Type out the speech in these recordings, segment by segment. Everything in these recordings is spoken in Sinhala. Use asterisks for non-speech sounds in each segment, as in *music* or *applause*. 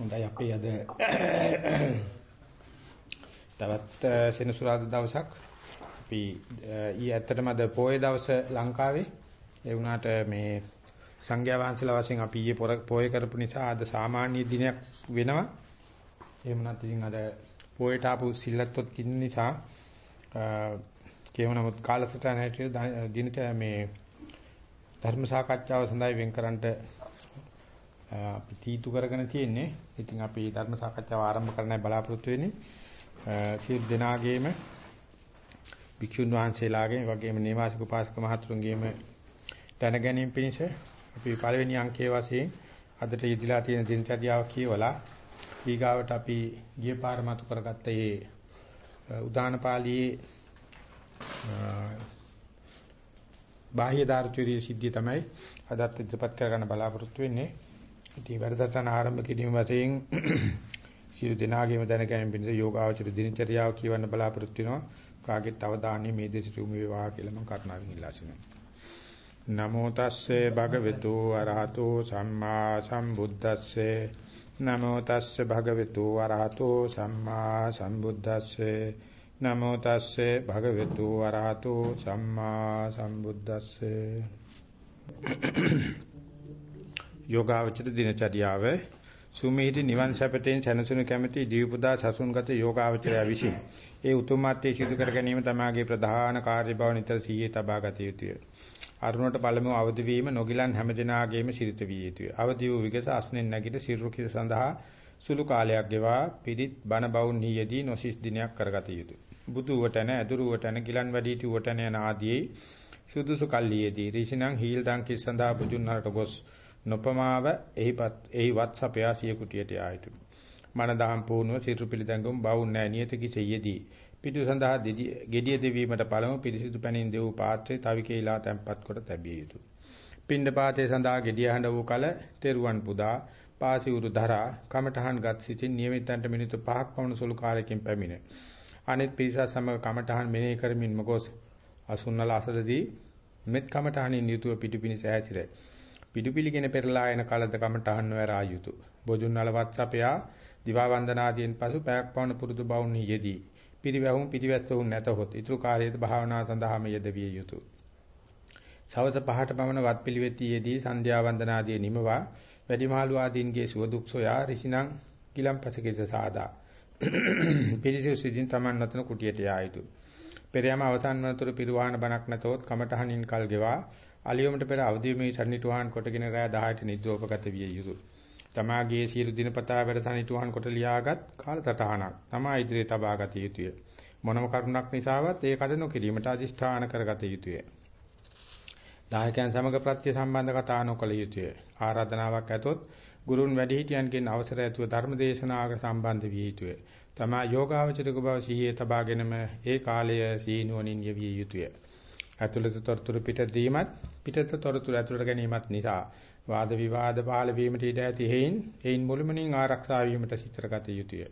හොඳයි අපි අද තවත් සෙනසුරාදා දවසක්. අපි ඊ ඇත්තටම අද පොයේ දවස ලංකාවේ. ඒ වුණාට මේ සංඝයා වහන්සේලා වශයෙන් අපි ඊයේ පොය කරපු නිසා අද සාමාන්‍ය දිනයක් වෙනවා. එහෙම නැත්නම් ඉතින් අද පොයට ආපු සිල්ලත්වත් ඉන්න නිසා කේම නමුත් කාලසටහන හැටියට දිනට මේ ධර්ම සාකච්ඡාව සඳහා වෙන් කරන්නට අපි තීතු කරගෙන තියෙන්නේ. ඉතින් අපි ධර්ම සාකච්ඡාව ආරම්භ කරන්නයි බලාපොරොත්තු වෙන්නේ. සියලු දෙනාගේම භික්ෂුන් වහන්සේලාගේ වගේම නේවාසික උපාසක මහතුරුන්ගේම දැන ගැනීම පිණිස අපි පළවෙනි අංකයේ වශයෙන් අදට යෙදලා තියෙන දිනචර්යාව කියවලා ඊගාවට අපි ගිය පාර මතු කරගත්ත මේ උදාන පාළියේ බාහ්‍ය දාර්ශනික සිද්ධිය තමයි අදත් ඉදිරිපත් කරගන්න බලාපොරොත්තු වෙන්නේ. ඉතින් වැඩසටහන ආරම්භ කිරීම වශයෙන් *clears throat* සියලු දෙනාගේම දැනගැනීම පිණිස යෝගාචර දිනචරියාව කියවන්න බලාපොරොත්තු වෙනවා. කාගෙත් අවධානය මේ දෙසට යොමු වේවා කියලා මම කරුණාවෙන් ඉල්ලා සිටිනවා. නමෝ තස්සේ භගවතු අරහතෝ සම්මා සම්බුද්දස්සේ නමෝ තස්සේ භගවතු අරහතෝ සම්මා සම්බුද්දස්සේ නමෝ තස්සේ භගවතු අරහතෝ සම්මා සම්බුද්දස්සේ යෝගාවචර දිනචරියාව සුමේහිති නිවන් සැපතෙන් සැනසුණු කැමැති දීපුදා සසුන්ගත යෝගාවචරය විසින් ඒ උතුම්මාත්‍ය සිදු කර ගැනීම තමාගේ ප්‍රධාන කාර්යබව නිතර සීයේ තබා ගත යුතුය. අරුණට පළමුව අවදි වීම නොගිලන් හැමදිනාගේම සිරිත විය යුතුය. අවදි වූ විගස අස්නෙන් නැගිට සිරුරු කිස සඳහා සුළු කාලයක් ගෙවා පිරිත් බණ බවුන් නියදී නොසිස් දිනයක් කරගත යුතුය. බුදු වටන, ඇදුරු වටන, ගිලන් වැඩිටි වටන යන ආදී සුදුසු කල්ලියේදී ඍෂිනම් හීල් දංකි සඳහා බුදුන්හරට ගොස් නොපමාව එහිපත් එහිවත් සපයා සිය කුටියට යා යුතුය. මන දහම් පුහුණුව සිරු පිළිදැඟුම් බවුන් නැ නියත කිසෙයදී පිටු සඳහා gediya දෙවීමට පළමු පිරිසිදු පැනින් දෙවූ පාත්‍රය තවිකේලා තැම්පත් කොට තැබිය යුතුය. පින්ඩ පාතේ සඳහා gediya හඬ වූ කල තෙරුවන් පුදා පාසිවුරු ධරා කමඨහන් ගත් සිටින් නියමිතන්ට මිනිත්තු 5ක් පමණ සුළු කාලයකින් පැමිණ. අනෙත් පිරිස සමග කමඨහන් මෙනෙහි කරමින් මගොස් අසුන්නල අසරදී මෙත් කමඨහනින් යුතුව පිටුපිනිස ඇසිරේ. පිටුපිලිගෙන පෙරලා එන කලද කමටහන් නොවරා යුතුය. බොජුන් නලවත් සපයා දිවා වන්දනාදීන් පසු පැයක් පවන පුරුදු බවුන් යෙදී. පිරිවැහුම් පිටිවැස්සුන් නැතහොත් ඊතුරු කාර්යයේද භාවනා සඳහාම යෙදවිය යුතුය. සවස පහට පමණ වත් පිළිවෙතියේදී සන්ධ්‍යා වන්දනාදී නිමවා වැඩිමහලු ආදීන්ගේ සුව දුක් සොයා ඍෂිනම් කිලම්පසකේස සාදා. පිරිසිදු සිදින් තමන් නතන කුටියට යා යුතුය. පෙරයම අවසන් වනතුරු පිරුවාහන බණක් නැතොත් කමටහනින් කල් ගෙවා අලියොමට පෙර අවදිමේ සම්නිටුහන් කොටගෙන රෑ 10ට නිද්‍රෝපගත විය යුතුය. තමාගේ සියලු දිනපතා වැඩ සම්නිටුහන් කොට ලියාගත් කාලසටහනක් තමා ඉදිරියේ තබා ගත යුතුය. මොනම කරුණක් නිසාවත් ඒ කඩ නොකිරීමට අදිෂ්ඨාන කරගත යුතුය. දායකයන් සමග ප්‍රත්‍ය සම්බන්ධ කතා නොකළ යුතුය. ආරාධනාවක් ඇතොත් ගුරුන් වැඩිහිටියන්ගෙන් අවසර ඇතුව ධර්ම දේශනාවක සම්බන්ධ විය යුතුය. තමා යෝගාවචරික බව සිහියේ තබාගෙනම ඒ කාලය සීනුවණින් යෙවිය යුතුය. ඇතුළත තොරතුරු පිට දීමත් පිටත තොරතුරු ඇතුළට ගැනීමත් නිසා වාද විවාද පහළ වීමට ඉඩ ඇති හේයින් එයින් මුළුමනින් ආරක්ෂා වීමට සිතරගත යුතුය.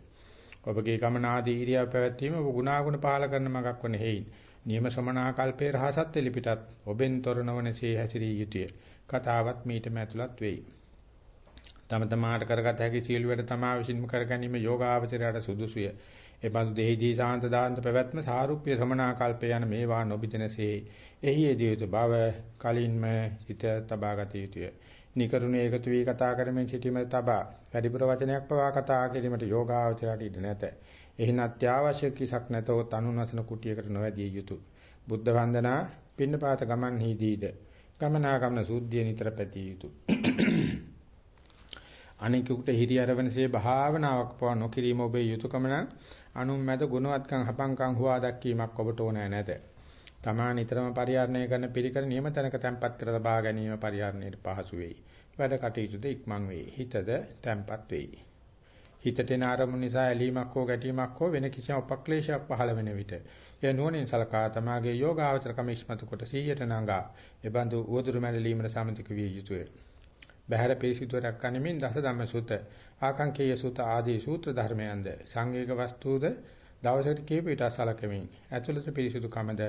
ඔබගේ ගමනාදී ඉරියව් පැවැත්වීම ඔබ ගුණාගුණ පහළ කරන මගක් වන හේයින් නියම ශ්‍රමණා කල්පේ රහසත් එලිපිටත් ඔබෙන් තොර නොවනසේ හැසිරිය යුතුය. කතාවත් මීටම ඇතුළත් වෙයි. තම තමාට කරගත හැකි සියලු වැඩ තමා විසින්ම කරගැනීම යෝගාවචරයට සුදුසුය. ඒ බඳු දෙහිදී සාන්ත දාන්ත පැවැත්ම සාරුප්‍ය ශ්‍රමණා කල්පය යන මේවා නොබිදෙනසේ එහි යෙදිය යුතු බව කලින්ම හිත තබාගත යුතුය. නිකරුණේ එකතු වී කතා කරමින් සිටීම තබා වැඩිපුර වචනයක් පවා කතා කිරීමට යෝගාවචරයට ඉඩ නැත. එහින අත්‍යවශ්‍ය කිසක් නැතොත් අනුනසන කුටියකට නොවැදිය යුතුය. බුද්ධ වන්දනා පින්නපාත ගමන් හිදීද ගමනාගමන සූද්ධිය නිතර පැතිය යුතුය. අනිකුට හිරියරවනසේ භාවනාවක් පව නොකිරීම ඔබේ යුතුයකම නම් අනුන් මැද ගුණවත්කම් හපංකම් හුවා දැක්වීමක් ඔබට ඕනෑ නැත. තමා නිතරම පරිහරණය කරන පිළිකර නියම තැනක තැම්පත් කර තබා ගැනීම පරිහරණයට පහසු වෙයි. වැඩ කටයුතුද ඉක්මන් වෙයි. හිතද තැම්පත් වෙයි. හිතට එන අරමුණ නිසා ඇලීමක් හෝ ගැටීමක් හෝ වෙන කිසිම උපක්ලේශයක් පහළ වෙන විට එය නුවණින් සලකා තමාගේ යෝගාවචරකම ඉස්මතු කොට සිහියට නංගා එබඳු උවදුරු මැදලීමට සමතික විය යුතුය. බහැර පිරිසිදුවක් ගනිමින් දස ධම්ම සුත ආකාංකේය සුත ආදී සූත්‍ර ධර්මයන්ද සංවේග වස්තුද දවසකට කීප විට සලකමින් ඇතුළත පිරිසිදුකමද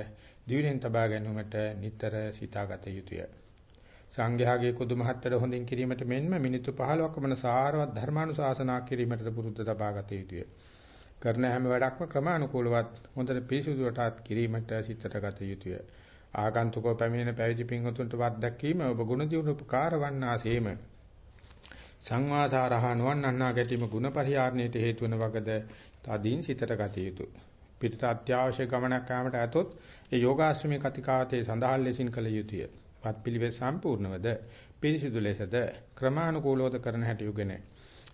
දිවිනෙන් තබා ගැනීමට නිතර සිතාගත යුතුය. සංඝයාගේ කුදු මහත්තර හොඳින් කිරීමට මෙන්ම මිනිත්තු 15ක් වමන සාරවත් ධර්මානුශාසනා කිරීමට පුරුද්ද තබා ගත යුතුය. කරන හැම වැඩක්ම ක්‍රමානුකූලවත් හොඳට පිරිසුදුවටත් කිරීමට සිතට ගත යුතුය. ආගන්තුකව පැමිණෙන පැවිදි පින්වතුන්ට වත් දැක්වීම ඔබ ගුණ දියුණු උපකාර වන්නාseම සංවාසාරහ නොවන්නන්නා ගැටීම ගුණ පරිහරණයට හේතු වන වගද තදින් සිතට ගත යුතුය. පිටත අත්‍යවශ්‍ය ගමනක් යාමට ඇතොත් ඒ යෝගාශ්‍රමයේ කතිකාවතේ සඳහන් ලෙසින් කළ යුතුය. පත්පිලිවෙත් සම්පූර්ණවද? පිරිසිදු ලෙසද? ක්‍රමානුකූලවද කරන හැටි යුගෙන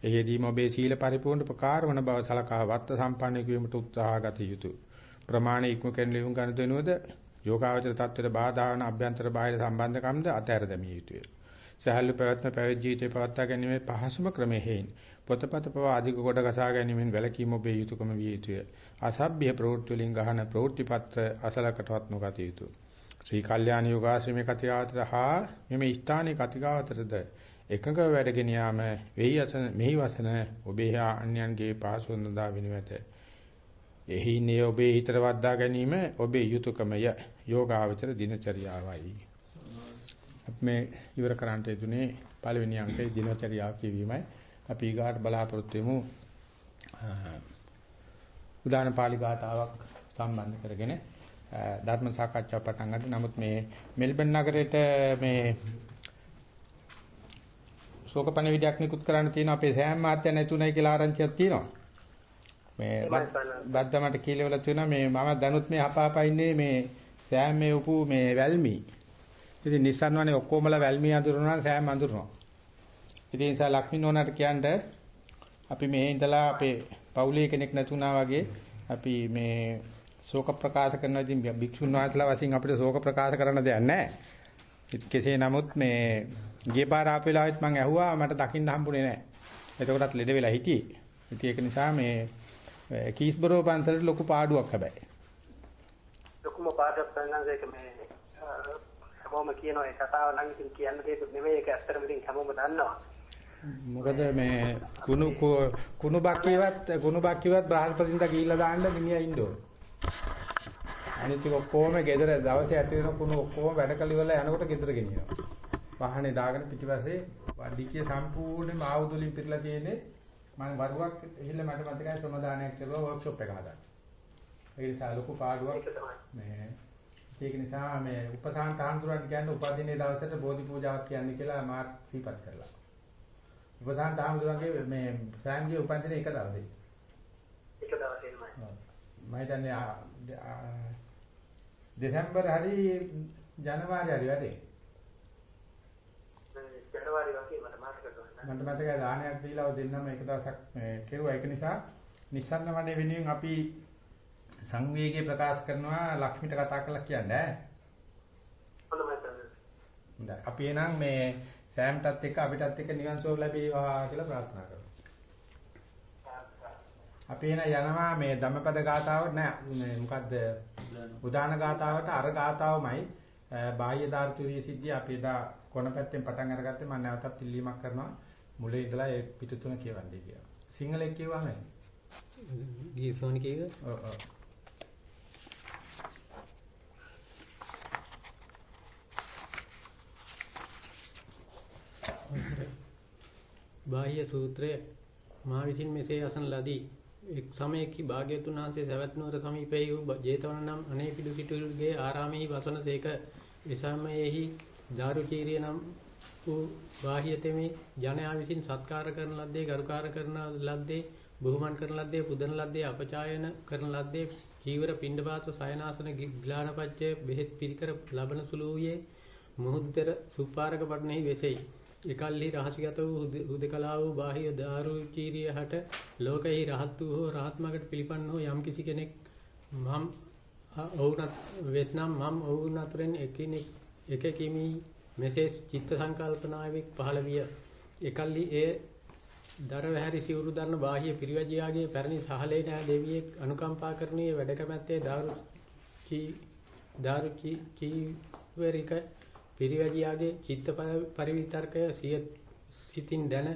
එහිදීම ඔබේ සීල පරිපූර්ණ ප්‍රකාර වන බව සලකා වත්ත සම්පන්න වීමට උත්සාහ ගත යුතුය. ප්‍රමාණ ඉක්ම කරන ලියුම් ගන්න දෙනවද යෝගාවචර தත්වෙට බාධා වන අභ්‍යන්තර බාහිර සම්බන්ධකම්ද අතහැර දැමිය යුතුය. සහල්ු පැවැත්ම පැවිදි ජීවිතේ පවත්වා ගැනීමේ පහසුම ක්‍රමය හේයින් පොතපත පව අධික කොට ගසා ගැනීමෙන් වැළකීම ඔබේ යුතුයකම විය යුතුය. අසභ්‍ය ප්‍රවෘත්ති වලින් ගහන ප්‍රවෘත්ති පත්‍ර අසලකටවත් නොගත යුතුය. ශ්‍රී කල්යාණ යෝගාශ්‍රමයේ කතිකාවතර හා මෙම ස්ථානයේ කතිකාවතරද එකඟව වැඩගෙන යාම වෙහි අසන මෙහි වසන ඔබේ හා අන්‍යයන්ගේ පහසු නදා විනවත එහි නේ ඔබේ හිතට වද්දා ගැනීම ඔබේ යුතුයකමය. යෝගාවචර දිනචරියාවයි මේ ඉවර කරන්නට යෙදුනේ පළවෙනි අංකයේ දිනචරියාව කියවීමයි අපි ඊගාට බලාපොරොත්තු වෙමු උදාන පාළි ගාතාවක් සම්බන්ධ කරගෙන ධර්ම සාකච්ඡාව පටන් ගන්න. නමුත් මේ මෙල්බන් නගරේට මේ ශෝක පණිවිඩයක් නිකුත් කරන්න තියෙන අපේ සෑම මාත්‍ය නැතුණයි කියලා ආරංචියක් තියෙනවා. මේ බද්දමට කීලවල තියෙනවා මේ මම දැනුත් මේ අපාපා ඉන්නේ මේ සෑම මේ උපු මේ වැල්මි. ඉතින් Nissan වනේ ඔක්කොමලා වැල්මි අඳුරනවා සෑම අඳුරනවා. ඉතින් ඒ නිසා ලක්ෂ්මී නෝනාට කියන්න අපි මේ ඉඳලා අපේ පවුලේ කෙනෙක් නැතුණා වගේ අපි මේ ශෝක ප්‍රකාශ කරනවා ඉතින් භික්ෂුන් වහන්සේලා වශයෙන් අපිට ශෝක ප්‍රකාශ කරන්න දෙයක් නැහැ. කෙසේ නමුත් මේ ගිය පාර ආපු වෙලාවෙත් මම ඇහුවා මට දකින්න හම්බුනේ නැහැ. එතකොටත් ලෙඩ වෙලා හිටියේ. ඉතින් ඒක නිසා මේ කීස්බරෝ පන්සලට ලොකු පාඩුවක් හැබැයි. ලොකුම පාඩුවක් තමයි ඒක මේ හැමෝම කියන ඒ කතාව නම් ඉතින් කියන්න දෙයක් නෙමෙයි ඒක ඇත්තටම ඉතින් හැමෝම දන්නවා. මොකද මේ කුණු කුණු බක්කියවත් කුණු බක්කියවත් බ්‍රහස්පතින්ද ගිහිල්ලා දාන්න මිනිහා ඉන්න ඕනේ. අනිත් ටික ඔක්කොම ගෙදර දවසේ ඇති වෙන කුණු ඔක්කොම වැඩ කලිවල යනකොට ගෙදර ගෙනියනවා. වාහනේ දාගෙන පිටිපස්සේ වඩිකේ සම්පූර්ණයෙන්ම ආවුදුලින් පිරලා තියෙන්නේ මම වරුවක් එහෙල්ල මට මතකයි සමාදානයක් කරුවා වර්ක්ෂොප් එක හදන්න. ඒ නිසා ලොකු පාඩුවක් මේ ඒක නිසා මේ උපසාන්ත ආන්දරන් කියන්නේ උපදිනේ දවසට බෝධි පූජාවක් කියන්නේ කියලා මාත් සීපත් කරලා. උපසාන්ත ආන්දරන්ගේ මේ සෑම්ගේ උපදිනේ එක දවසේ. එක දවසේමයි. මම හිතන්නේ දෙසැම්බර් හරි ජනවාරි හරි වැඩේ. ජනවාරි වගේ මට මතකයි. මට මතකයි දානයක් දීලා දෙන්නම එක දවසක් කෙරුවා. ඒක නිසා නිස්සන්න වනේ වෙනුවෙන් අපි සංවේගය ප්‍රකාශ කරනවා ලක්ෂ්මිට කතා කරලා කියන්නේ ඈ. අපි එනම් මේ සෑම්ටත් එක්ක අපිටත් එක්ක නිවන් සුව ලැබේවා කියලා ප්‍රාර්ථනා කරමු. අපි එන යනවා මේ ධම්මපද ගාතාවට නෑ මොකද්ද උදාන ගාතාවට අර ගාතාවමයි බාහ්‍ය ධාර්තුරිය සිද්ධිය අපි එදා කොන පැත්තෙන් පටන් අරගත්තේ මම නැවතත් ඉල්ලීමක් කරනවා මුලින් ඉඳලා ඒ පිටු තුන කියවන්නේ කියලා. සිංහලෙන් කියවම ගීසෝනි කියව? ඔව් ඔව්. බාහ්‍ය සූත්‍රය මා විසින් මෙසේ අසන ලදී. එක් සමයකී භාග්‍යතුන් වහන්සේ සවැත් නුවර සමීපයේ වූ ජේතවන නම් අනේ පිඩු සිටුගේ ආරාමෙහි වසනසේක එසමයෙහි දාරුචීරිය නම් වූ වාහියතෙමි ජනයා විසින් සත්කාර කරන ලද්දේ ගරුකාර කරන ලද්දේ බුහුමන් කරන ලද්දේ පුදන ලද්දේ අපචායන කරන ලද්දේ චීවර පිණ්ඩපාත සයනාසන ග්ලානපච්චය බෙහෙත් පිරිකර ලබන සුළු වූයේ මුහුද්දර සුපාරක පටනෙහි වෙසෙයි. එකල්හි රහසිගත වූ හුදකලා වූ බාහිය දාරුචීරිය හට ලෝකෙහි රහත් වූ හෝ රහත් මගට පිළිපන්න හෝ යම් කිසි කෙනෙක් මම් ඔවුනත් වෙත්නම් මම් ඔවුන් අතරින් එකිනෙක එකකිමි මෙසේ චිත්ත සංකල්පනාවෙක් පහළ විය. එකල්හි ඒ දරවැහැරි සිවුරු දරන බාහිය පිරිවැජියාගේ පැරණි සහලේ නෑ දෙවියෙක් අනුකම්පා කරණීය වැඩ කැමැත්තේ දාරුචි දාරුචි චීවරික පිරිවැජියාගේ චිත්ත පරිවිතර්කය සිය සිතින් දැන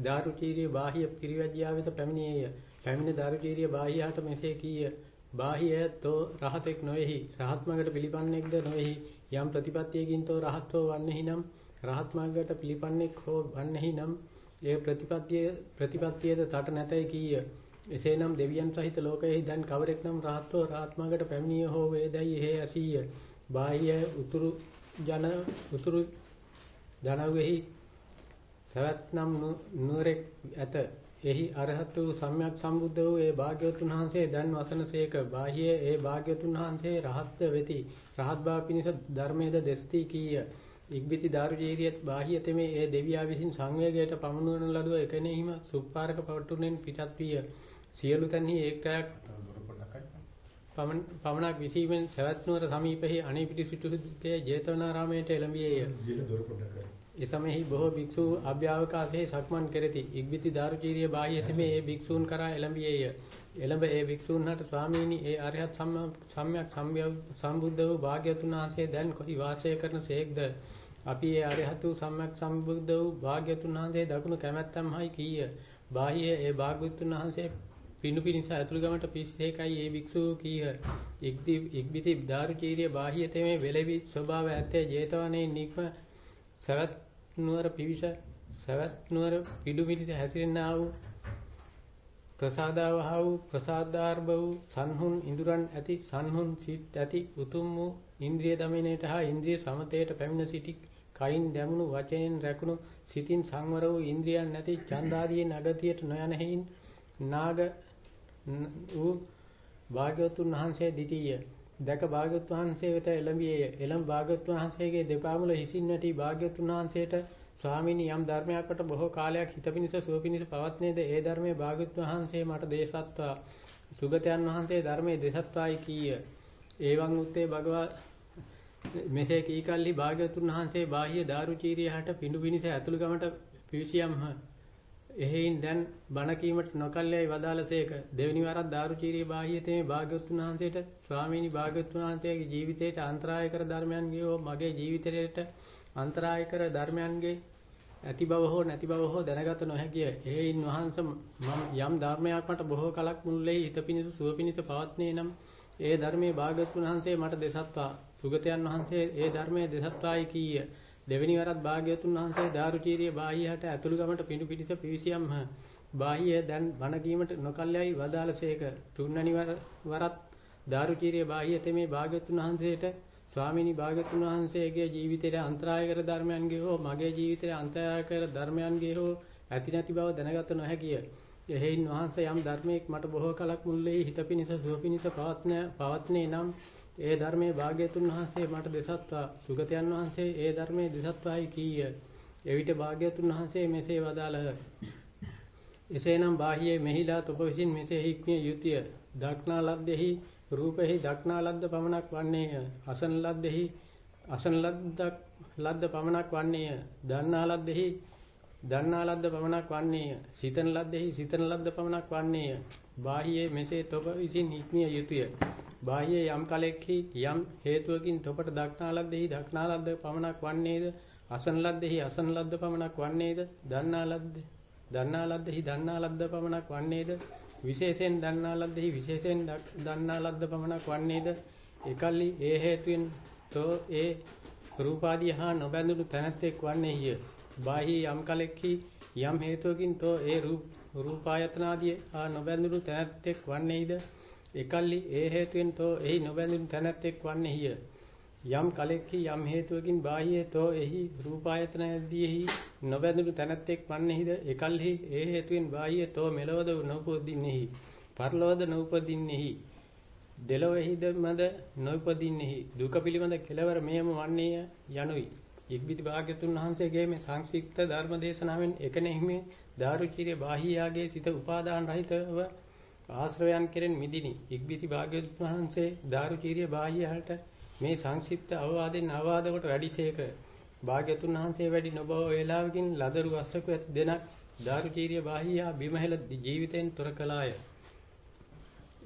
දාරුචීරිය බාහිය පිරිවැජියා වෙත පැමිණියේය. පැමිණ දාරුචීරිය බාහියාට මෙසේ කීය. බාහිය තෝ රහතෙක් නොවේහි. රහත් මඟට පිළිපන්නේක්ද නොවේහි. යම් ප්‍රතිපත්තියකින් තෝ රහත්ව වන්නේහි නම් රහත් මාර්ගයට පිළිපන්නේක් හෝ වන්නේහි නම් ඒ ප්‍රතිපත්තිය ප්‍රතිපත්තියද තට නැතයි කීය. එසේනම් දෙවියන් සහිත ලෝකයෙහි දැන් කවරෙක් නම් රහත්ව රහත් මාර්ගයට පැමිණිය හෝ වේදයි එහෙ ඇසීය. බාහ්‍ය උතුරු ජන උතුරු ජනවෙහි සවැත් නම් නුවරෙක් ඇත. එහි අරහත් වූ සම්්‍යක් සම්බුද්ධ වූ ඒ භාග්‍යවතුන් වහන්සේ දැන් වසනසේක. බාහ්‍ය ඒ භාග්‍යවතුන් වහන්සේ රහත්ව වෙති. රහත් බව පිණිස ධර්මයේද දෙස්ති කීය. ඉක්බිති දාරුජීරියත් බාහ්‍ය තෙමේ ඒ දෙවියා විසින් සංවේගයට පමුණුවන ලදුව එකෙනෙහිම සුප්පාරක පවටුනෙන් පිටත් විය. සියලු තැන්හි ඒක්ටයක් පමණක් විසීමෙන් සවැත් නුවර සමීපෙහි අනේපිටි සිටුහිතේ ජේතවනාරාමයට එළඹියේය. එසමෙහි බොහෝ භික්ෂු අභ්‍යවකාශයේ සක්මන් කෙරෙති. ඉක්බිති දාරුචීරිය බාහ්‍ය තෙමේ ඒ භික්ෂූන් කරා එළඹියේය. එළඹ ඒ භික්ෂූන්හට ස්වාමීනි ඒ අරහත් සම්්‍යක් සම්බුද්ධ වූ භාග්‍යතුන් වහන්සේ දැන් කොහි වාසය කරන සේක්ද? අපි ඒ අරහත් වූ සම්්‍යක් සම්බුද්ධ වූ භාග්‍යතුන් වහන්සේ දකුණු කැමැත්තම්හයි කීය. බාහ්‍ය ඒ භාග්‍යතුන් වහන්සේ පිනු පිනිස ඇතුළු ගමට පිස්සේකයි ඒ භික්ෂුව කීහ. ඉක්බිති දාරුචීරිය බාහිය තෙමේ වෙලෙවි ස්වභාව ඇත්තේ ජේතවනයේ නික්ම සවැත් නුවර පිවිස සවැත් නුවර පිඩු පිනිස හැසිරෙනා වූ ප්‍රසාදාවහ වූ ප්‍රසාදාර්භ වූ සන්හුන් ඉඳුරන් ඇති සන්හුන් සිත් ඇති උතුම් වූ ඉන්ද්‍රිය දමනයට හා ඉන්ද්‍රිය සමතයට පැමිණ සිටි කයින් දැමුණු වචනෙන් රැකුණු සිතින් සංවර වූ ඉන්ද්‍රියන් නැති ඡන්දාදී නගතියට නොයන හේයින් නාග වූ භාග්‍යවතුන් වහන්සේ දිටිය. දැක භාග්‍යවතුන් වහන්සේ වෙත එළඹියේය. එළඹ භාග්‍යවතුන් වහන්සේගේ දෙපා මුල හිසින් වැටි භාග්‍යවතුන් වහන්සේට ස්වාමීනි යම් ධර්මයක්කට බොහෝ කාලයක් හිත පිනිස සුව පිනිස පවත්නේද ඒ ධර්මයේ භාග්‍යවතුන් වහන්සේ මට දේශත්වා සුගතයන් වහන්සේ ධර්මයේ දේශත්වායි කීය. ඒවං උත්තේ භගවා මෙසේ කී කල්හි භාග්‍යවතුන් වහන්සේ බාහ්‍ය දාරුචීරියහට පිඬු පිනිස ඇතුළු ගමට පිවිසියම්හ එහෙයින් දැන් බණ කීමට නොකල්යයි වදාළසේක දෙවනි වරක් දාරුචීරිය බාහියතේ භාග්‍යවතුන් වහන්සේට ස්වාමීනි භාග්‍යවතුන් වහන්සේගේ ජීවිතයට අන්තරාය කර ධර්මයන්ගේ හෝ මගේ ජීවිතයට අන්තරාය කර ධර්මයන්ගේ ඇති බව හෝ නැති බව හෝ දැනගත නොහැකිය. එහෙයින් වහන්ස යම් ධර්මයක් මට බොහෝ කලක් මුල්ලේ හිත පිනිස සුව පිනිස පවත්නේ නම් ඒ ධර්මයේ භාග්‍යවතුන් වහන්සේ මට දෙසත්වා සුගතයන් වහන්සේ ඒ ධර්මයේ දෙසත්වායි කීය. දෙවෙනි වරත් භාග්‍යවතුන් වහන්සේ දාරුචීරිය බාහියට ඇතුළු ගමට පිඬු පිටිස පිවිසියම්හ. බාහිය දැන් බණ කීමට නොකල්යයි වදාළසේක. තුන්වැනි වරත් දාරුචීරිය බාහිය තෙමේ භාග්‍යවතුන් වහන්සේට ස්වාමීනි භාග්‍යවතුන් වහන්සේගේ ජීවිතයට අන්තරාය කර ධර්මයන්ගේ හෝ මගේ ජීවිතයට අන්තරාය කර ධර්මයන්ගේ හෝ ඇති නැති බව දැනගත නොහැකිය. එහෙයින් වහන්සේ යම් ධර්මයක් මට බොහෝ කලක් මුල්ලේ හිත පිනිස සුව පිනිස පවත්න පවත්නේ නම් ඒ ධර්මයේ භාග්‍යතුන් වහන්සේ මට දෙසත්වා සුගතයන් වහන්සේ ඒ ධර්මයේ දෙසත්වායි කීය. එවිට භාග්‍යතුන් වහන්සේ මෙසේ වදාළහ. එසේනම් බාහියේ මෙහිලා තොප විසින් මෙසේ හික්මිය යුතුය. දක්නා ලද්දෙහි රූපෙහි දක්නා ලද්ද පමණක් වන්නේය. අසන ලද්දෙහි අසන ලද්දක් ලද්ද පමණක් වන්නේය. දන්නා ලද්දෙහි දන්නා ලද්ද පමණක් වන්නේය. සිතන ලද්දෙහි සිතන ලද්ද පමණක් වන්නේය. බාහියේ මෙසේ තොප විසින් හික්මිය යුතුය. බාහ්‍ය යම් කලෙක්හි යම් හේතුවකින් තොපට දක්නා ලද්දෙහි දක්නා ලද්ද පමණක් වන්නේද අසන ලද්දෙහි අසන ලද්ද පමණක් වන්නේද දන්නා ලද්ද දන්නා ලද්දෙහි දන්නා ලද්ද පමණක් වන්නේද විශේෂයෙන් දන්නා ලද්දෙහි විශේෂයෙන් දන්නා ලද්ද පමණක් වන්නේද එකල්ලි ඒ හේතුවෙන් තෝ ඒ රූපාදී හා නොබැඳුණු තැනැත්තෙක් වන්නේය බාහ්‍ය යම් කලෙක්හි යම් හේතුවකින් තෝ ඒ රූපායතනාදී හා නොබැඳුණු තැනැත්තෙක් වන්නේද එකල්ලි ඒ හේතුවෙන් තෝ එහි නොබැඳුණු තැනැත්තෙක් වන්නේය. යම් කලෙක්හි යම් හේතුවකින් බාහියේ තෝ එහි රූපායතනයේහි නොබැඳුණු තැනැත්තෙක් වන්නේහිද එකල්හි ඒ හේතුවෙන් බාහියේ තෝ මෙලවද නොඋපදින්නේහි. පරලෝද නොඋපදින්නේහි. දෙලොවෙහිද මද නොඋපදින්නේහි. දුක පිළිබඳ කෙලවර මෙයම වන්නේය යනුයි. ඉක්බිති භාග්‍යතුන් වහන්සේගේ මේ සංක්ෂිප්ත ධර්ම දේශනාවෙන් එකනෙහිමේ දාරුචීරිය බාහියාගේ සිත උපාදාන රහිතව ආශ්‍රවයන් කෙරෙන් මිදිනි. ඉක්බිති භාග්‍යවතුන් වහන්සේ දාරුචීරිය බාහියහට මේ සංක්ෂිප්ත අවවාදෙන් අවවාද කොට වැඩිසේක. භාග්‍යවතුන් වහන්සේ වැඩි නොබව වේලාවකින් ලදරු අස්සක ඇති දෙනක් දාරුචීරිය බාහියා බිමහෙල ජීවිතෙන් තොර කළාය.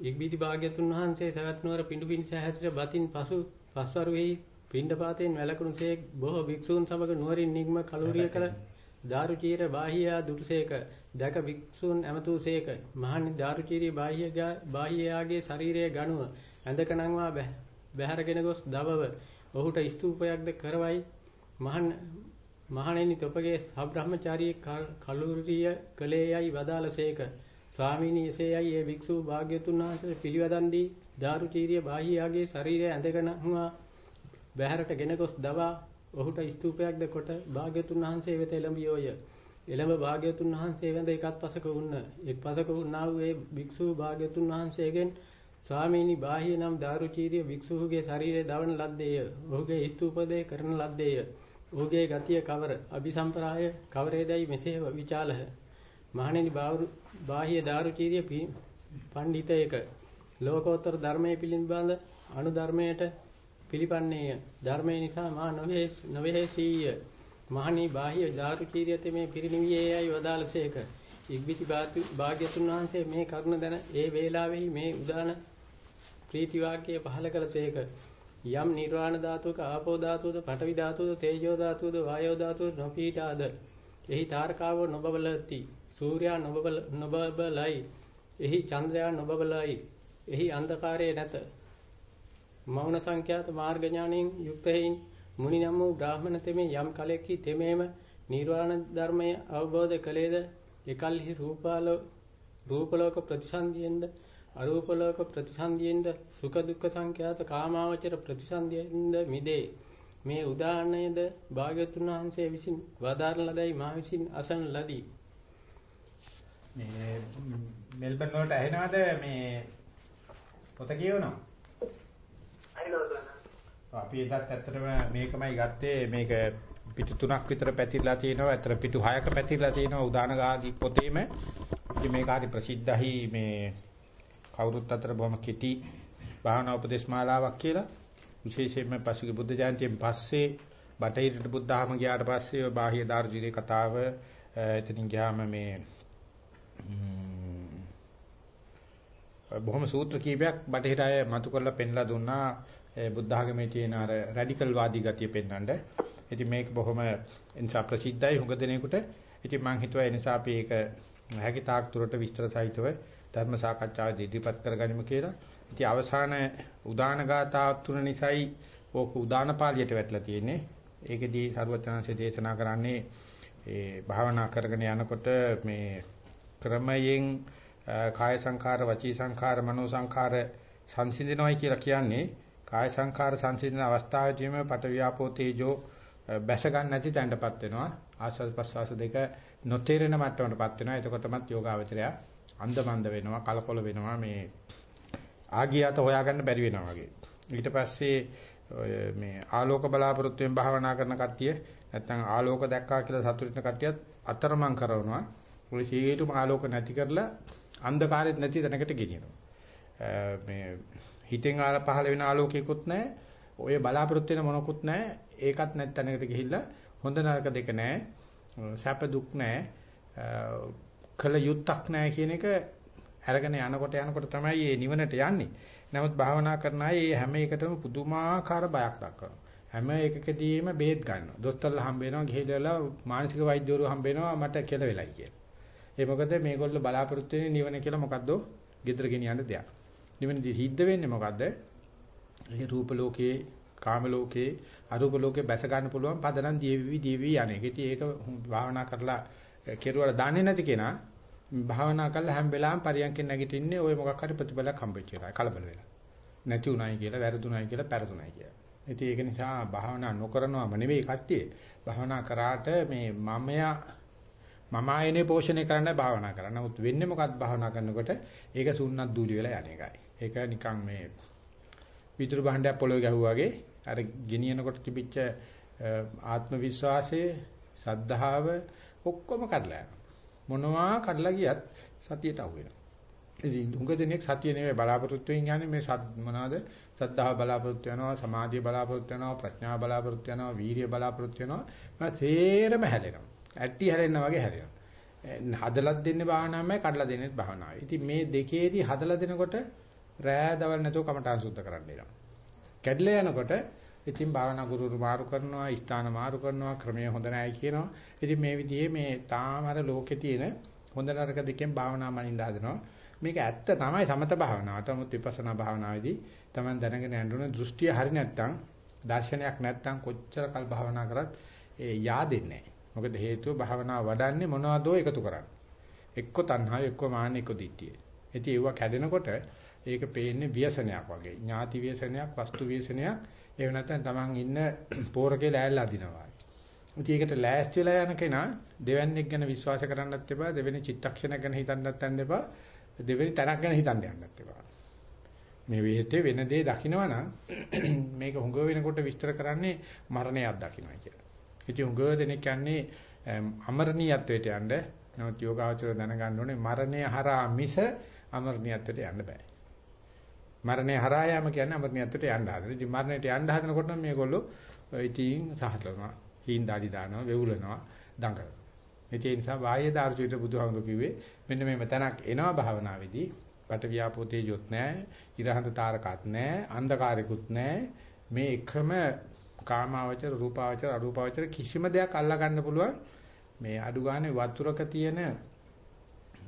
ඉක්බිති භාග්‍යවතුන් වහන්සේ සවැත් නුවර පිඬු පිණිස හැසිර බතින් පසු පස්වරුෙහි පිණ්ඩපාතයෙන් වැළකුණුසේ බොහෝ භික්ෂූන් සමග නුවරින් නිග්ම කලුරිය කළ දාරුචීර බාහියා දුටුසේක දැක වික්ෂූන් ඇමතුසේක මහනි දාරුචීරී බාහියාගේ ශරීරයේ ගණුව ඇඳක නංවා බැහැරගෙන ගොස් දවව ඔහුට ස්තූපයක්ද කරවයි. මහන් මහණෙනි තොපගේ සබ්‍රහ්මචාරී කලුරිය කලේ යයි වදාළසේක. ස්වාමීනි එසේයයි ඒ භික්ෂුව භාග්‍යතුන් වහන්සේ පිළිවදන් දී දාරුචීරිය බාහියාගේ ශරීරය ඇඳගෙන හුවා බහැරට ගෙන ගොස් දවා ඔහුට ස්තූපයක්ද කොට භාග්‍යතුන් වහන්සේ වෙත එළඹියෝය. එළඹ භාග්‍යතුන් වහන්සේ වැඳ එකත් පසක වුණ. එක් පසක වුණා වූ ඒ භික්ෂුව භාග්‍යතුන් වහන්සේගෙන් ස්වාමීනි බාහිය නම් දාරුචීරිය භික්ෂුවගේ ශරීරය දවන ලද්දේය. ඔහුගේ ස්තූපදේ කරන ලද්දේය. ඔහුගේ ගතිය කවර අபிසම්ප්‍රාය කවරේදයි මෙසේ විචාලහ. මහණෙනි බාහිය දාරුචීරිය පඬිතයක ලෝකෝත්තර ධර්මයේ පිළිබඳ අනුධර්මයට පිළිපන්නේය. ධර්මයේ නිසා මා නොවේ නොවේසීය. මහණී බාහිය දාරුචීරියත මේ පිරිනිවියේයයි වදාළසේක. ඉක්බිති භාග්‍යතුන් වහන්සේ මේ කරුණ දැන ඒ වේලාවෙහි මේ උදාන ප්‍රීති වාක්‍යය පහල කළසේක. යම් නිර්වාණ ධාතුවක ආපෝ ධාතුවද පඨවි ධාතුවද තේජෝ ධාතුවද වායෝ ධාතුවද නොපීඨාද එහි තාරකාවෝ නොබබලති සූර්යා නොබබලයි එහි චන්ද්‍රයා නොබබලයි එහි අන්ධකාරයේ නැත මෞන සංඛ්‍යාත මාර්ග ඥාණයෙන් යුක්ත හේයින් මුනි නම් වූ බ්‍රාහ්මණ තෙමේ යම් කලෙකි තෙමේම නිර්වාණ ධර්මය අවබෝධ කළේද? එකල්හි රූපාලෝ රූපලෝක ප්‍රතිසන්දියෙන්ද? අරූපලෝක ප්‍රතිසන්දියෙන්ද? සුඛ දුක්ඛ සංඛ්‍යාත කාමාවචර ප්‍රතිසන්දියෙන්ද මිදේ? මේ උදාහරණයද භාග්‍යතුන් වහන්සේ විසින් වදාරන ලදයි මා විසින් අසන ලදී. මේ මෙල්බන් වලට ඇහෙනවද? මේ පොත කියවනවා? අපි එදත් ඇත්තටම මේකමයි ගත්තේ මේක පිටු තුනක් විතර පැතිරලා තියෙනවා. ඇත්තට පිටු හයක පැතිරලා තියෙනවා උදාන ගාදී පොතේම. ඉතින් මේක හරි ප්‍රසිද්ධයි මේ කවුරුත් අතර බොහොම කෙටි භාවනා උපදේශ මාලාවක් කියලා. විශේෂයෙන්ම පසුගිය බුද්ධ ජයන්තියෙන් පස්සේ බටහිරට බුද්ධාම ගියාට පස්සේ බාහ්‍ය දාර්ශනික කතාව එතනින් ගියාම මේ බොහොම සූත්‍ර කීපයක් බටහිර අය මතු කරලා පෙන්ලා දුන්නා බුද්ධ ආගමේ තියෙන අර රැඩිකල් වාදී ගතිය පෙන්වන්න. ඉතින් මේක බොහොම එනිසා ප්‍රසිද්ධයි හුඟ දෙනෙකුට. ඉතින් මම හිතුවා ඒ නිසා අපි ඒක හැකි තාක් දුරට විස්තර සහිතව ධර්ම සාකච්ඡාවේදී ඉදිරිපත් කරගනිමු කියලා. ඉතින් අවසාන උදාන ගාථා තුන නිසායි ඕක උදාන පාළියට වැටලා තියෙන්නේ. ඒකෙදී සරුවචනanse දේශනා කරන්නේ ඒ භාවනා කරගෙන යනකොට මේ ක්‍රමයෙන් කාය සංඛාර වචී සංඛාර මනෝ සංඛාර සංසිඳනවායි කියලා කියන්නේ. කාය සංඛාර සංසිඳන අවස්ථාවේදීම පටවියාපෝ තේජෝ බැස ගන්න නැති තැනටපත් වෙනවා. ආස්වාද ප්‍රසවාස දෙක නොතේරෙන මට්ටමටපත් වෙනවා. එතකොටමත් යෝගාවචරය අන්දමන්ද වෙනවා කලකොල වෙනවා මේ ආගියාත හොයාගන්න බැරි වෙනවා වගේ. ඊට පස්සේ මේ ආලෝක බලාපොරොත්තුෙන් භාවනා කරන කට්ටිය නැත්නම් ආලෝක දැක්කා කියලා සතුටින් කට්ටියත් අතරමං කරනවා. ඔය සීේතුම ආලෝක නැති කරලා අන්ධකාරෙත් නැති තැනකට ගෙනියනවා. මේ හිතෙන් ආල පහළ වෙන ආලෝකයකුත් නැහැ. ඔය බලාපොරොත්තු වෙන මොනකුත් නැහැ. ඒකත් නැති තැනකට ගිහිල්ලා හොඳ නරක දෙක නැහැ. සැප දුක් නැහැ. කල යුත්තක් නැහැ කියන එක අරගෙන යනකොට යනකොට තමයි මේ නිවනට යන්නේ. නමුත් භාවනා කරන අය මේ හැම එකටම පුදුමාකාර බයක් දක්වනවා. හැම එකකදීම බේත් ගන්නවා. දොස්තරලා හම්බ වෙනවා, ගිහිල්ලා මානසික වෛද්‍යවරු හම්බ වෙනවා මට කෙල වෙලයි කියලා. ඒ මොකද මේගොල්ලෝ බලාපොරොත්තු වෙන්නේ නිවන කියලා මොකද්ද? gedra ගෙනියන්න දෙයක්. නිවනදී සිද්ධ වෙන්නේ මොකද්ද? ඒ රූප ලෝකේ, කාම ලෝකේ, අරූප ලෝකේ බැස ගන්න පුළුවන් පදනම් දීවි දීවි යන්නේ. ඉතින් ඒක භාවනා කරලා කෙරුවල දන්නේ නැති කෙනා භාවනා කරලා හැම වෙලාවෙම පරියන්කෙන් නැගිටින්නේ ওই මොකක් හරි ප්‍රතිඵලයක් හම්බෙච්ච එකයි කලබල වෙලා. නැති උනායි කියලා, වැරදුනායි කියලා, පෙරදුනායි කියලා. ඉතින් ඒක නිසා භාවනා නොකරනවම නෙවෙයි කට්ටිය. භාවනා කරාට මේ මමයා මම ආයනේ පෝෂණය කරන්න භාවනා කරා. නමුත් වෙන්නේ මොකක්ද භාවනා කරනකොට? ඒක සුන්නත් දූලි වෙලා යන එකයි. ඒක නිකන් මේ විදුරු භාණ්ඩයක් පොළොවේ ගැහුවා වගේ අර ගෙනියනකොට තිබිච්ච ආත්ම විශ්වාසය, සද්ධාව ඔක්කොම කඩලා යනවා. මොනවා කඩලා ගියත් සතියට අහු වෙනවා. ඉතින් උඟ දෙනෙක් සතිය නෙවෙයි බලාපොරොත්තු වෙන්නේ යන්නේ මේ සත් මොනවාද? සද්ධාව බලාපොරොත්තු වෙනවා, සමාධිය බලාපොරොත්තු වෙනවා, ප්‍රඥාව බලාපොරොත්තු වෙනවා, වීරිය බලාපොරොත්තු වෙනවා. මම සේරම හැලෙනවා. ඇටි හැරෙනා වගේ හැරෙනවා. හදලා දෙන්නේ භාවනාවමයි කඩලා දෙන්නේ භාවනාවයි. ඉතින් මේ දෙකේදී හදලා දෙනකොට රෑ දවල් නැතුව කමඨාන් සුද්ධ කරන්න වෙනවා. කැඩලා යනකොට ඉතින් භාවනා ගුරුවරු මාරු කරනවා, ස්ථාන මාරු කරනවා, ක්‍රමය හොඳ නැහැ කියනවා. ඉතින් මේ විදිහේ මේ තාමර ලෝකේ තියෙන හොඳ නරක දෙකෙන් භාවනා මනින්න හදනවා. මේක ඇත්ත තමයි සමත භාවනාව. තමත් විපස්සනා භාවනාවේදී Taman දැනගෙන යන්න ඕන දෘෂ්ටිය හරි නැත්තම් දර්ශනයක් නැත්තම් කොච්චර කල් භාවනා කරත් ඒ yaadෙන්නේ නැහැ. මොකද හේතුව භාවනාව වඩන්නේ මොනවදෝ එකතු කරන්නේ. එක්ක තණ්හාව, එක්ක මාන්න, එක්ක දිට්ඨිය. ඉතින් ඒව කැඩෙනකොට ඒක පේන්නේ ව්‍යසනයක් වගේ. ඥාති ව්‍යසනයක්, වස්තු ව්‍යසනයක්. එහෙම නැත්නම් Taman ඉන්න *clears throat* පෝරකේ ලෑල්ල අදිනවා. ඉතින් ඒකට ලෑස්ති වෙලා යන කෙනා දෙවන්නේක් ගැන විශ්වාස කරන්නත් එපා, දෙවෙනි චිත්තක්ෂණ ගැන හිතන්නත් යන්න එපා, දෙවෙනි තැනක් ගැන හිතන්න යන්නත් එපා. මේ විහෙතේ වෙන දේ දකිනවා නම් *clears throat* මේක හුඟ වෙනකොට විස්තර කරන්නේ මරණයක් දකින්නයි කියලා. ඉතින් හුඟ දෙනෙක් කියන්නේ අමරණීයත්වයට යන්න නමුත් යෝගාචර දැනගන්න ඕනේ මරණය හරහා මිස අමරණීයත්වයට යන්න බෑ. මරණය හරහා යෑම කියන්නේ අමරණීයත්වයට යන්න හදන. ඉතින් මරණයට යන්න හදනකොට මේගොල්ලෝ ඉතින් සහලනවා, හීන්දාඩි දානවා, වෙවුලනවා, දඟලනවා. ඒ නිසා බාහ්‍ය දාර්ශනික බුදුහාමුදුරු කිව්වේ මෙන්න මේ තැනක් එනවා භාවනාවේදී පට ව්‍යාපෝ තේජොත් නැහැ, ඉරහඳ තාරකත් නැහැ, අන්ධකාරිකුත් නැහැ. මේ එකම කාමාවචර, රූපාවචර, අරූපාවචර කිසිම දෙයක් අල්ලා ගන්න පුළුවන් මේ අඩු ගානේ වතුරක තියෙන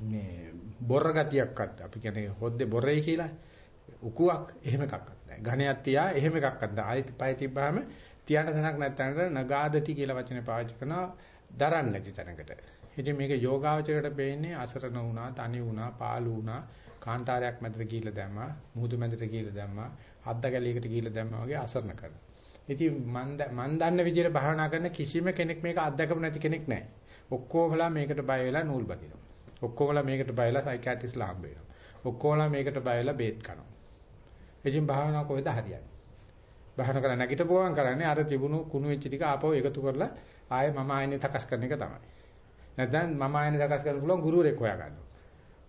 මේ බොර ගතියක්වත් අපි කියන්නේ හොද්දේ බොරේ කියලා උකුවක් එහෙම එකක්වත් නැහැ. ඝණයක් තියා එහෙම එකක්වත් නැහැ. ආයෙත් පය තිබ්බාම තියන්න තැනක් නැත්නම් නගාදති කියලා වචනේ පාවිච්චි කරනවා දරන්න නැති තැනකට. ඉතින් මේක යෝගාවචරයට පේන්නේ අසරණ වුණා, තනි වුණා, පාළු වුණා, කාන්තාරයක් මැදට ගිහිල්ලා දැම්මා, මුහුදු මැදට ගිහිල්ලා දැම්මා, අද්ද ගැලයකට ගිහිල්ලා දැම්මා වගේ අසරණ කරනවා. ඉතින් මන් මන් දන්න විදිහට භාවනා කරන කිසිම කෙනෙක් මේක අත්දකපු නැති කෙනෙක් නැහැ. ඔක්කොමලා මේකට බය වෙලා නූල් බඳිනවා. ඔක්කොමලා මේකට බය වෙලා සයිකියාට්‍රිස්ලා හම්බ වෙනවා. ඔක්කොමලා මේකට බය වෙලා බේත් කනවා. එදින් භාවනා කොහෙද හරියන්නේ? භාවනා කරලා නැගිටපුවම කරන්නේ අර තිබුණු කුණු වෙච්ච ටික ආපහු එකතු කරලා ආයේ මම ආයනේ තකස් කරන එක තමයි. නැත්නම් මම ආයනේ තකස් කරන්න පුළුවන් ගුරුවරයෙක් හොයාගන්න.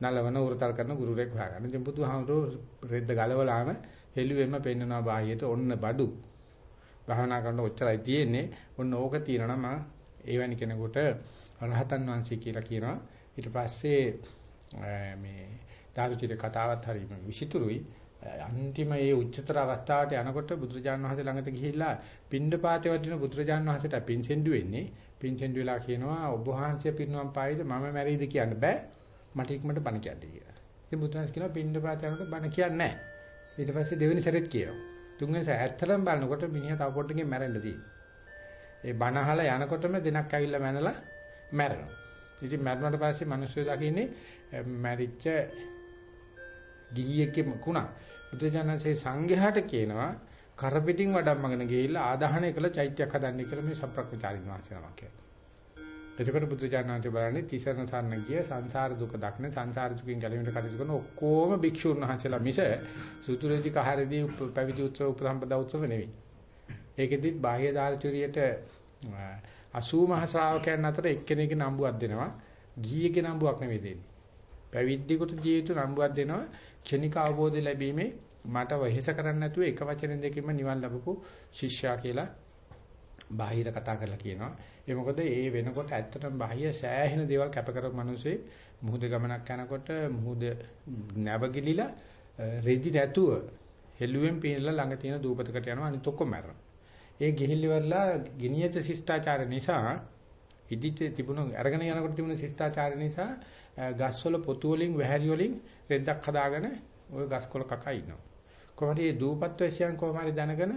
නලවන උරතල් කරන ගුරුවරයෙක් හොයාගන්න. ඉතින් බුදුහාමුදුරුවෝ රෙද්ද ගලවලාම හෙළුවෙම පෙන්නනවා බාහියට ඔන්න බඩු. භාවනා කරනකොට ඔච්චරයි තියෙන්නේ. ඔන්න ඕක තියෙනවා නම් එවැනි කෙනෙකුට රහතන් වහන්සේ කියලා කියනවා. ඊට පස්සේ මේ දාරුචිත කතාවත් හරිම විචිතුරුයි. අන්තිම මේ උච්චතර අවස්ථාවට යනකොට බුදුරජාණන් වහන්සේ ළඟට ගිහිල්ලා පින්ඩපාතේ වදින බුදුරජාණන් වහන්සේට පින්සෙන්ඩු වෙන්නේ. පින්සෙන්ඩු වෙලා කියනවා ඔබ වහන්සේ පින්නම් පායිද මම මැරෙයිද කියන්න බෑ. මට ඉක්මනට බණ කියන්න කියලා. ඉතින් බුදුරජාණන් කියනවා පින්ඩපාතේ යනකොට බණ කියන්නේ නැහැ. ඊට පස්සේ දෙවෙනි සැරේත් කියනවා. තුන්වෙනි සැරේ ඇත්තටම බලනකොට මිනිහා තව පොඩ්ඩකින් මැරෙන්න තියෙනවා. ඒ බණ අහලා යනකොටම දිනක් ඇවිල්ලා මැනලා මැරෙනවා. ඉතින් මැරුණාට පස්සේ මිනිස්සු දකින්නේ මැරිච්ච ගිහියෙක්ගේ කුණක්. බුදුජානකසේ සංඝයාට කියනවා කරපිටින් වඩම්මගෙන ගිහිල්ලා ආදාහනය කළ චෛත්‍යයක් හදන්න කියලා මේ සප්‍රක්‍මචාරින් වහන්සේ නමක් කියනවා. එතකොට බුදුජානකසේ බලන්නේ තිසරණ සරණ ගිය සංසාර දුක දක්න සංසාර දුකින් ගැලවෙන්න කටයුතු කරන ඔක්කොම භික්ෂුන් වහන්සේලා මිස සුතුරේදී කහරදී පැවිදි උත්සව උපසම්පදා උත්සව නෙවෙයි. ඒකෙදිත් බාහ්‍ය දාර්ශනිකයට 80 මහ ශ්‍රාවකයන් අතර එක්කෙනෙක්ගේ නම්බුවක් දෙනවා. ගිහියගේ නම්බුවක් නෙවෙයි දෙන්නේ. පැවිද්දෙකුට ජීවිත නම්බුවක් දෙනවා. ක්ෂණික අවබෝධය ලැබීමේ මට වෙහෙස කරන්න නැතුව එක වචන දෙකකින්ම නිවන් ලැබපු ශිෂ්‍යයා කියලා බාහිර කතා කරලා කියනවා. ඒ මොකද ඒ වෙනකොට ඇත්තටම බාහිර සෑහෙන දේවල් කැප කරපු මිනිස්සේ මුහුද ගමනක් යනකොට මුහුද නැවගිලිලා රෙදි නැතුව හෙළුවෙන් පීනලා ළඟ තියෙන දූපතකට යනවා අනිත් ඔක්කොම මැරෙනවා. ඒ ගිහිල්ලිවලා ගිනියච්ච ශිෂ්ටාචාර නිසා ඉදිච්ච තිබුණු අරගෙන යනකොට තිබුණු ශිෂ්ටාචාර නිසා ගස්වල පොතු වලින් වැහැරි වලින් රෙද්දක් හදාගෙන ওই ගස්කොල කකා ඉන්නවා. කොහොමද මේ දූපත් වැසියන් කොහොම හරි දැනගෙන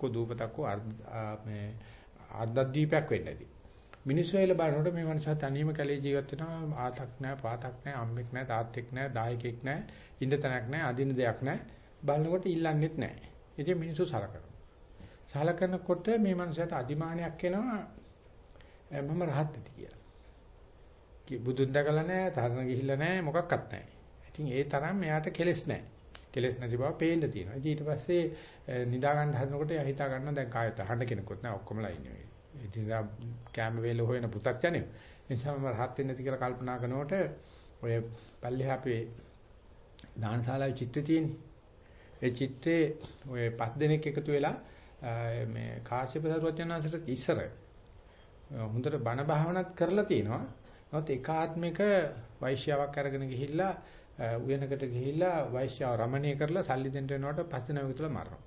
කො දූපතක් කො මේ අර්ධද්වීපයක් වෙන්න ඇති. මිනිස්සු වෙල බලනකොට මේ මනුස්සයා තනියම කැලේ ජීවත් වෙනවා ආතක් නැහැ පාතක් නැහැ අම්මෙක් නැහැ තාත්තෙක් නැහැ දායකෙක් නැහැ ඉන්න තැනක් නැහැ අදින්න දෙයක් නැහැ බලනකොට ඉල්ලන්නෙත් නැහැ. ඉතින් මිනිස්සු සලකනවා. සලකනකොට මේ මනුස්සයාට අදිමානයක් එනවා මම රහත් ඇති කියලා. කි බුදුන් දැකලා නැහැ, තරණ ගිහිල්ලා නැහැ, මොකක්වත් නැහැ. ඉතින් ඒ තරම් එයාට කෙලෙස් නැහැ. කෙලෙස් නැති බව පේන්න තියෙනවා. ඉතින් ඊට පස්සේ නිදා ගන්න හදනකොට එයා හිතා ගන්නවා දැන් කායත හඬ කෙනෙකුත් නැහැ, ඔක්කොමලා ඉන්නේ. ඉතින් කැම වේල හොයන පුතක් ජනෙ. ඒ නිසා මම රහත් වෙන්නේ නැති කියලා කල්පනා කරනකොට ඔය පල්ලෙහා අපේ දානශාලාවේ චිත්‍රය තියෙන්නේ. ඒ චිත්‍රේ ඔය පස් දෙනෙක් එකතු වෙලා මේ කාශ්‍යප සරුවචනාංශට ඉස්සර හොඳට බණ භාවනාත් කරලා තිනවා. නමුත් ඒකාත්මික වෛශ්‍යාවක් අරගෙන ගිහිල්ලා උයනකට ගිහිල්ලා වෛශ්‍යාව රමණීය කරලා සල්ලි දෙන්න වෙනකොට පස්සේ නැව විතර මරනවා.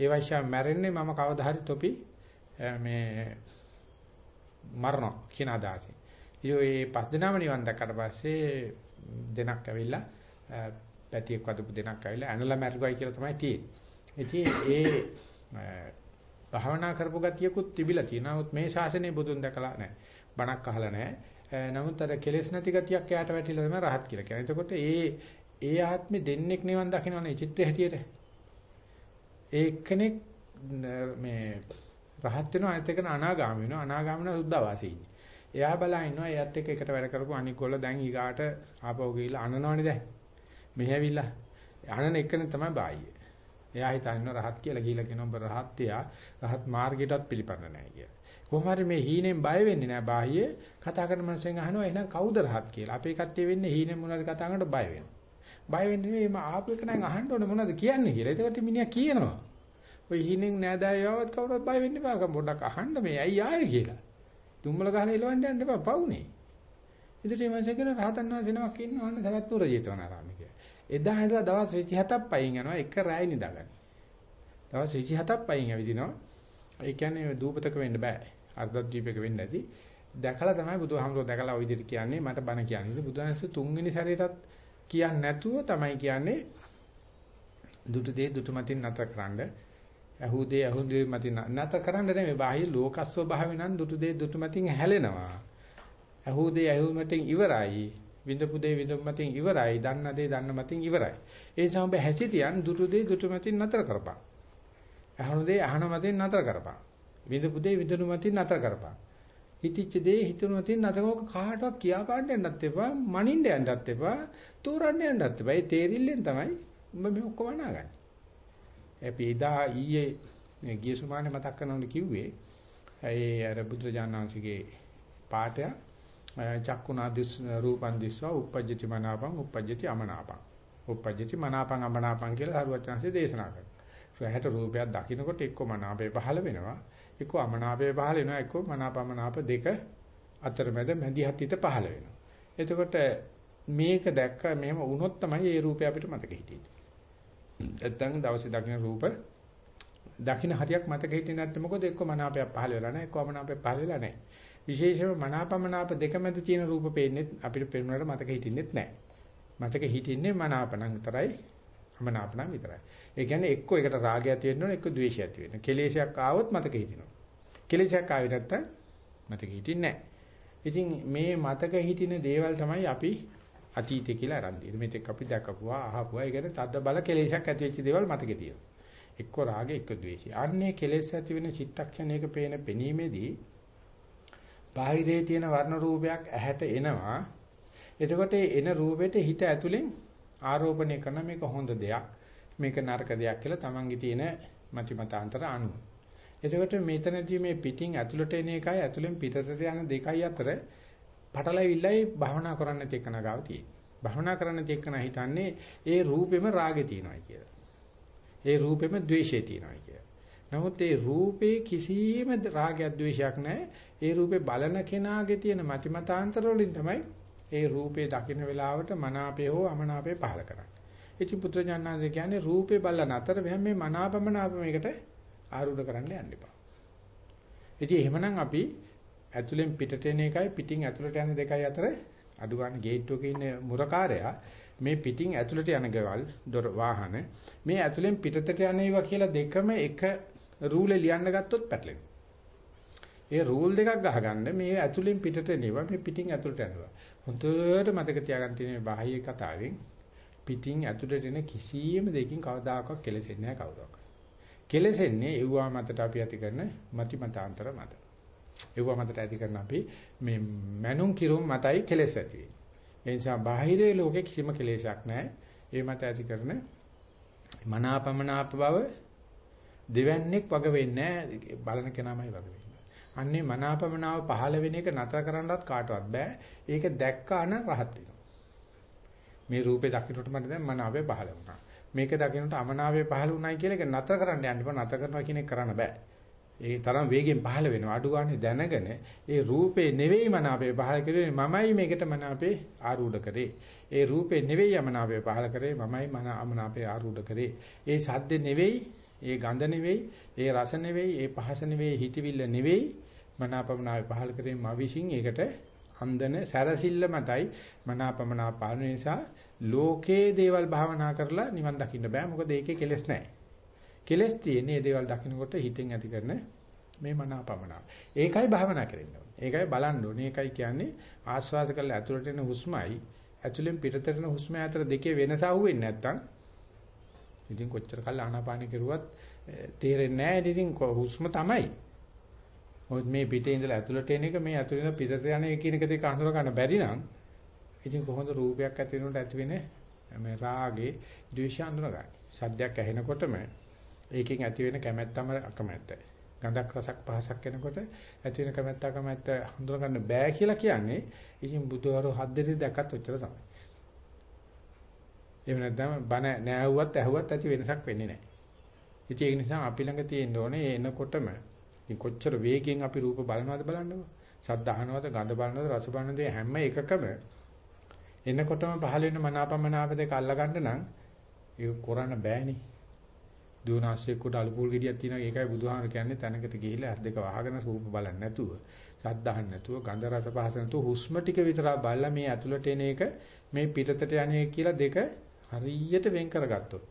ඒ වෛශ්‍යාව මැරෙන්නේ මම කවදා හරි තොපි මේ මරනවා කියන අදහසින්. ඊයේ පස් දෙනාම නිවන් දැක්කට පස්සේ දෙනක් ඇවිල්ලා පැටියෙක් වදපු දෙනක් ඇවිල්ලා ඇනලා මැරුවයි කියලා තමයි තියෙන්නේ. ඉතින් ඒ භාවනා කරපු ගතියකුත් තිබිලා තියෙනවා. නමුත් මේ ශාසනය බුදුන් දැකලා නැහැ. බණක් අහලා නැහැ. නමුත් අර කෙලෙස් නැති ගතියක් එයාට වැටිලා තමයි රහත් කියලා කියන්නේ. එතකොට ඒ ඒ ආත්මෙ දෙන්නෙක් නිවන් දකින්නනේ චිත්ත හැටියට. ඒ එක්කෙනෙක් මේ රහත් වෙනවා අනිත් එකන අනාගාමී වෙනවා. අනාගාමී වෙනවා සුද්ධවාසී ඉන්නේ. එයා බලා ඉන්නවා එයත් එක්ක එකට වැඩ කරපු අනික් ගොල්ල දැන් ඊගාට ආපහු ගිහිල්ලා අනනවනේ දැන්. මෙහෙ ඇවිල්ලා අනන එකනේ තමයි බාහිය. එයා හිතන්නේ රහත් කියලා ගිහිල්ලා කියනවා ඔබ රහත්යා රහත් මාර්ගයටත් පිළිපන්න නැහැ කියලා. කොහොම හරි මේ හීනෙන් බය වෙන්නේ නැහැ බාහිය කතා කරන මනුස්සයන් අහනවා එහෙනම් කවුද රහත් කියලා. අපේ කට්ටිය වෙන්නේ හීනෙන් මොනවද කතා කරනකොට බය වෙනවා. බය වෙන්නේ මේ ආපු එක නම් අහන්න ඕනේ මොනවද කියන්නේ කියලා. ඒකට මිනිහා කියනවා. ඔය හීනෙන් නෑදෑයවවත් කවුරුත් බය වෙන්න එපා. පොඩ්ඩක් අහන්න මේ ඇයි ආවේ කියලා. තුම්මල ගහලා එලවන්න යන්න එපා පවුනේ. ඉතින් මේ මාසේ කියන රහතන් වහන්සේ නමක් ඉන්නවා අන්න සවැත් නුර ජේතවනාරාමේ කියලා. එදා ඉඳලා දවස් 27ක් පයින් යනවා එක රැය නිදාගන්න. දවස් 27ක් පයින් ඇවිදිනවා. ඒ කියන්නේ දූපතක වෙන්න බෑ. අර්ධද්වීපයක වෙන්න ඇති. දැකලා තමයි බුදුහාමුදුරුවෝ දැකලා ওই විදිහට කියන්නේ මට බණ කියන්නේ. ඉතින් බුදුහාමුදුරුවෝ තුන්වෙනි සැරේටත් කියන්නේ නැතුව තමයි කියන්නේ දුටු දේ දුටු මතින් නැතර කරන්නේ ඇහුදේ ඇහුදේ මතින් නැත කරන්න නෙමෙයි බාහිර ලෝකස්වභාවය නම් දුටු දේ දුටු මතින් හැලෙනවා. ඇහුදේ ඇහු මතින් ඉවරයි. විඳපු දේ විඳපු මතින් ඉවරයි. දන්න දේ දන්න මතින් ඉවරයි. ඒ නිසා ඔබ හැසිතියන් දුටු දේ දුටු මතින් නතර කරපන්. අහන දේ අහන මතින් නතර කරපන්. විඳපු දේ විඳපු මතින් නතර කරපන්. හිතිච්ච දේ හිතුණු මතින් නතර කෝක කාටවත් කියා පාන්න යන්නත් එපා. මනින්න යන්නත් එපා. තෝරන්න යන්නත් එපා. ඒ තේරිල්ලෙන් තමයි ඔබ මේ ඔක්කොම අනාගන්නේ. අපි එදා ඊයේ ගිය සුමානේ මතක් කරනවනේ කිව්වේ ඒ අර බුදුජානනාංශගේ පාඨය චක්කුණා දිස් රූපං දිස්වා uppajjati මනාපං uppajjati අමනාපං uppajjati මනාපං අමනාපං කියලා සරුවචනanse දේශනා කරනවා. ඇහැට රූපයක් දකින්නකොට එක්ක මනාපේ පහළ වෙනවා එක්ක අමනාපේ පහළ වෙනවා එක්ක මනාපමනාප දෙක අතරමැද මැදිහත් හිත පහළ වෙනවා. එතකොට මේක දැක්ක මෙහෙම වුණොත් තමයි ඒ රූපය අපිට මතක හිටින්නේ. නැත්තම් දවසේ දකින්න රූප දකින්න හරියක් මතක හිටින්නේ නැත්නම් මොකද එක්ක මනාපයක් පහළ වෙලා නැහැ එක්ක අමනාපයක් පහළ වෙලා නැහැ. විශේෂයෙන්ම මනාපමනාප දෙක මැද තියෙන රූප පේන්නේ අපිට පේනවට මතක හිටින්නෙත් නැහැ. මතක හිටින්නේ මනාපණන් විතරයි අමනාපණන් විතරයි. ඒ කියන්නේ එක්ක එකට රාගය ඇති වෙන්න ඕන එක්ක ද්වේෂය ඇති වෙන්න. කෙලේශයක් ආවොත් මතක හිටිනවා. කෙලේශයක් ආවේ නැත්තම් මතක හිටින්නේ නැහැ. ඉතින් මේ මතක හිටින දේවල් තමයි අපි අතීතය කියලා අරන් තියෙන්නේ. මේක අපි දැකපුවා, අහපුවා. ඒ කියන්නේ තද්ද බල කෙලෙසක් ඇති වෙච්ච දේවල් මතකේ තියෙනවා. එක්ක රාගය, එක්ක ද්වේෂය. අන්නේ කෙලෙස් ඇති වෙන චිත්තක්ෂණයක පේන පෙනීමේදී බාහිරේ තියෙන වර්ණ රූපයක් ඇහැට එනවා. එතකොට එන රූපෙට හිත ඇතුලෙන් ආරෝපණය කරන මේක හොඳ දෙයක්, මේක නරක දෙයක් කියලා තමන්ගේ තියෙන මතිමතාන්තර අනුව. එතකොට මෙතනදී මේ පිටින් ඇතුළට එන එකයි ඇතුලෙන් පිටතට යන දෙකයි අතර පටලවිල්ලයි භවනා කරන්න තෙකන ගාව තියෙන්නේ. භවනා කරන්න තෙකන හිතන්නේ ඒ රූපෙම රාගේ තියෙනවා කියලා. ඒ රූපෙම ද්වේෂේ තියෙනවා කියලා. නමුත් ඒ රූපේ කිසියම් රාගයක් ද්වේෂයක් නැහැ. ඒ රූපේ බලන කෙනාගේ තියෙන මතිමතාන්තර වලින් තමයි ඒ රූපේ දකින්න වෙලාවට මනාපේ හෝ අමනාපේ පහල කරන්නේ. ඉති පුත්‍ර ඥානanse කියන්නේ රූපේ බලන අතර මේ මනාපමනාප මේකට ආරූඪ කරන්න යන්න එපා. ඉතින් එහෙමනම් අපි ඇතුලෙන් පිටට එන එකයි පිටින් ඇතුලට යන දෙකයි අතර අඩු ගන්න ගේට්ටුවක ඉන්න මුරකාරයා මේ පිටින් ඇතුලට යන ගෙවල් දොර වාහන මේ ඇතුලෙන් පිටතට යන ඒවා කියලා දෙකම එක රූලේ ලියන්න ගත්තොත් පැටලෙනවා. ඒ රූල් දෙකක් ගහගන්න මේ ඇතුලෙන් පිටට එනවා මේ පිටින් ඇතුලට යනවා. හොඳට මතක තියාගන්න තියෙන මේ බාහ්‍ය කතාවෙන් පිටින් ඇතුලට එන කිසියම් දෙයකින් කවදාකවත් කෙලෙසෙන්නේ නැහැ කවුරක්. කෙලෙසෙන්නේ ඒවා මතට අපි ඇති කරන මති මතාන්තර මත. ඒව මතට ඇති කරන අපි මේ මනුන් කිරුම් මතයි කෙලෙස් ඇති වෙන්නේ. ඒ නිසා බාහිර ලෝකේ කිසිම කෙලෙසයක් නැහැ. ඒ මත ඇති කරන මනාපමනාප බව දෙවන්නේක් වග වෙන්නේ බලන කෙනාමයි වග වෙන්නේ. අන්නේ මනාපමනාව පහළ වෙන එක නතර කරන්නවත් කාටවත් බෑ. ඒක දැක්කා නම් රහත් වෙනවා. මේ රූපේ දකින්නට මට දැන් මනාවේ පහළ වුණා. මේක දකින්නට අමනාවේ පහළ වුණයි කියලා ඒක නතර කරන්න යන්න බෑ. නතර කරනවා කියන එක කරන්න බෑ. ඒ තරම් වේගෙන් පහළ වෙනවා. අඩු ගන්න දැනගෙන ඒ රූපේ නෙවෙයි මනාපේ පහළ කරේ මමයි මේකට මනාපේ ආරූඪ කරේ. ඒ රූපේ නෙවෙයි යමනාපේ පහළ කරේ මමයි මන අමනාපේ ආරූඪ කරේ. ඒ සද්ද නෙවෙයි, ඒ ගඳ නෙවෙයි, ඒ රස නෙවෙයි, ඒ පහස නෙවෙයි, හිතවිල්ල නෙවෙයි මනාපමනාපේ පහළ කරේ මම විශ්ින් ඒකට හන්දන සැරසිල්ල මතයි මනාපමනා පාලන නිසා ලෝකේ දේවල් භාවනා කරලා නිවන් දකින්න බෑ. මොකද ඒකේ කෙලෙස් නැහැ. කෙලස් තියෙන්නේ මේ දේවල් දකින්නකොට හිතෙන් ඇති කරන මේ මනාපමනාව. ඒකයි භාවනා කරන්න ඕනේ. ඒකයි බලන්න ඕනේ. ඒකයි කියන්නේ ආස්වාස කරලා ඇතුළට එන හුස්මයි ඇතුළෙන් පිටතට එන හුස්ම අතර දෙකේ වෙනස අහුවෙන්නේ නැත්තම් ඉතින් කොච්චර කල් ආනාපානෙ කෙරුවත් තේරෙන්නේ නැහැ. ඉතින් හුස්ම තමයි. මොකද මේ පිටේ ඉඳලා ඇතුළට එන එක මේ ඇතුළේ පිටට යන එක කියන එක දෙක අඳුර ගන්න බැරි නම් ඉතින් කොහොමද රූපයක් ඇති වෙනකොට ඇති වෙන්නේ මේ රාගේ ද්වේෂය අඳුනගන්නේ. සද්දයක් ඇහෙනකොටම ඒකෙන් ඇති වෙන කැමැත්තම අකමැත්ත. ගඳක් රසක් පහසක් එනකොට ඇති වෙන කැමැත්ත අකමැත්ත හඳුනගන්න බෑ කියලා කියන්නේ ඉතින් බුදුහාරෝ හත් දෙනෙක් දැක්කත් ඔච්චර තමයි. එහෙම නැත්නම් බන නෑවුවත් ඇහුවත් ඇති වෙනසක් වෙන්නේ නැහැ. ඉතින් ඒ නිසා අපි ළඟ තියෙන්න ඕනේ එනකොටම ඉතින් කොච්චර වේගෙන් අපි රූප බලනවද බලන්නකෝ. සද්ද අහනවද, ගඳ බලනවද, රස බලනවද හැම එකකම එනකොටම පහළ වෙන මනාපමනාප දෙක අල්ලගන්න නම් ඒක කරන්න බෑනේ. දුවනාස්සෙක්කට අලුපුල් ගෙඩියක් තියෙනවා ඒකයි බුදුහාමර කියන්නේ තැනකට ගිහිල්ලා ඇස් දෙක වහගෙන රූප බලන්නේ නැතුව සද්ද අහන්නේ නැතුව ගන්ධ රස පහස නැතුව හුස්ම ටික විතරක් බලලා මේ ඇතුළට එන එක මේ පිටතට යන්නේ කියලා දෙක හරියට වෙන් කරගත්තොත්.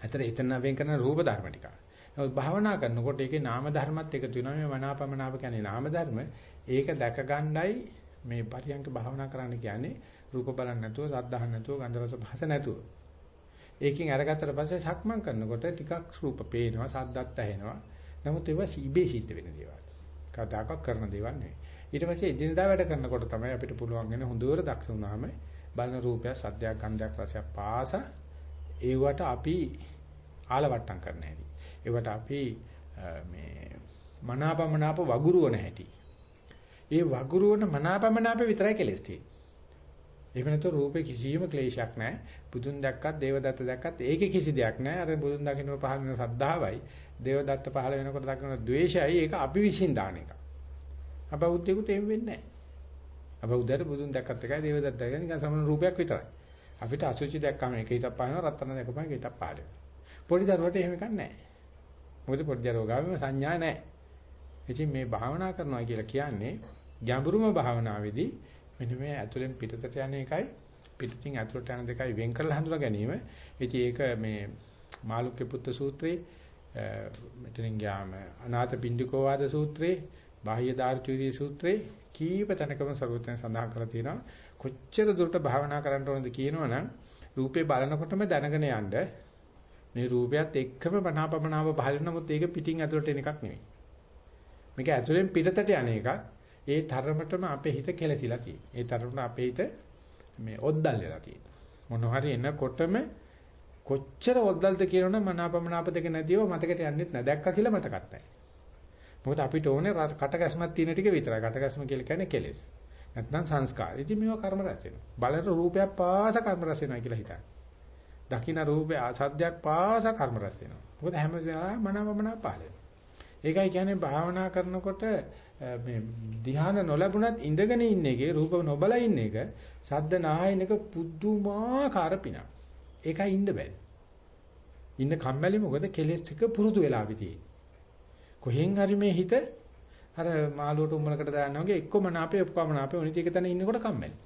ඇතර එතන වෙන් කරන රූප ධර්ම ටික. නමුත් භාවනා කරනකොට ඒකේ නාම ධර්මත් එකතු වෙනවා මේ මනාපමනාප කියන්නේ නාම ධර්ම. ඒක දැක ගන්නයි මේ පරියන්ක භාවනා කරන්න කියන්නේ රූප බලන්නේ නැතුව, සද්ද අහන්නේ නැතුව, ගන්ධ රස පහස නැතුව. ඒකෙන් අරගත්තට පස්සේ සක්මන් කරනකොට ටිකක් රූප පේනවා, සද්දත් ඇහෙනවා. නමුත් ඒවා සීබේ සිද්ධ වෙන දේවල්. කවදාකවත් කරන දේවල් නෙවෙයි. ඊට පස්සේ එදිනදා වැඩ කරනකොට තමයි අපිට පුළුවන් වෙන හොඳට දක්ෂ වුණාම බලන රූපයක්, සද්දයක්, ගන්ධයක්, රසයක් පාස ඒවට අපි ආලවට්ටම් කරන්න හැටි. ඒවට අපි මේ මනාපමනාප වගුරුවන හැටි. ඒ වගුරුවන මනාපමනාප විතරයි කෙලස් තියෙන්නේ. ඒක නැතුව රූපේ කිසියම් ක්ලේශයක් නැහැ. බුදුන් දැක්කත්, දේවදත්ත දැක්කත් ඒකේ කිසි දෙයක් නැහැ. අර බුදුන් දකින්න පහළ වෙන සද්ධාවයි, දේවදත්ත පහළ වෙනකොට දකින්න ද්වේෂයයි ඒක අපි විශ්ින් දාන එක. අපෞද්දේකට එහෙම වෙන්නේ නැහැ. අපෞද්දට බුදුන් දැක්කත් එකයි, දේවදත්ත දැක්කත් නිකන් සමන රූපයක් විතරයි. අපිට අසුචි දැක්කම එක හිතක් පහනවා, රත්තරන් දැක්කම එක හිතක් පහළ වෙනවා. පොඩි දරුවට එහෙම එකක් නැහැ. මොකද පොඩි දරුවෝ ගාවෙම සංඥා නැහැ. ඉතින් මේ භාවනා කරනවා කියලා කියන්නේ ගැඹුරුම භාවනාවේදී මෙන්න මේ ඇතුලෙන් පිටතට යන එකයි පිටින් ඇතුලට යන දෙකයි වෙන් කරලා හඳුනා ගැනීම. ඉතින් ඒක මේ මාළුක්‍ය පුත්ත සූත්‍රයේ මෙතනින් ගියාම අනාථ පිණ්ඩිකෝ වාද සූත්‍රයේ බාහ්‍ය දාර්චුරිය සූත්‍රයේ කීප තැනකම සර්වඥයන් සඳහන් කරලා තියෙනවා. කොච්චර දුරට භාවනා කරන්න ඕනද කියනවනම් රූපේ බලනකොටම දැනගෙන යන්න මේ රූපයත් එක්කම බණාපමනාව පහළ නමුත් ඒක පිටින් ඇතුලට එන එකක් නෙවෙයි. මේක ඇතුලෙන් පිටතට යන එකක්. ඒ තරමටම අපේ හිත කෙලසිලා තියෙනවා. ඒ තරමට අපේ හිත මේ ඔද්දල් වෙලා තියෙනවා. මොන හරි එනකොටම කොච්චර ඔද්දල්ද කියනවනම් මනාපමනාප දෙක නැතිව මතකට යන්නෙත් නැ දැක්කා කියලා මතකත් නැහැ. මොකද අපිට ඕනේ කට ගැස්මක් තියෙන ටික විතරයි. කට ගැස්ම කියලා කියන්නේ කෙලෙස්. නැත්නම් සංස්කාර. ඉතින් මේවා කර්ම රැස් වෙනවා. බලන රූපයක් පාස කර්ම රැස් වෙනවා කියලා හිතන්න. දකින්න රූපය සද්දයක් පාස කර්ම රැස් වෙනවා. මොකද හැම වෙලාවෙම මනාපමනාප පහළ වෙනවා. ඒකයි කියන්නේ භාවනා කරනකොට මේ ධ්‍යාන නොලැබුණත් ඉඳගෙන ඉන්න එකේ රූප නොබල ඉන්න එක සද්ද නාහින එක පුදුමාකාර පිනක්. ඒකයි ඉන්න බෑ. ඉන්න කම්මැලි මොකද කෙලෙස් එක පුරුදු වෙලා අපි කොහෙන් හරි මේ හිත අර මාළුවට උම්මලකට දානවා වගේ එක්කම නාපේ ඔක්කොම නාපේ උනිත එක තැන ඉන්නකොට කම්මැලි.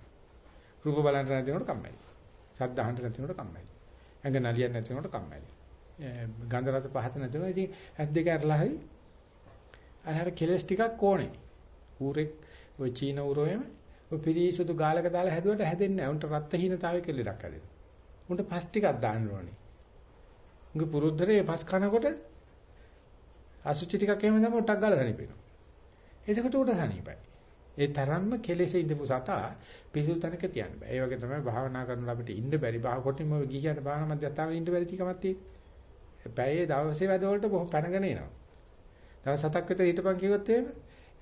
රූප බලන්න නැතිනකොට කම්මැලි. ශබ්ද අහන්න නැතිනකොට කම්මැලි. ඇඟ නලියන්න නැතිනකොට කම්මැලි. ගන්ධ රස පහත නැතිනකොට ඉතින් ඇස් දෙක අරලා හරි අර හර කෙලස් ටිකක් ඕනේ. ඌරෙක් ඔය චීන ඌරෝෙම ඔය පිරිසුදු ගාලක දාලා හැදුවට හැදෙන්නේ නැහැ. උන්ට රත්ත්‍හීනතාවය කෙලෙඩක් හැදෙනවා. උන්ට පස් ටිකක් දාන්න ඕනේ. උන්ගේ පුරුද්දරේ පස් කනකොට අසුචි ටිකක් එහෙම තමයි ටක් ගාලා සනීපෙනවා. එතකොට උට සනීපයි. ඒ තරම්ම කෙලෙසේ ඉඳපු සතා පිසු තැනක තියන්න බෑ. ඒ වගේ තමයි භාවනා කරනකොට අපිට ඉන්න බැරි. භාව කොටින්ම ගිහියට භාවනා මැදත්තාම ඉන්න බැරි ටිකමක් තියෙන්නේ. පැයේ දවසේ වැඩවලට බොහොම පැනගෙන එනවා. තව සතක් විතර හිටපන් කිව්වොත් එහෙම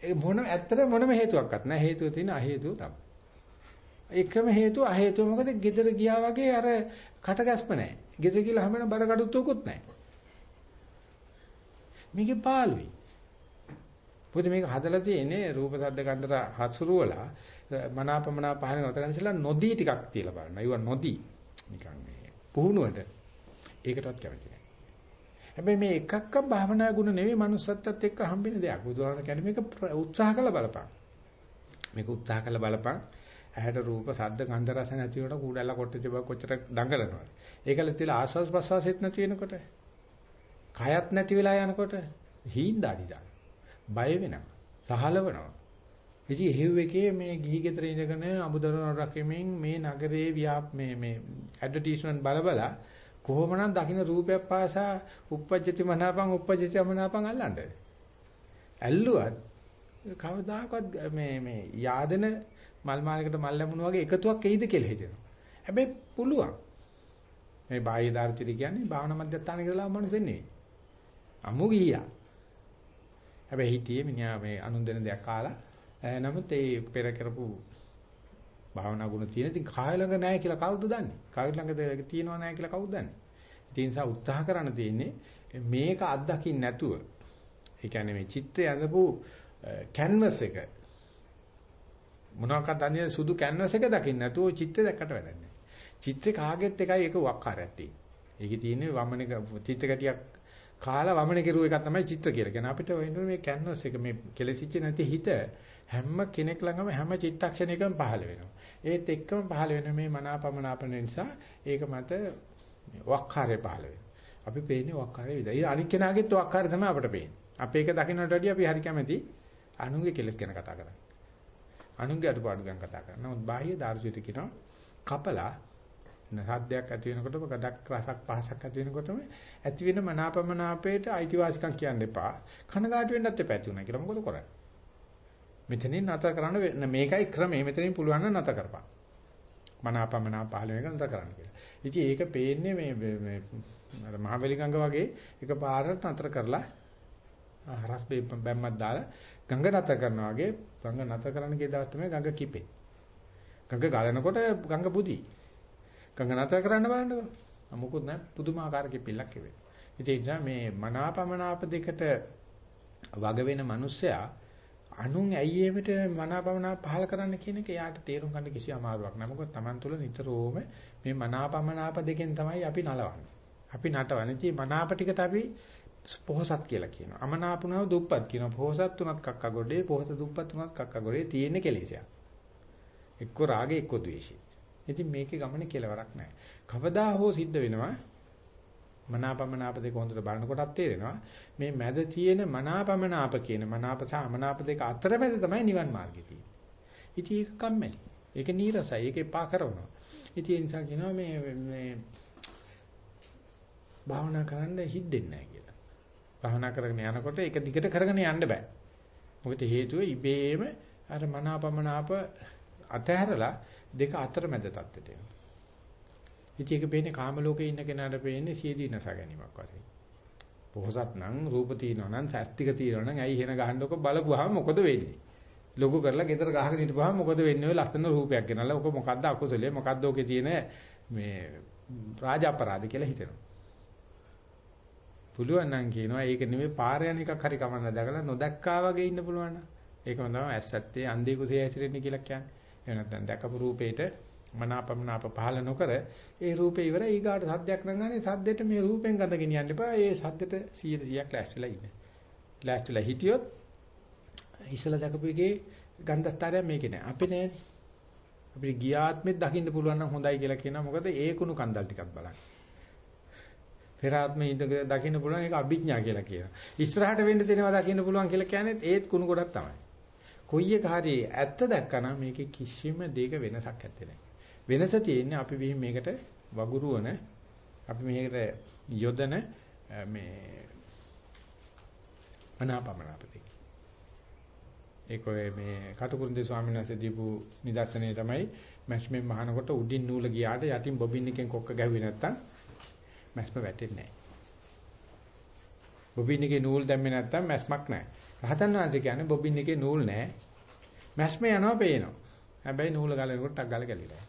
ඒ මොන ඇත්තට මොනම හේතුවක්වත් නැහැ. හේතුව තියෙන අහේතුව තමයි. එකම හේතුව අහේතුව මොකද ගෙදර ගියා වගේ අර කටගැස්ම නැහැ. ගෙදර ගිහලා හැමෝම බඩ කඩුත්තුකුත් නැහැ. මේකේ පාළුයි. මොකද මේක හදලා තියෙන්නේ රූප සද්ද ගන්ධර හසුරුවලා මනාපමනා පහන නතර ඉස්සලා නොදී ටිකක් තියලා බලන්න. ඒවා නොදී නිකන් මේ පුහුණුවට ඒකටවත් කැමති හැබැයි මේ එකක්ක භාවනා ගුණ නෙවෙයි manussත්ත්වයට එක්ක හම්බෙන දෙයක්. බුදුහාම කියන්නේ මේක උත්සාහ කළ බලපං. මේක උත්සාහ කළ බලපං. ඇහැට රූප, ශබ්ද, ගන්ධ රස නැති වෙනකොට කූඩැල්ල කොට්ටේ බව කොච්චර දඟලනවද? ඒකල තියලා ආස්වාස් ප්‍රසවාසෙත් නැති වෙනකොට, කයත් නැති වෙලා යනකොට හීන්දාඩි දාන. බය වෙනවා. සහලවනවා. ඉතින් එහෙව් එකේ මේ ගිහි ගෙදර ඉඳගෙන අමුදරුවන් රකිමින් මේ නගරේ ව්‍යාප මේ මේ ඇඩ්වර්ටයිස්මන්ට් බල බල කොහොමනම් දකින්න රූපයක් පාසා uppajjati මනාපං uppajjati අමනාපං අල්ලන්නේ. ඇල්ලුවත් කවදාකවත් මේ මේ yaadena මල් මාලයකට මල් ලැබුණා වගේ එකතුවක් එයිද කියලා හිතෙනවා. හැබැයි පුළුවන්. මේ බාහ්‍ය දාර්ශනික කියන්නේ භාවනා මධ්‍යස්ථානයේ ඉඳලා මනුස්සෙ නෙවෙයි. අමු ගියා. හැබැයි හිටියේ මිනිහා මේ අනුන් දෙන දෙයක් කාලා. නමුත් ඒ පෙර කරපු භාවනා ගුණ තියෙන ඉතින් කාය ළඟ නැහැ කියලා කවුද දන්නේ? කාය ළඟ තියෙනව නැහැ කියලා කවුද දන්නේ? ඒ නිසා උත්සාහ කරන්න තියෙන්නේ මේක අත්දකින්න නැතුව ඒ කියන්නේ මේ චිත්‍රය අඳපු කැන්වස් එක මොනවාක්වත් දන්නේ සුදු කැන්වස් එක දකින්න නැතුව චිත්‍රය දැක්කට වැඩක් නැහැ. චිත්‍රේ කාගෙත් එකයි ඒක වක්කාරයක් තියෙන්නේ. ඒකේ තියෙන්නේ වමනික චිත්‍ර ගැටියක් කාලා වමන කෙරුව එක තමයි චිත්‍ර කියලා. කියන අපිට වෙන්නේ මේ කැන්වස් එක මේ කෙලසිච්ච නැති හිත හැම කෙනෙක් ළඟම හැම චිත්තක්ෂණයකම පහළ වෙනවා. ඒත් එක්කම පහළ වෙන මේ මනාපමනාපන නිසා ඒක මත වක්කාරය පහළ වෙනවා. අපි පේන්නේ වක්කාරය විතරයි. ඒ අනික් කෙනාගේත් වක්කාරය තමයි අපිට පේන්නේ. අපි ඒක දකින්නට වැඩිය අපි හරි කැමති අනුන්ගේ කෙලස් ගැන කතා කරන්නේ. අනුන්ගේ අඩුපාඩු ගැන කතා කරනවා. නමුත් බාහ්‍ය දාර්ශනික කියනවා කපලා සද්දයක් ඇති වෙනකොටම ගඩක් රසක් පහසක් ඇති වෙනකොටම ඇති වෙන මනාපමනාපයට අයිතිවාසිකම් කියන්න එපා. කනගාටු වෙන්නත් එපා ඇති උනා කියලා මොකද කරන්නේ? මෙතනින් නැතර කරන්න මේකයි ක්‍රමය. මෙතනින් පුළුවන් නම් නැතර කරපන්. මනාපමනා පහළ වෙනක නැතර කරන්න කියලා. ඉතින් ඒක පේන්නේ මේ මේ අර මහවැලි ගඟ වගේ එකපාරට නැතර කරලා හරස් බැම්මක් දාලා ගඟ නැතර කරනවා වගේ ගඟ නැතර කරන්න කී දවස් තමයි ගඟ කිපේ. ගඟ ගලනකොට ගඟ පුදි. ගඟ නැතර කරන්න බලන්නකෝ. මොකුත් නැහැ පුදුමාකාර කිපිල්ලක් කිවේ. ඉතින් මේ මනාපමනාප දෙකට වග වෙන මිනිස්සයා අනුන් ඇයි ඒකට මනාපමනා පහල කරන්න කියන එක යාට තේරුම් ගන්න කිසි අමාරුවක් නැහැ. මොකද Taman තුල නිතරම මේ මනාපමනාප දෙකෙන් තමයි අපි නලවන්නේ. අපි නටවන්නේ. ඉතින් මනාප ටිකට අපි පොහසත් කියලා කියනවා. අමනාපුනව දුප්පත් කියනවා. පොහසත් තුනත් කක්ක ගොඩේ, පොහස දුප්පත් තුනත් කක්ක ගොඩේ තියෙන කෙලෙසයක්. එක්ක රාගේ එක්ක ද්වේෂය. ඉතින් මේකේ ගමනේ කෙලවරක් නැහැ. කවදා හෝ සිද්ධ වෙනවා මනාපමනාප දෙක හොඳට බලනකොටත් තේරෙනවා මේ මැද තියෙන මනාපමනාප කියන මනාප සහ අමනාප දෙක අතරමැද තමයි නිවන් මාර්ගය තියෙන්නේ. ඉතින් ඒක කම්මැලි. ඒක නීරසයි. ඒක එපා කරනවා. ඉතින් ඒ නිසා කියනවා මේ මේ භාවනා කරන්න හිද්දෙන්නේ නැහැ කියලා. භාවනා කරගෙන යනකොට ඒක දිගට කරගෙන යන්න බෑ. මොකද හේතුව ඉබේම අර මනාපමනාප අතහැරලා දෙක අතරමැද තත්ත්වයට එනවා. ඉතින් ඒක පේන්නේ කාම ලෝකේ ඉන්න කෙනාට පේන්නේ සියදී නස ගැනීමක් වශයෙන්. පොහසත් නම් රූප තියෙනවා නම් සත්‍තික තියෙනවා නම් ඇයි වෙන ගහන්නකො බලපුවාම මොකද වෙන්නේ? ලොකු කරලා ගෙදර ගහගෙන හිටපුවාම මොකද වෙන්නේ ඔය ලස්සන රූපයක් ගෙනල්ලා ඔක මොකද්ද අකුසලයේ මොකද්ද ඔකේ තියෙන මේ රාජ අපරාධ කියලා හිතෙනවා. පුළුවන් නම් කියනවා ඒක නෙමෙයි පාර යන එකක් හරි කමන්න දැකලා නොදැක්කා වගේ ඉන්න පුළුවන් නම් ඒකම තමයි ඇස්සත්තේ අන්ධේ කුසේ ඇසිරෙන්නේ කියලා කියන්නේ. එහෙම නැත්නම් දැකපු රූපේට මනාපමනාප පහල නොකර ඒ රූපේ ඉවර ඊගාට සද්දයක් නංගන්නේ සද්දෙට මේ රූපෙන් ගඳ ගෙනියන්න එපා. ඒ සද්දෙට 100%ක් ලෑස්තිලා ඉන්න. ලෑස්තිලා හිටියොත් ඉස්සලා දැකපු එකේ ගන්ධස්තරය මේකේ නෑ. අපේ නෑනේ. අපිට ගියාත්මෙත් දකින්න පුළුවන් නම් හොඳයි කියලා කියනවා. මොකද ඒ කුණු කන්දල් ටිකක් බලන්න. පෙර ආත්මේ ඉඳගෙන දකින්න පුළුවන් ඒක අභිඥා කියලා කියනවා. ඉස්සරහට වෙන්න දෙනවා දකින්න පුළුවන් කියලා කියන්නේ ඒත් කුණු ගොඩක් තමයි. කොයි එක හරි ඇත්ත දැක්කනම් මේකේ කිසිම දෙයක වෙනසක් නැත්තේ නෑ. වෙනස තියෙන්නේ අපි විහිං මේකට වගුරුවන අපි මේකට යොදන මේ මනාපමනාපති. ඒක ඔය මේ කටුකුරුන්දේ ස්වාමීන් වහන්සේ දීපු නිදර්ශනය තමයි මැෂ්මෙන් මහනකොට උඩින් නූල ගියාට යටින් බොබින් එකෙන් කොක්ක ගැහුවේ නැත්තම් මැස්ම වැටෙන්නේ නැහැ. බොබින් එකේ නූල් දැම්මේ නැත්තම් මැස්මක් නැහැ. රහතන් වහන්සේ කියන්නේ බොබින් එකේ නූල් නැහැ. මැස්ම යනවා පේනවා. හැබැයි නූල ගලනකොට ටක් ගාලා ගැලිලා.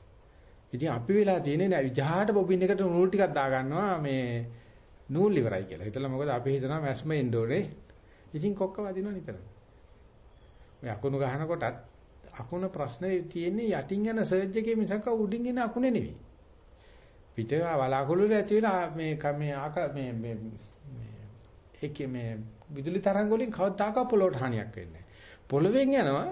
ඉතින් අපි වෙලා තියෙන්නේ නෑ විජහාට බොබින් එකට නූල් ටිකක් දා ගන්නවා මේ නූල් ඉවරයි කියලා. හිතලා මොකද අපි හිතනවා මැස්ම එන්න ඕනේ. ඉතින් කොක්ක වදිනවා නිතර. ඔය අකුණු ගහනකොටත් අකුණ ප්‍රශ්නේ තියෙන්නේ යටින් යන සර්ජ් එකේ මිසක උඩින් එන අකුණේ නෙවෙයි. පිට වලාකුළු වල ඇති වෙලා මේ මේ ආක මේ මේ ඒකේ මේ විදුලි තරංග වලින් කවදාකවත් පොළොවට හානියක් වෙන්නේ නැහැ. පොළවෙන් යනවා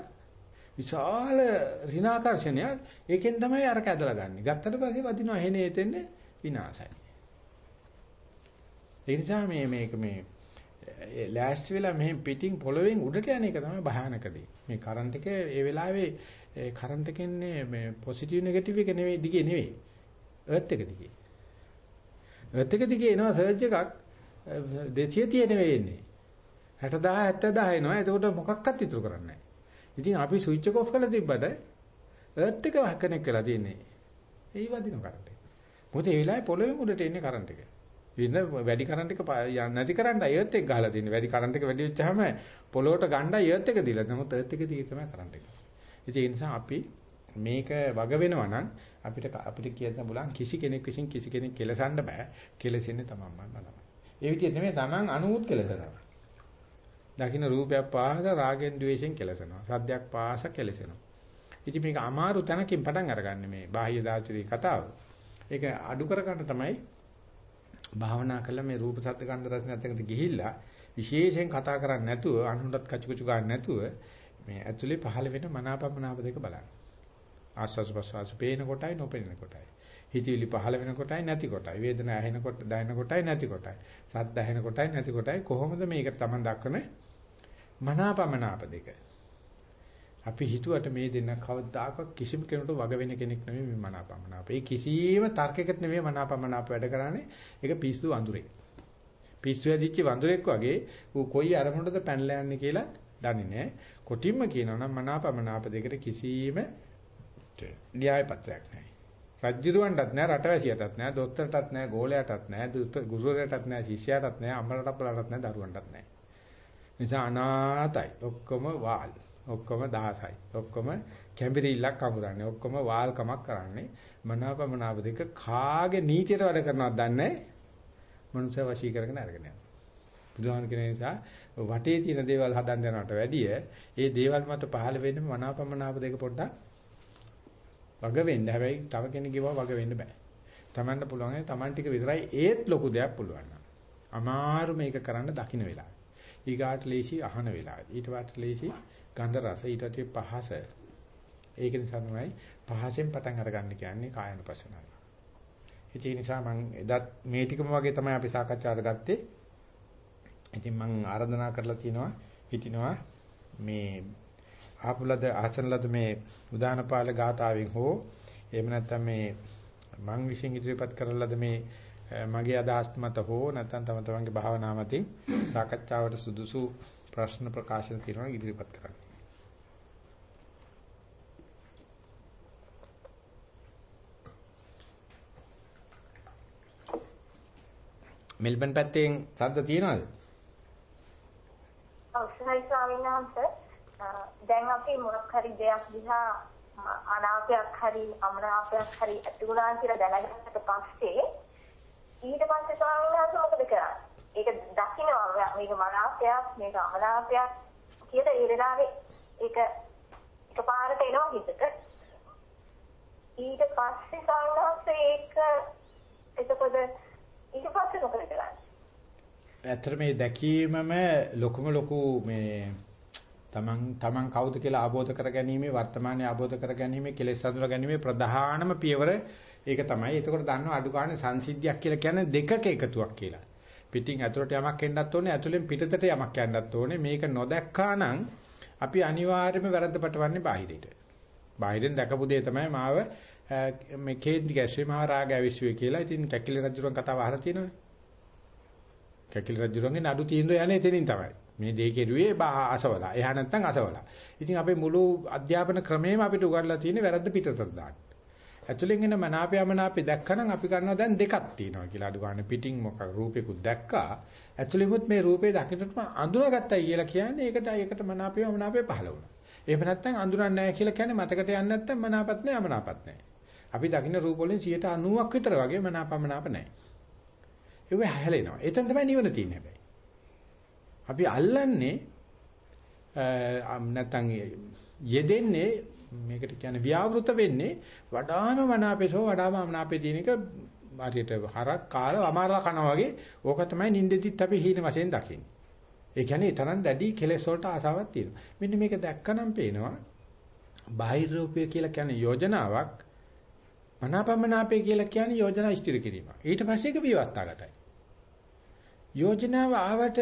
විශාල ඍණාකර්ෂණයක් ඒකෙන් තමයි අර කැදලා ගන්න. ගත්තට පස්සේ වදිනවා හෙනේ එතෙන්නේ විනාශයි. ඒ නිසා මේ මේක මේ ලෑස්ති වෙලා මෙහෙන් පිටින් පොළවෙන් උඩට යන එක තමයි භයානකදී. මේ කරන්ට් එක ඒ වෙලාවේ කරන්ට් එකන්නේ මේ පොසිටිව් නෙගටිව් එක නෙවෙයි දිගේ නෙවෙයි. එර්ත් එක දිගේ. එර්ත් එක දිගේ එනවා සර්ජ් එකක් 230 නෙවෙයි එන්නේ. 60000 70000 එනවා. එතකොට මොකක්වත් ඉතුරු කරන්නේ නැහැ. ඉතින් අපි ස්විච් එක ඔෆ් කරලා තිබ්බට එර්ත් එක කනෙක්ට් වෙලා තියෙන්නේ. ඒ වදින කරන්ට් එක. මොකද ඒ වෙලාවේ පොළොවේ උඩට එන්නේ කරන්ට් එක. ඉන්න වැඩි කරන්ට් එක නැති කරන්න එර්ත් එක ගහලා තියෙන්නේ. වැඩි කරන්ට් එක වැඩි වෙච්චාම පොළොවට ගණ්ඩා එර්ත් එක දීලා. නමුත් එර්ත් එක දිගේ තමයි කරන්ට් එක. ඉතින් ඒ නිසා අපි මේක වග වෙනවා නම් අපිට අපිට කියන්න බුලන් කිසි කෙනෙක් විසින් කිසි කෙනෙක් කෙලසන්න බෑ. කෙලසෙන්නේ තමන්මම තමයි. ඒ විදිහට නෙමෙයි තමන් අනුමුත් කෙලසනවා. දකින්න රූපයක් පාස රාගෙන් ද්වේෂෙන් කෙලසෙනවා. සද්දයක් පාස කෙලසෙනවා. ඉතින් මේක අමාරු තැනකින් පටන් අරගන්නේ මේ බාහ්‍ය දාර්ශනික කතාව. ඒක අඩු කරගන්න තමයි භාවනා කළා මේ රූප සද්ද ගන්ධ රස නැතකට ගිහිල්ලා විශේෂයෙන් කතා කරන්නේ නැතුව අනුන්ටත් කචුකුචු ගන්න නැතුව මේ ඇතුලේ පහළ වෙන මනාපමනාප දෙක බලන්න. ආස්වාස් ප්‍රසවාස පේන කොටයි නොපෙනෙන කොටයි. හිතවිලි පහළ වෙන කොටයි නැති කොටයි. වේදනාව ඇහෙනකොට දැනෙන කොටයි නැති කොටයි. සද්ද ඇහෙන කොටයි නැති කොටයි. කොහොමද මේක Taman දක්වන මනාපමනාප දෙක. අපි හිතුවට මේ දෙන්න කවදාකවත් කිසිම කෙනෙකුට වග වෙන කෙනෙක් නෙමෙයි මේ මනාපමනාප. ඒ කිසියම් තර්කයකට නෙමෙයි මනාපමනාප වැඩ කරන්නේ. ඒක පිස්සු වඳුරේ. පිස්සු ඇදිච්ච වඳුරෙක් වගේ ඌ කොයි අරමුණටද පැනලා යන්නේ කියලා දන්නේ නැහැ. කොටින්ම කියනවා නම් මනාපමනාප දෙකට කිසිම න්‍යාය පත්‍රයක් නැහැ. රජ්ජුරුවන්ටත් නැහැ රටවැසියටත් නැහැ දොස්තරටත් නැහැ ගෝලයාටත් නැහැ ගුරුවරයාටත් නැහැ ශිෂ්‍යයාටත් නැහැ අම්මලට අප්පලටත් නැහැ දරුවන්ටත් නැහැ. නිසා අනාතයි. ඔක්කොම වාල්. ඔක්කොම දහසයි. ඔක්කොම කැඹිරිල්ලක් අමුරන්නේ. ඔක්කොම වාල්කමක් කරන්නේ. මනාපමනාප දෙක කාගේ නීතියට වැඩ කරනවද දන්නේ මනුෂ්‍ය වශී කරගෙන අරගෙන යනවා. බුදුහාම කියන නිසා වටේ තියෙන දේවල් හදන්න යනවට වැඩිය ඒ දේවල් මත පහළ වෙන්නේ මනාපමනාප දෙක පොඩ්ඩක් වග වෙන්න. හැබැයි තව කෙනෙක්ගේව වග වෙන්න බෑ. Tamanට පුළුවන් ඒ Taman ටික විතරයි ඒත් ලොකු දෙයක් පුළුවන්. අමාරු මේක කරන්න දකින්න වෙලාව. ඊගාට ලේසි අහන වෙලාව. ඊට වට ලේසි ගන්ධ රස ඊට පහස. ඒක නිසා තමයි පහසෙන් පටන් අරගන්න කියන්නේ කායනුපසනාව. ඒ නිසා මම එදත් මේ ටිකම වගේ තමයි අපි සාකච්ඡාවට ගත්තේ. ඉතින් මම ආරාධනා කරලා තිනවා හිටිනවා මේ ආපුලද ආසනලද මේ උදානපාල ගාතාවෙන් හෝ එහෙම නැත්නම් මේ මං විශ්ින් ඉදිරිපත් කරලද මේ Eh, මගේ අදහස් මත හෝ නැත්නම් තම තමන්ගේ භාවනා මතින් සාකච්ඡාවට සුදුසු ප්‍රශ්න ප්‍රකාශන තියෙනවා ඉදිරිපත් කරන්න. මෙල්බන් පැත්තෙන් සද්ද තියෙනවද? ඔව් ස්වාමීන් වහන්සේ දැන් අපි මොකක් හරි දෙයක් දිහා අනාපයක් හරි අමනාපයක් හරි ඇති වුණා කියලා දැනගත්තට පස්සේ ඊට පස්සේ ස්වාමීන් වහන්සේ මොකද කරන්නේ? ඒක දකින්නවා මේක මනාපයක් මේක අමනාපයක් කියලා ඒ වෙලාවේ ඒක එකපාරට එනවා හිතට. ඊට පස්සේ ස්වාමීන් වහන්සේ ඒක එතකොට ඊට පස්සේ මොකද කරන්නේ? ඇත්තට මේ දැකීමම ලොකුම ලොකු මේ තමන් තමන් කවුද කියලා ආબોධ කරගැනීමේ වර්තමානයේ ආબોධ කරගැනීමේ කෙලෙස් හඳුනා ගැනීමේ ප්‍රධානම පියවර ඒක තමයි. එතකොට දන්නවා අඩු ගන්න සංසිද්ධියක් කියලා කියන්නේ දෙකක එකතුවක් කියලා. පිටින් ඇතුළට යමක් එන්නත් ඕනේ, ඇතුළෙන් පිටතට යමක් යන්නත් ඕනේ. මේක නොදැක්කා නම් අපි අනිවාර්යයෙන්ම වැරද්ද පටවන්නේ බාහිරයට. බාහිරෙන් දැකපු දේ තමයි මාව මේ කේන්ති ගැස්සේ මාව රාග ඇවිස්සුවේ කියලා. ඉතින් කැකිලි රජුරන් කතාව අහලා තියෙනවනේ. කැකිලි රජුරන්ගේ නඩු තීන්දුව යන්නේ එතනින් තමයි. මේ දේ කෙරුවේ අසවලා. එහා නැත්තම් අසවලා. ඉතින් අපේ මුළු අධ්‍යාපන ක්‍රමයේම අපිට උගන්ලා තියෙන්නේ වැරද්ද පිටතට දාන්න. ඇතුලෙන් එන මනාපයමනාපේ දැක්කනම් අපි කරනවා දැන් දෙකක් තියෙනවා කියලා. අඩු ගන්න පිටින් මොකක් රූපෙකුත් දැක්කා. ඇතුලෙමුත් මේ රූපේ දකින්නට අඳුනගත්තයි කියලා කියන්නේ ඒකට ඒකට මනාපයමනාපේ පහළ වුණා. එහෙම නැත්නම් අඳුරන්නේ නැහැ කියලා කියන්නේ මතකට යන්නේ නැත්නම් මනාපත් නැහැ අමනාපත් නැහැ. අපි දකින්න රූප වලින් 90ක් විතර වගේ මනාපමනාප නැහැ. ඒව හැලෙනවා. එතෙන් තමයි නිවන තියෙන්නේ හැබැයි. අපි අල්ලන්නේ නැත්තම් යෙදෙන්නේ මේකට කියන්නේ ව්‍යාවෘත වෙන්නේ වඩාම මනාපේසෝ වඩාම මනාපේ තියෙන එක හරියට හරක් කාලා අමාරලා කනවා වගේ ඕක තමයි නින්දෙදිත් අපි හීන වශයෙන් දකින්නේ. ඒ කියන්නේ තරම් දැඩි කෙලෙස් වලට ආසාවක් තියෙනවා. මෙන්න මේක දැක්කනම් පේනවා බාහිර රූපය කියලා කියන්නේ යෝජනාවක්. මනාපමනාපය කියලා කියන්නේ යෝජනා ස්ථිර කිරීමක්. ඊට පස්සේ ඒක විවස්ථාගතයි. යෝජනාව ආවට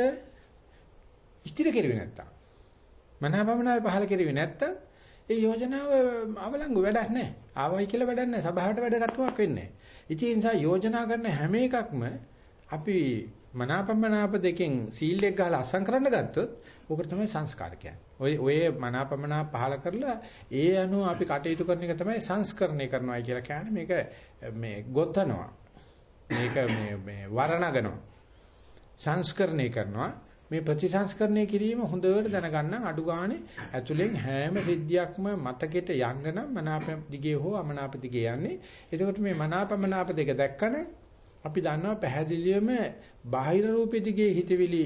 ස්ථිර කෙරුවේ නැත්තම් මනාපමනාපය පහල කෙරුවේ නැත්තම් ඒ යෝජනාව අවලංගු වැඩක් නැහැ. ආවයි කියලා වැඩක් නැහැ. සභාවට වැඩගත්තුමක් වෙන්නේ නැහැ. ඉතින් ඒ නිසා යෝජනා කරන හැම එකක්ම අපි මනාපමනාප දෙකෙන් සීල් එක ගහලා අසං කරන්න ගත්තොත් ඕකට තමයි සංස්කාර කියන්නේ. ඔය ඔය මනාපමනාප පහල කරලා ඒ අනුව අපි කටයුතු කරන එක තමයි සංස්කරණය කරනවා කියලා කියන්නේ මේක මේ ගොතනවා. මේක මේ මේ වරණගනවා. සංස්කරණය කරනවා. මේ ප්‍රතිසංස්කරණය කිරීම හොඳට දැනගන්න අඩු ගානේ ඇතුලෙන් හැම සිද්ධියක්ම මතකෙට යන්න නම් මනාප දිගේ හෝ අමනාප දිගේ යන්නේ. එතකොට මේ මනාපමනාප දෙක දැක්කම අපි දන්නවා පැහැදිලිවම බාහිර රූපෙ දිගේ හිතවිලි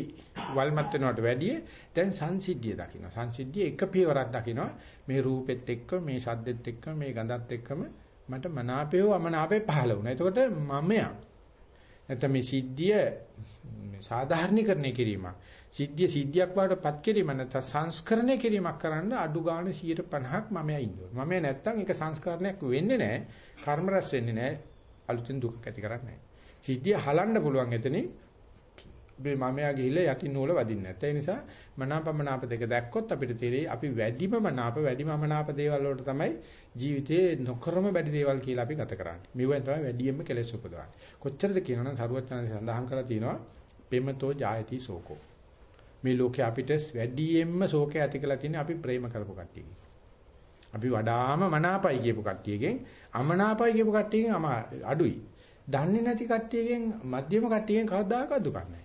වල්මත් වෙනවට වැඩිය දැන් සංසිද්ධිය දකින්න. සංසිද්ධිය එක පියවරක් දකින්න. මේ රූපෙත් එක්ක මේ ශබ්දෙත් එක්ක මේ ගඳත් එක්කම මට මනාපය හෝ අමනාපය පහළ වුණා. එතකොට මමයා නැත්නම් මේ සිද්ධිය සාධාරණීකරණය කිරීමක්. සිද්ධිය සිද්ධියක් වඩටපත් කිරීම නැත්නම් සංස්කරණය කිරීමක් කරන්න අඩු ගන්න 150ක් මමයා ඉන්නවා. මමයා නැත්නම් ඒක සංස්කරණයක් වෙන්නේ නැහැ. කර්ම රැස් වෙන්නේ නැහැ. අලුතෙන් දුකක් ඇති කරන්නේ නැහැ. සිද්ධිය හලන්න පුළුවන් එතනින් මේ මමයා ගිහිල්ලා යටින් නූල වදින්නේ නැත්නම් ඒ නිසා මනාපමනාප දෙක දැක්කොත් අපිට තේරෙයි අපි වැඩිම මනාප වැඩිම මනාප දේවල් වලට තමයි ජීවිතේ නොකරම බැරි දේවල් කියලා අපි ගත කරන්නේ. මෙවෙන් තමයි වැඩියෙන්ම කෙලෙස් උපදවන්නේ. කොච්චරද කියනවනම් සරුවචනන්සේ සඳහන් කරලා තියෙනවා පෙමතෝ ජායති සෝකෝ. මේ ලෝකේ අපිට වැඩියෙන්ම ශෝකය ඇති කරලා තියෙන්නේ අපි ප්‍රේම කරපු කට්ටියකින්. අපි වඩාම මනාපයි කියපු කට්ටියකින් අමනාපයි කියපු කට්ටියකින් අඩුයි. දන්නේ නැති කට්ටියකින් මධ්‍යම කට්ටියකින් කවදාකවත් දුකක් නැහැ.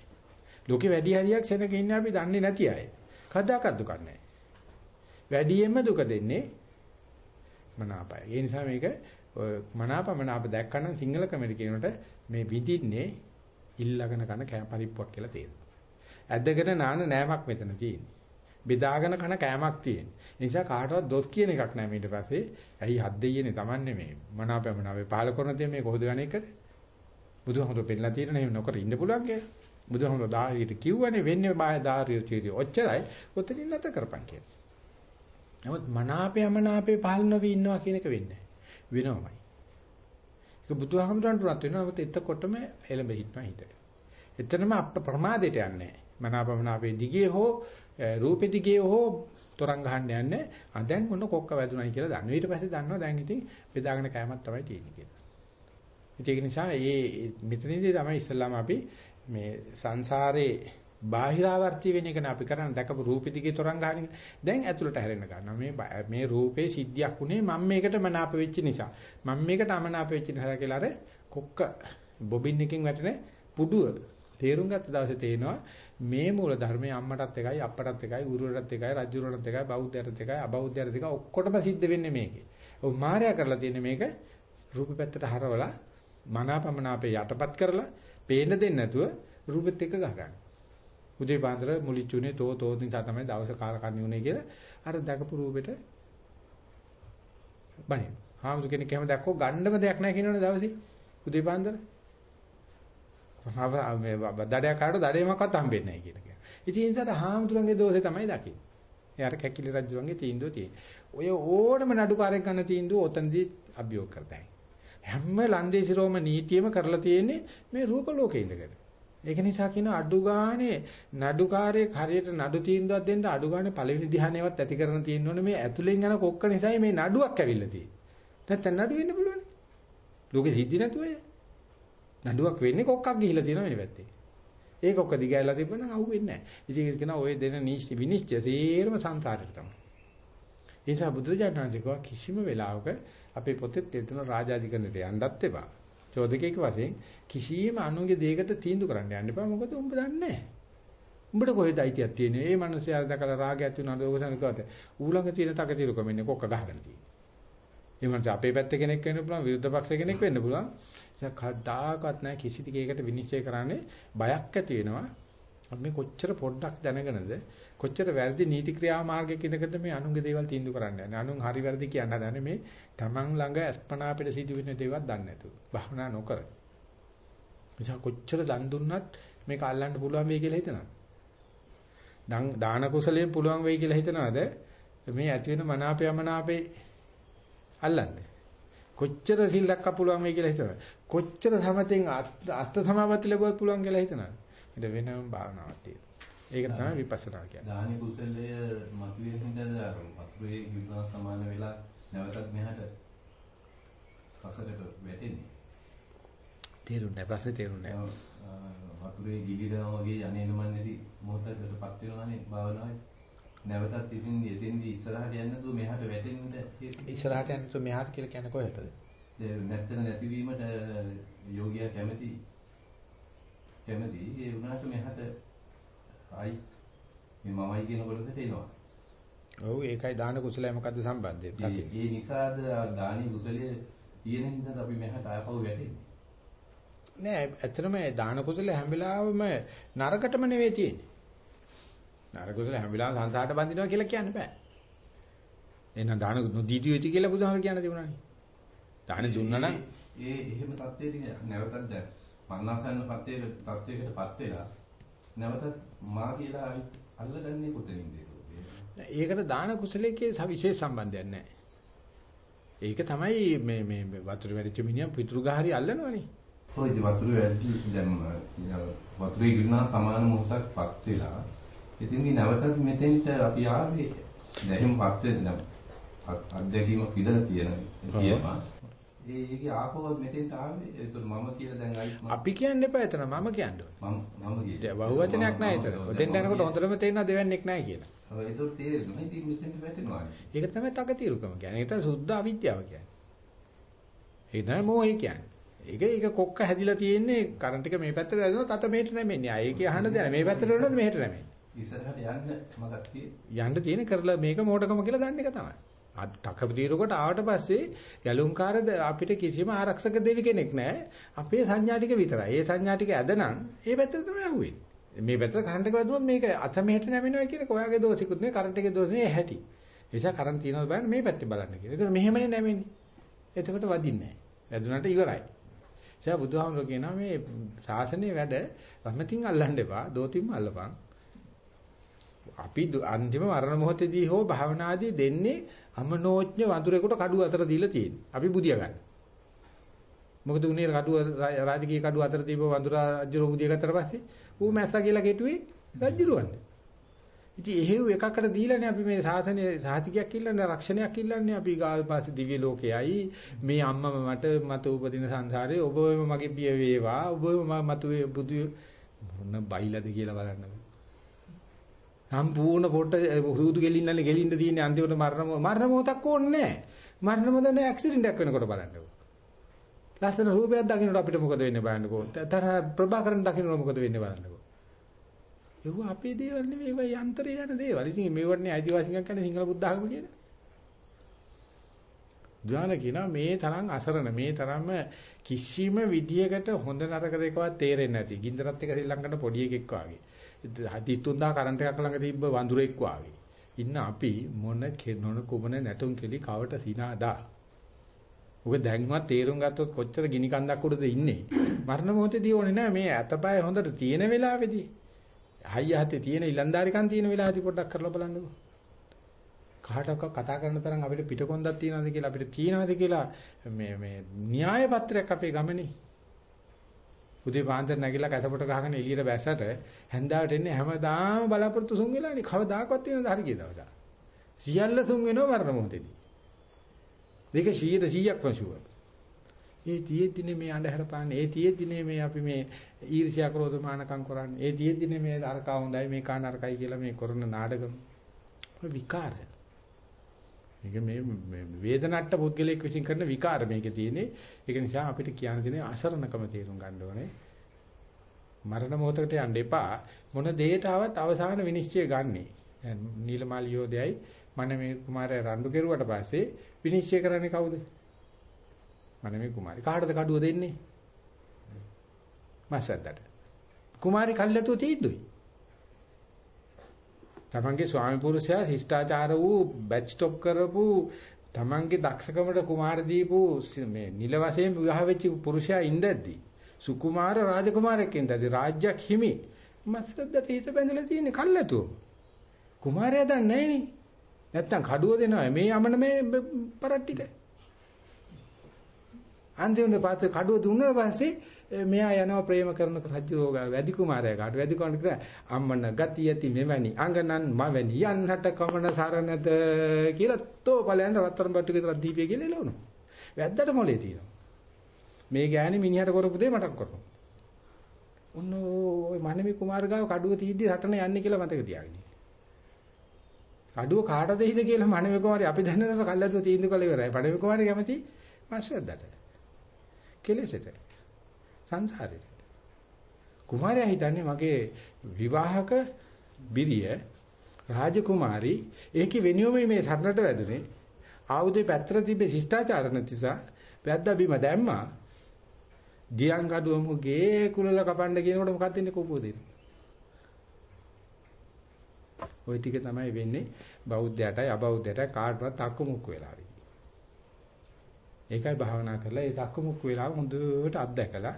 ලෝකේ වැඩි හරියක් සෙනග ඉන්නේ අපි දන්නේ නැති අය. කවදාකවත් දුකක් නැහැ. වැඩියෙන්ම දුක දෙන්නේ මනාපයි. ඒ නිසා මේක මනාපමනාප දැක්කනම් සිංහල කමෙඩි කියනකොට මේ විඳින්නේ ඉල්ලගෙන කන පරිප්පුවක් කියලා තේරෙනවා. ඇදගෙන නාන නෑමක් මෙතන තියෙන්නේ. බෙදාගෙන කන කෑමක් තියෙන්නේ. ඒ නිසා කාටවත් දොස් කියන එකක් නෑ ඊට පස්සේ. ඇයි හත් දෙයියනේ Tamanne මේ මනාපමනාවේ පහල කරන දේ මේ කොහොද ගණ එකද? බුදුහමර පෙන්නලා තියෙන නේ නොකර ඉන්න පුළුවන් කියලා. බුදුහමර දාරියට කිව්වනේ වෙන්නේ බාය දාරිය චීරිය. ඔච්චරයි. ඔතනින් නැත කරපන් කියලා. නමුත් මනාපයමනාපේ පහල නොවි ඉන්නවා කියන එක වෙන්නේ වෙනවමයි. ඒක බුදුහමරන්ට රත් වෙනවා. නමුත් එතකොටම එළඹ හිටනවා හිතේ. එතනම අප්‍රමාදයට යන්නේ නැහැ. මනාපමනාපේ දිගේ හෝ රූපේ දිගේ හෝ තරංග ගහන්න යන්නේ. ආ දැන් ඔන්න කොක්ක වැදුනයි කියලා දන්නවා. ඊට පස්සේ දන්නවා දැන් ඉතින් බෙදාගෙන කෑමක් තමයි තියෙන්නේ කියලා. ඒක නිසා මේ මෙතනදී තමයි ඉස්සල්ලාම අපි මේ සංසාරේ බාහිරාවර්ති වෙන එක නේ අපි කරන්නේ. දැකපු රූපෙ දිගේ තරංග ගහන දැන් ඇතුළට හැරෙන්න ගන්නවා. මේ මේ රූපේ සිද්ධියක් උනේ මම මේකට මනාප වෙච්ච නිසා. මම මේකට අමනාප වෙච්ච නිසා කියලා අර කොක්ක බොබින් එකකින් වැටෙන පුඩුව තේරුම් ගත්ත දවසේ තේනවා මේ මූල ධර්මයේ අම්මටත් එකයි අප්පටත් එකයි ගුරුවරටත් එකයි රජුරටත් එකයි බෞද්ධයටත් එකයි අබෞද්ධයටත් එකයි ඔක්කොටම සිද්ධ වෙන්නේ මේකේ. ඔව් මායя කරලා තියෙන්නේ මේක රූප පැත්තට හරවලා මනාපමනාපේ යටපත් කරලා පේන්න දෙන්නේ නැතුව රූපෙත් එක්ක ගහගන්න. උදේ පාන්දර මුලිච්චුනේ තෝ තෝ නිසා තමයි දවස කාල කන්නේ උනේ කියලා අර දැකපු රූපෙට බණින්. හාමුදුර කෙනෙක් එහෙම දැක්කෝ ගන්නම දෙයක් නැහැ කියනවනේ දවසේ. උදේ පාන්දර මේ දඩයක් කාට දඩේමක්වත් හම්බෙන්නේ නැහැ කියන එක. ඉතින් ඒ නිසා හාමුදුරන්ගේ දෝෂේ තමයි දකින්නේ. එයාට කැකිලි රජුන්ගේ තීන්දුව තියෙන්නේ. ඔය ඕනම නඩුකාරයෙක් ගන්න තීන්දුව ඔතනදී අභියෝග කරතයි. හැම ලන්දේසි රෝම නීතියම කරලා තියෙන්නේ මේ රූප ලෝකේ ඉඳගෙන. ඒක නිසා කියන අඩු ගානේ නඩුකාරයෙක් හරියට නඩු තීන්දුවක් දෙන්න අඩු ගානේ පළවෙනි ධ්‍යානෙවත් ඇති කරන තියෙනවනේ මේ ඇතුලෙන් යන කොක්ක නිසායි මේ නඩුවක් ඇවිල්ලා තියෙන්නේ. නැත්නම් නඩු වෙන්න පුළුවන්. ලෝකෙ හිද්දි නැතුව නඩුවක් වෙන්නේ කොක්කක් ගිහිලා තියෙනවා මේ පැත්තේ. ඒ කොක්ක දිගහැරලා තිබුණා නම් අහුවෙන්නේ නැහැ. ඉතින් ඒක කියනවා ඔය දෙන නීති විනිශ්චය සේරම සංසාරෙට තමයි. ඒ නිසා බුදුරජාණන් වහන්සේ කිසිම වෙලාවක අපේ පොතේ තෙතන රාජාධිකරණයට යන්නත් එපා. චෝදකේක වශයෙන් කිසියම් අනුන්ගේ දෙයකට තීන්දුව කරන්න යන්න එපා. මොකද උඹ දන්නේ නැහැ. උඹට කොහෙද අයිතියක් තියෙන්නේ? මේ මිනිස්යා දැකලා රාගය ඇති වුණාද? ඕක සනකවට ඌළඟ තියෙන තකතිරුකම ඉන්නේ කොක්ක ගහගෙන තියෙන්නේ. ඒ මනස අපේ පැත්තේ කෙනෙක් වෙන්න පුළුවන් විරුද්ධ පක්ෂ කෙනෙක් වෙන්න පුළුවන්. ඒක කවදාකවත් නැහැ කිසි ටිකයකට විනිශ්චය කරන්නේ බයක් ඇති වෙනවා. අපි මේ කොච්චර පොඩ්ඩක් දැනගෙනද කොච්චර වැරදි නීති ක්‍රියා මාර්ගයක ඉඳගෙනද මේ අනුන්ගේ දේවල් තීන්දුව කරන්න යන්නේ. අනුන් හරි වැරදි කියන්න හදන්නේ මේ Taman ළඟ අස්පනා අපිට සිදුවෙන දේවල් දන්නේ නැතුව. භවනා නොකර. නිසා කොච්චර දන් දුන්නත් මේක අල්ලන්න පුළුවන් වෙයි කියලා හිතනවා. දාන කුසලයෙන් පුළුවන් වෙයි කියලා හිතනවාද? මේ ඇති වෙන මනාපය මනාපේ අල්ලන්නේ. කොච්චර සිල්ලක් අපුලුවන් මේ කියලා හිතනවා. කොච්චර සමතෙන් අස්ත සමාපatti ලැබුවත් පුළුවන් කියලා හිතනවා. ඊට වෙනම භාවනාවක් තියෙනවා. ඒක තමයි විපස්සනා කියන්නේ. දානි කුසලය මතුවේ හින්දාද අර වතුරේ ගිරනා සමාන වෙලා නැවතත් මෙහාට සසරට වැටෙන්නේ. නැහැ ප්‍රශ්නේ නැහැ. වතුරේ ගිලිනවා වගේ යන්නේන මන්නේදී මොහොතකටපත් වෙනවානේ භාවනාවේ. නැවතත් ඉතින් එතෙන්දී ඉස්සරහට යන්න දු මෙහාට වැටෙන්න ඉස්සරහට යන්න තු මෙහාට කියලා කියන්නේ කොහෙටද? නැත්තර නැතිවීමට යෝගියා කැමති කැමති ඒ වුණාට මෙහාට ආයි මේ මමයි කියන කොටසට එනවා. ඔව් ඒකයි දාන කුසලයි මොකද්ද සම්බන්ධය? ඒ නිසාද දානි කුසලයේ තියෙන හින්දා අපි මෙහාට ආපහු වැටෙන්නේ. නෑ ඇත්තටම දාන කුසල හැම වෙලාවෙම නරකටම නෙවෙයි තියෙන්නේ. නරක කුසල හැම වෙලාවෙම සංසාරට බඳිනවා කියලා කියන්න බෑ. එහෙනම් දාන නොදීදී වෙති කියලා බුදුහාම කියන්න තිබුණානේ. දාන දුන්නා නම් ඒ එහෙම தත්ත්වයේදී නැවතත් දැන් මරණාසන්න පත්‍යයක தත්ත්වයකටපත් වෙලා නැවතත් මා කියලා අල්ලගන්නේ කොතනින්ද ඒකට දාන කුසලයේ විශේෂ සම්බන්ධයක් නැහැ. ඒක තමයි මේ මේ වතුර වැඩිච්ච මිනිහා පිටුරුගහරි අල්ලනවනේ. ඔය ඉතින් වතුරේ වැඩි දැන් වතුරේ ගිරනා සමාන මොහොතක්පත් වෙලා ඉතින්දී නැවතත් මෙතෙන්ට අපි ආවේ දැහිම්පත් වෙන අත්දැකීමක් විදලා තියෙන කියනවා. ඒ ඒකේ ආපහුවත් මෙතෙන්ට ආවේ ඒතර මම කියලා දැන් අයිත් අපි කියන්න එපා එතන මම කියන්න මම මම කියන්නේ. බහුවචනයක් නැහැ එතන. ඔතෙන් යනකොට හොඳටම තේරෙනවා දෙවන්නේක් නැහැ කියලා. ඔව් ඒතර තේරෙනවා. ඉතින් මෙතෙන්ට වැටෙනවා. ඒක තමයි තකතිරුකම කියන්නේ. ඒක තමයි සුද්ධ අවිද්‍යාව කියන්නේ. ඒක තමයි මොහේ කියන්නේ. ඒක ඒක කොක්ක හැදිලා තියෙන්නේ කරන්ට් එක මේ පැත්තට ඇදුනොත් අත මෙහෙට නැමෙන්නේ. ආ ඒකේ අහන්න දෙයක්. මේ පැත්තට වුණොත් මෙහෙට නැමෙන්නේ. ඉස්සරහට යන්න මගක් තියෙන්නේ. යන්න තියෙන කරලා මේක මෝඩකම කියලා දන්න එක තමයි. අත් තකපදීරකට ආවට පස්සේ යලුම්කාර අපිට කිසිම ආරක්ෂක දෙවි කෙනෙක් නැහැ. අපේ සංඥා ටික විතරයි. ඒ සංඥා ටික ඇදනම් ඒ පැත්තට තමයි අහුවෙන්නේ. මේ පැත්තට කරන්ට් එක වැදුනොත් මේක අත මෙහෙට නැමෙනවා කියන එක ඔයාගේ දෝෂිකුත් නෙවෙයි කරන්ට් එකේ දෝෂ නෙවෙයි ඇහැටි. ඒ නිසා කරන්ට් තියනවද බලන්න මේ පැත්තේ බලන්න කියලා. ඒතර මෙහෙමනේ නැමෙන්නේ. එතකොට වදින්නේ නැහැ. වැදුනට ඉවරයි. එයා බුදුහාමුදුරුවෝ කියනවා මේ ශාසනයේ වැඩ වමතින් අල්ලන්න එපා, දෝතින්ම අල්ලපන්. අපි අන්තිම මරණ මොහොතේදී හෝ භාවනාදී දෙන්නේ අමනෝඥ වඳුරෙකුට කඩුව අතර දීලා තියෙන්නේ. අපි බුදියා ගන්න. මොකද උනේ කඩුව රාජකීය කඩුව අතර දීප වඳුරා රජු බුදියා ගත්තට පස්සේ ඌ මැස්සා කියලා කෙටුවේ රජුරවන්නේ. ඉතින් එහෙව් එකකට දීලානේ අපි මේ ශාසනයේ සාහිතිකයක් ඉල්ලන්නේ රක්ෂණයක් ඉල්ලන්නේ අපි ගාල්පාසි දිව්‍ය ලෝකයයි මේ අම්මම මට මත උපදින සංසාරේ ඔබම මගේ පිය වේවා ඔබම මතු බුදු මොන බයිලාද කියලා බලන්න. සම්පූර්ණ පොට හුදු ගෙලින්නන්නේ ගෙලින්න තියෙන්නේ අන්තිමට මරණ මරණ මොහොතක් ඕනේ නැහැ. මරණ මොහොත නේ ඇක්සිඩන්ට් එකක් වෙනකොට බලන්නකෝ. ලස්සන රූපයක් දකින්නට අපිට මොකද වෙන්නේ බලන්නකෝ. තරහ ප්‍රභාකරන් දකින්නට මොකද වෙන්නේ බලන්නකෝ. ඒව අපේ දේවල් නෙවෙයි ඒවා යන්ත්‍රය යන දේවල්. ඉතින් මේවටනේ අයිතිවාසිකම් කියන්නේ සිංහල බුද්ධ ආගම කියන්නේ. ඥාන කියනවා මේ තරම් අසරණ මේ තරම්ම කිසිම විදියකට හොඳ නරක දෙකවත් තේරෙන්නේ නැති. ගින්දරත් එක ශ්‍රී ලංකන පොඩි එකෙක් වාගේ. 33000 කරන්ට් එකක් ළඟ තිබ්බ වඳුරෙක් වාගේ. ඉන්න අපි මොන කෙනොන කුමන නැටුම් කෙලි කවට සිනාදා. ඔක දැන්වත් තේරුම් ගත්තොත් කොච්චර ගිනි කන්දක් උඩද ඉන්නේ. මරණ මොහොතේදී ඕනේ නැහැ මේ අතපය හොඳට තියෙන වෙලාවේදී. හයිය හතේ තියෙන ඉලන්දාරිකම් තියෙන වෙලාවදී පොඩ්ඩක් කරලා බලන්නකෝ. කාටවත් කතා කරන තරම් අපිට පිටකොන්දක් තියනවද කියලා අපිට තියනවද කියලා මේ මේ න්‍යාය පත්‍රයක් අපේ ගමනේ උදේ පාන්දර නැගිලා කැසපොට ගහගෙන එළියට බැස්සට හැන්දාවට එන්නේ හැමදාම බලාපොරොත්තු සුන් වෙලානේ කවදාකවත් වෙනද හරි කිය දවසක්. සියල්ල සුන් වෙනව මරණ මොහොතේදී. දෙක 100ට 100ක්ම ෂුවර්. ඒ තියෙද්දිනේ මේ අඳුර පාන්නේ. ඒ තියෙද්දිනේ මේ අපි මේ ඊර්ෂ්‍යා ක්‍රෝධ මානකම් කරන්නේ. ඒ තියෙද්දිනේ මේ අරකා හොඳයි මේ කාන අරකයි කියලා මේ කරන නාටකම්. ඔය විකාරය. මේක මේ වේදනට්ට පුද්ගලයෙක් විසින් කරන විකාර මේකේ තියෙන්නේ. ඒක නිසා අපිට කියන්න තියෙන අසරණකම තේරුම් ගන්න ඕනේ. මරණ මොහොතකට යන්න එපා. මොන දෙයට ආවත් අවසාන විනිශ්චය ගන්නෙ. නීලමාලි යෝධයයි මනමේ කුමාරයා රණ්ඩු කෙරුවට පස්සේ විනිශ්චය කරන්නේ කවුද? මනමේ කුමාරි. කාටද කඩුව දෙන්නේ? මාසද්දට. කුමාරි කල්ලාතෝ තීද්දුයි. තමන්ගේ ස්වාමි පුරුෂයා ශිෂ්ටාචාර වූ බැච් ස්ටොප් කරපු තමන්ගේ දක්ෂකමට කුමාර දීපු මේ නිල වශයෙන් විවාහ වෙච්ච පුරුෂයා ඉඳද්දි සුකුමාර රාජකුමාරයෙක් ඉඳද්දි රාජ්‍යයක් හිමි. මස්සද්දට හිත බැඳලා තියෙන්නේ කල්ලාතෝ කුමාරයා දන්නේ නැහනේ. නැත්තම් කඩුව දෙනවා. මේ යමන මේ පරට්ටිට. අන්තිමට පස්සේ කඩුව දුන්නාට පස්සේ මෙයා යනවා ප්‍රේම කරන රජුරෝග වැඩි කුමාරයාට වැඩි කුමාරට කියන අම්මන ගති ඇති මෙවැනි අංගනන් මවැනි යන්නට කමන සරණද කියලා තෝ ඵලයන් රත්තරන් බට්ටු විතර දීපිය කියලා එළවනවා. වැද්දට මොලේ තියෙනවා. මේ ගෑණි මිනිහට කරපු දේ මටක් කරනවා. ඔන්න ඔය මනමි කුමාරගාව කඩුව තීද්දි හටන යන්නේ කියලා මතක තියාගන්න. කඩුව කාට දෙයිද කියලා මනමි කුමාරි අපි දැනනට කල්ලාතු තීන්දුව කළ ඉවරයි. මනමි කුමාරි කැමති මාස්වැද්දට. කෙලෙසට. සංසාරේ. කුමාරයා හිතන්නේ මගේ විවාහක බිරිය රාජකුමාරි ඒකේ වෙනියොම මේ සරණට වැදුනේ ආයුධේ පැත්තට තිබ්බේ ශිෂ්ටාචාර නිසා වැද්දා බිම දැම්මා දියන් කඩුවම ගේ කුලල කපන්න කියනකොට මොකක්ද වෙන්නේ කෝපුව දෙන්නේ. ওই ටික තමයි වෙන්නේ බෞද්ධයටයි අබෞද්ධයටයි කාටවත් අක්කමුක්ක වෙලා ඒකයි භාවනා කරලා ඒ අක්කමුක්ක වෙලා හොඳට අත්දැකලා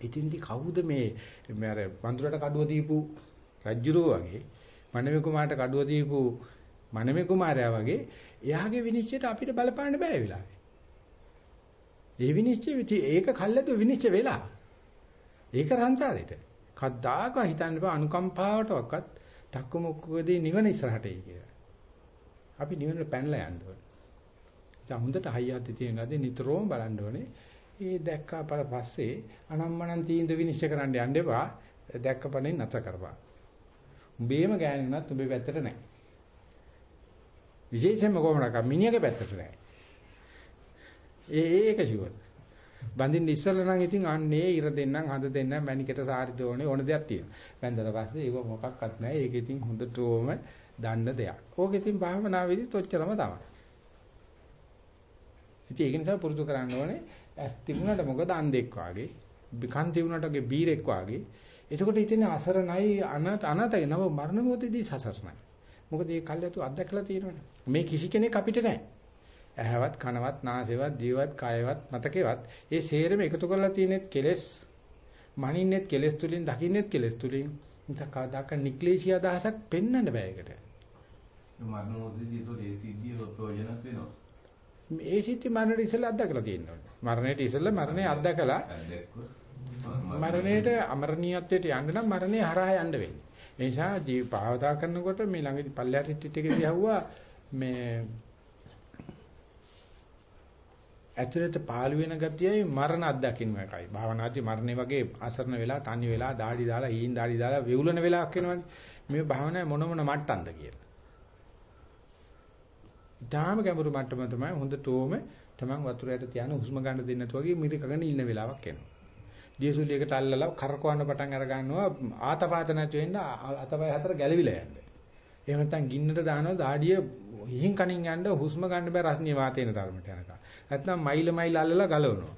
ඉතින්දි කවුද මේ මේ අර වඳුරට කඩුව දීපු රජ්ජුරුව වගේ මනමේ කුමාරට කඩුව දීපු මනමේ කුමාරයා වගේ එයාගේ විනිශ්චයට අපිට බලපාන්න බෑ වෙලාවේ. ඒ විනිශ්චය ඒක කල්ලාතු විනිශ්චය වෙලා. ඒක සංසාරෙට. කද්දාක හිතන්න බෑ අනුකම්පාවටවත් තක්කු මුක්කදී නිවන ඉස්සරහට එයි කියලා. අපි නිවනට පැනලා යන්න ඕනේ. දැන් හොඳට හයියත් තියෙනවාදී නිතරම බලන්න ඕනේ. ඒ දැක්කා පස්සේ අනම්මනම් තීන්දුව විනිශ්චය කරන්න යන්න එපා. දැක්කපණේ නැතර කරපන්. උඹේම ගෑනුනත් උඹේ පැත්තට නැහැ. විශේෂයෙන්ම කොහොමද මිනිහගේ පැත්තට නැහැ. ඒ ඒක ෂුවර්. බඳින්න ඉස්සෙල්ලා නම් ඉතින් අන්නේ ඉර දෙන්නම් හඳ දෙන්නම් මැනිකට සාරි දෝනේ ඕන දෙයක් තියෙනවා. බැඳලා පස්සේ ඒක මොකක්වත් නැහැ. ඒක ඉතින් හොඳටම දන්න දෙයක්. ඕක ඉතින් භාවනාවේදීත් ඔච්චරම තමයි. ඉතින් ඒක නිසා පුරුදු කරන්න ඕනේ ඇස් තිබුණාට මොකද අන්ධෙක් වාගේ, කන් තිබුණාට වගේ බීරෙක් වාගේ. එතකොට හිතෙන්නේ අසරණයි අනත අනතයි නම මරණ මොහොතේදී සසරණයි. මොකද මේ කල්යතු අත්දැකලා තියෙනවනේ. මේ කිසි කෙනෙක් අපිට නැහැ. ඇහැවත් කනවත් නාසයවත් දිවවත් කයවත් මතකේවත් ඒ සේරම එකතු කරලා තියෙනෙත් කෙලෙස් මනින්නෙත් කෙලෙස් තුලින් දකින්නෙත් කෙලෙස් තුලින් නිසා කවදාක නික්ලේශී අදහසක් පෙන්වන්න බෑ ඒකට මරණ මොහොතේදී ඒ සිද්ධිය ප්‍රයෝජනක් වෙනවා මේ සිද්ධි මරණයට ඉස්සෙල්ලා අත්දකලා තියෙනවා මරණයට ඉස්සෙල්ලා මරණය අත්දකලා මරණයට අමරණීයත්වයට යන්න නම් මරණය හරහා යන්න වෙන්නේ ඒ නිසා ජීව පාවතා කරනකොට මේ ළඟදී පල්ලයට ටිට එකදී ඇහුවා මේ ඇතුළත පාළු වෙන ගතියයි මරණ අත්දකින්න එකයි. භාවනාදී මරණේ වගේ අසරණ වෙලා, තනි වෙලා, দাঁඩි දාලා, හීන් দাঁඩි දාලා වෙවුලන වෙලාවක් එනවනේ. මේ භාවනාවේ මොන මොන මට්ටම්ද කියලා. ඊටාම ගැඹුරු මට්ටම තමයි හොඳටම තමන් වතුරයට තියන හුස්ම ගන්න දෙන්නේ නැතු වගේ මිරිකගෙන ඉන්න වෙලාවක් එනවා. දියසුලියකට අල්ලලා කරකවන්න පටන් අර ගන්නවා ආතපාත නැති වෙන්න අතපය හතර ගැලවිලා යන්න. එහෙම නැත්නම් ගින්නට දානවා දාඩිය හිහින් කනින් යන්න හුස්ම ගන්න බෑ රස්නිය වාතේන තරමට යනකම්. නැත්නම් මයිල මයිල අල්ලලා ගලවනවා.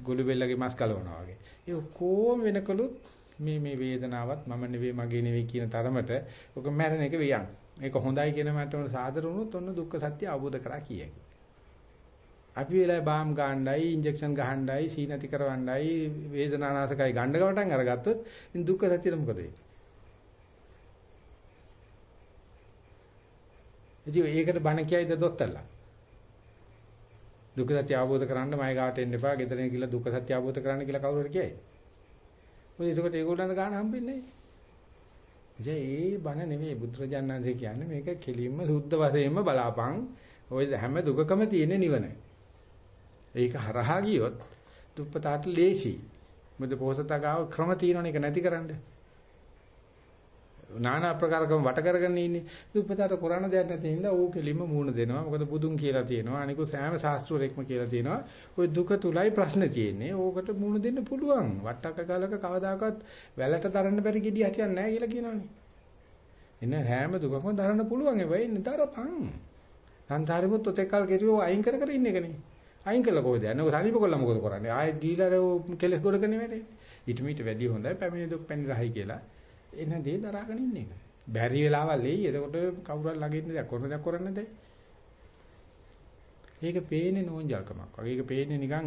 ගොළු බෙල්ලගේ මස් ගලවනවා වගේ. ඒ කොහොම වෙනකලුත් මේ මේ වේදනාවත් මම නෙවෙයි මගේ නෙවෙයි කියන තරමට ඔක මැරෙන එක වියන්. ඒක හොඳයි කියන මට්ටමට සාදර වුණොත් ඔන්න දුක්ඛ සත්‍ය අවබෝධ කරා කියයි. අපි වෙලාවේ බාම් ගන්නයි, ඉන්ජෙක්ෂන් ගහන්නයි, සීනති කරවන්නයි, වේදනානාශකයි ගන්න ගවටන් අරගත්තොත් ඉතින් දුක්ඛ සත්‍යෙට මොකද වෙන්නේ? ඉතින් ඒකට බණ කියයිද දොස්තරලා? දුක්ඛ සත්‍ය අවබෝධ කරගන්න මයි ගාවට එන්න එපා. ගෙදරින් ගිහලා දුක්ඛ සත්‍ය අවබෝධ කරගන්න කියලා කවුරු හරි කියයි. මොකද ඒකට ඒගොල්ලන්ට ගන්න හම්බෙන්නේ නැහැ. ඒ බණ නෙවෙයි බුදුරජාණන්සේ කියන්නේ මේක කෙලින්ම සුද්ධ වශයෙන්ම බලාපං. ওই හැම දුකකම තියෙන නිවන. ඒක හරහා ගියොත් දුප්පතාට ලේසි. මොකද පොසතගාව ක්‍රම තියෙනවනේ ඒක නැති කරන්නේ. নানা ආකාරකම වට කරගෙන ඉන්නේ. දුප්පතට කරණ දෙයක් නැති හින්දා ඌ කෙලින්ම මූණ දෙනවා. මොකද බුදුන් කියලා තියෙනවා. අනිකුත් සෑම ශාස්ත්‍රවලෙක්ම කියලා තියෙනවා. ওই දුක තුලයි ප්‍රශ්න තියෙන්නේ. ඕකට මූණ දෙන්න පුළුවන්. වට්ටක ගලක කවදාකවත් වැලට තරන්න බැරි gediy හටියක් නැහැ කියලා කියනවනේ. එන්න හැම දුකක්ම දරන්න පුළුවන් ඒ වෙයි නතරපන්. සංසාරෙමුත් ඔතෙක්කල් කෙරුවෝ අයින් කර කර ඉන්න එකනේ. අයින් කළා කොහෙද යන්නේ? ඔය සනීප කොල්ල මොකද කරන්නේ? ආයෙත් ගිහිලා කෙලස් ගොඩක නෙවෙයි. ඊට මීට වැඩි හොඳයි පැමිණි දුක් පැණි රහයි කියලා. එන දේ දරාගෙන ඉන්න එක. බැරි වෙලාවල් එයි. එතකොට කවුරුහරි ළඟ ඉන්න දෙයක් කරන දෙයක් කරන්න දෙයි. ඒක පේන්නේ නෝන්ජල්කමක් වගේ. ඒක පේන්නේ නිකන්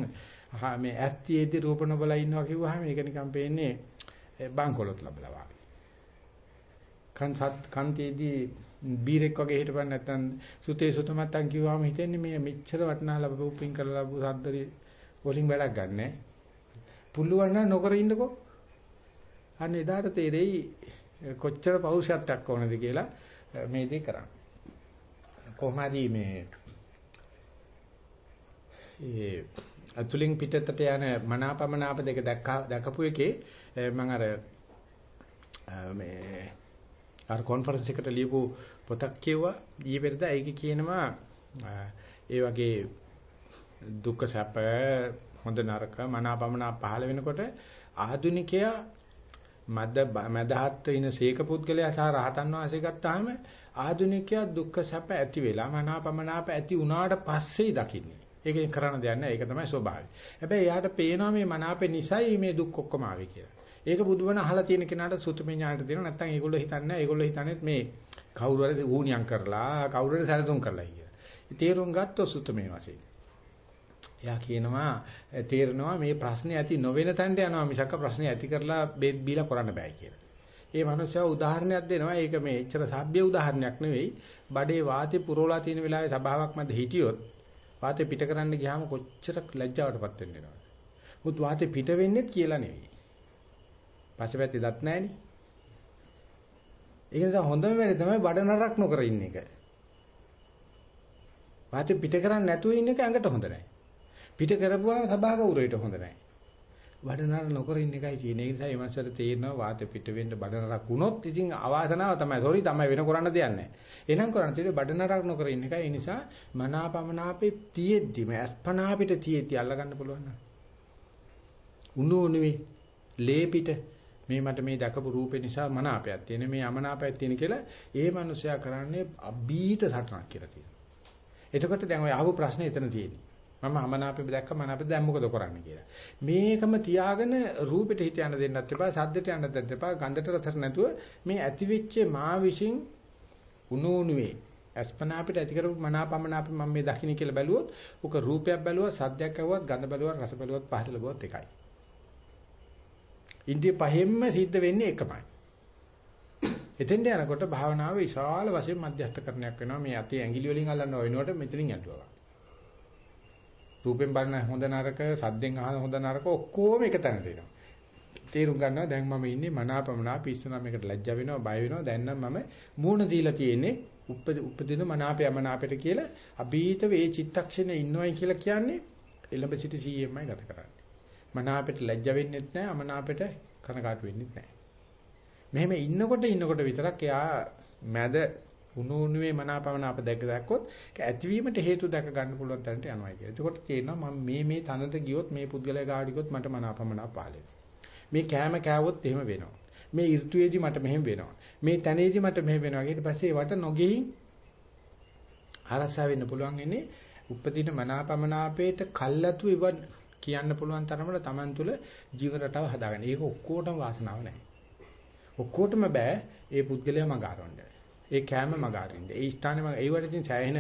මේ ඇස්තියේදී රූපන බල ඉන්නවා කිව්වහම ඒක නිකන් පේන්නේ බංකොලොත් ලබලා වගේ. කන් සත් කන්තියේදී බීරෙක් වගේ හිටපන් නැත්නම් සුතේ සුතමත්තන් කිව්වම හිතෙන්නේ මේ මෙච්චර වටනා ලැබපු පින් කරලා ලැබපු සද්දරි වලින් වැඩක් ගන්නෑ. පුළුවන් නම් නොකර ඉන්නකෝ. අන්න එදාට තේරෙයි කොච්චර පෞරුෂත්වයක් ඕනද කියලා මේ දේ කරන්න. කොහොම හරි මේ ඒ අතුලින් පිටතට යන මනාපමනාප දෙක දැක්කා දැකපු එකේ මම අර මේ අර කොන්ෆරන්ස් එකට ලියපු පොතක් කියුවා ඊයේ පෙරදා ඒකේ කියනවා ඒ වගේ දුක්ඛ සැප හොඳ නරක මනාපමනා පහළ වෙනකොට ආධුනිකයා මද මදහත් වෙන සීක පුද්ගලයා සහ රහතන් වහන්සේ ගත්තාම ආධුනිකයා දුක්ඛ සැප ඇති වෙලා මනාපමනාප ඇති වුණාට පස්සේ දකින්නේ. ඒකෙන් කරන්න දෙයක් නැහැ. ඒක තමයි ස්වභාවය. හැබැයි එයාට පේනවා මේ මනාපේ නිසයි මේ දුක් ඔක්කොම ආවේ කියලා. ඒක බුදුබණ අහලා තියෙන කෙනාට සුතුමේ ඥාණයට දෙනවා. නැත්නම් ඒගොල්ලෝ හිතන්නේ නැහැ. ඒගොල්ලෝ හිතන්නේ මේ කවුරු හරි ඌණියම් කරලා කවුරු හරි සැලසුම් කරලා කියලා. තේරුම් ගත්තොත් සුතුමේ වශයෙන්. එයා කියනවා තේරෙනවා මේ ප්‍රශ්නේ ඇති නොවන තැනට යනවා මිසක ප්‍රශ්නේ ඇති කරලා බෙත් බීලා කරන්න බෑ කියලා. ඒ මනුස්සයා උදාහරණයක් දෙනවා. ඒක මේ එච්චර සભ્ય උදාහරණයක් නෙවෙයි. බඩේ වාතේ පුරවලා තියෙන වෙලාවේ සබාවක් මැද හිටියොත් වාතේ පිට කරන්න ගියාම කොච්චර ලැජ්ජාවටපත් වෙන්නේද? මුත් වාතේ පිට වෙන්නේත් කියලා නෙවෙයි. පස්සෙපැත්තේ දත් නැහෙනි. ඒක නිසා හොඳම වෙලේ තමයි බඩ නරක් නොකර ඉන්න එක. වාතේ පිට කරන්නේ නැතුව ඉන්න එක ඇඟට හොඳ නැහැ. පිට කරපුවාම සභාග උරේට හොඳ නැහැ. බඩනර නොකර ඉන්න එකයි තියෙන්නේ. ඒ නිසා මේ මාසවල තේරෙනවා වාත පිට වෙන්න බඩනරක් වුණොත් ඉතින් අවාසනාව තමයි. සෝරි තමයි වෙන කරන්න දෙයක් නැහැ. එහෙනම් කරන්න තියෙන්නේ බඩනරක් නොකර ඉන්න එකයි. ඒ නිසා මනාපමනාපේ තියෙද්දිම අස්පනා පිට තියෙද්දි අල්ලගන්න පුළුවන් නේද? උණු නෙවෙයි. ලේ පිට මේ මට මේ දැකපු රූපේ නිසා මනාපයක් තියෙන මේ අමනාපයක් තියෙන කියලා ඒ මනුස්සයා කරන්නේ අභීත සටනක් කියලා තියෙනවා. එතකොට දැන් ඔය අහපු ප්‍රශ්නේ එතන තියෙන්නේ. මම අමනාපෙ දැක්ක මනාපෙ දැන් මොකද කරන්නේ කියලා. මේකම තියාගෙන රූපෙට හිත යන්න දෙන්නත් එපා, සද්දෙට යන්න දෙන්නත් එපා, ගන්ධට රසට නැතුව මේ ඇතිවෙච්ච මා විශ්ින් උණුණුවේ අස්පනා අපිට ඇති කරපු මනාපමනාප මම මේ දකින්න කියලා බැලුවොත් උක රූපයක් බැලුවා, සද්දයක් ඇහුවත්, ගන්ධ බැලුවත්, රස බැලුවත්, පහත ලැබුවත් එකයි. ඉන්දිය පහෙන්ම සිද්ධ වෙන්නේ එකමයි. එතෙන්ට යනකොට භාවනාව විශාල වශයෙන් මධ්‍යස්ථකරණයක් වෙනවා. මේ අතේ ඇඟිලි වලින් අල්ලන්න වෙනකොට මෙතනින් යටුවා. රූපෙන් බලන හොඳ නරක, සද්දෙන් අහන හොඳ නරක ඔක්කොම එක තැනට එනවා. තේරුම් ගන්නවා දැන් මම ඉන්නේ මනාපමනා පිස්සුනා මේකට ලැජ්ජා වෙනවා, බය වෙනවා. දැන් නම් මම මූණ දීලා තියෙන්නේ උපදින මනාපයමනාපයට කියලා අභීත වේ චිත්තක්ෂණේ ඉන්නවයි කියලා කියන්නේ එළඹ සිටි සීයෙන්මයි ගත කරන්නේ. මනාපයට ලැජ්ජා වෙන්නෙත් නැහැ, අමනාපයට කනකාටු වෙන්නෙත් නැහැ. මෙහෙම ඉන්නකොට ඉන්නකොට විතරක් එයා මැද උණු උණුවේ මනාපමන අප දැක දැක්කොත් ඒක ඇතිවීමට හේතු දැක ගන්න පුළුවන් තැනට යනවා කියලා. එතකොට තේරෙනවා මම මේ මේ තනට ගියොත් මේ පුද්ගලයා ගාඩ ගියොත් මට මනාපමන පහල මේ කෑම කෑවොත් එහෙම වෙනවා. මේ ඍතුවේදී මට මෙහෙම වෙනවා. මේ තැනේදී මට මෙහෙම වෙනවා. ඊට පස්සේ වට නොගෙයින් අරසා වෙන්න පුළුවන් ඉන්නේ උපදින මනාපමනාපේට කල්ැතු ඉව කියන්න පුළුවන් තරමට Taman තුල ජීවන රටාව හදාගන්න. ඒක ඔක්කොටම වාසනාව නැහැ. ඔක්කොටම බෑ ඒ පුද්ගලයා මඟ අරවන්න. ඒ කෑම මග අරින්න. ඒ ස්ථානේ මග ඒ වගේ තියෙන සෑහෙන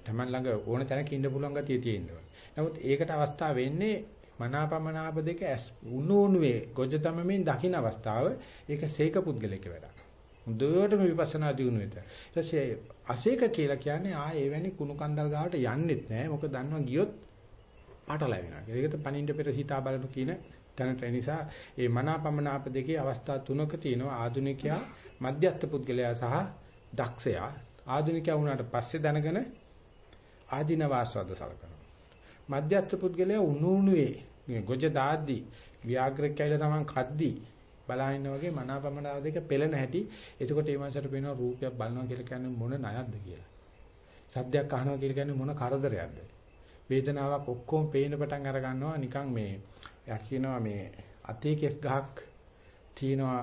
Taman ළඟ ඕන තැනක ඉන්න පුළුවන් ගතිය තියෙනවා. නමුත් ඒකට අවස්ථාව වෙන්නේ මනාපමනාප දෙක උණු උණුවේ ගොජ තමමින් දකින්න අවස්ථාව ඒක සීක පුද්ගලයක වැඩක්. හොඳටම විපස්සනා දිනු වෙත. ඊට පස්සේ අසීක කියලා කියන්නේ ආ එවැනි කුණු කන්දල් ගාවට යන්නෙත් නෑ. මොකද දන්නවා ගියොත් පාටලැවෙනවා. ඒකට පණින්න පෙර සීතා බලනු කියන තැනට නිසා මේ මනාපමනාප දෙකේ අවස්ථා තුනක තියෙනවා ආධුනිකයා මධ්‍යස්ථ පුද්ගලයා සහ දක්ෂයා ආධුනිකයා වුණාට පස්සේ දැනගෙන ආධිනව ආස්වාද සලකනවා. මධ්‍යස්ථ පුද්ගලයා උණුණුවේ ගොජ දාද්දි ව්‍යාග්‍රක කියලා තමන් කද්දි බලහින්න වගේ මනාපමනාව දෙක පෙළෙන හැටි එතකොට ඒ මාසයට පේනවා රූපයක් බලනවා කියලා කියන්නේ මොන ණයක්ද කියලා. සද්දයක් අහනවා කියලා කියන්නේ මොන කරදරයක්ද? වේදනාවක් ඔක්කොම පේන පටන් අර ගන්නවා නිකන් මේ යා කියනවා මේ අතේ කෙස් ගහක් තියෙනවා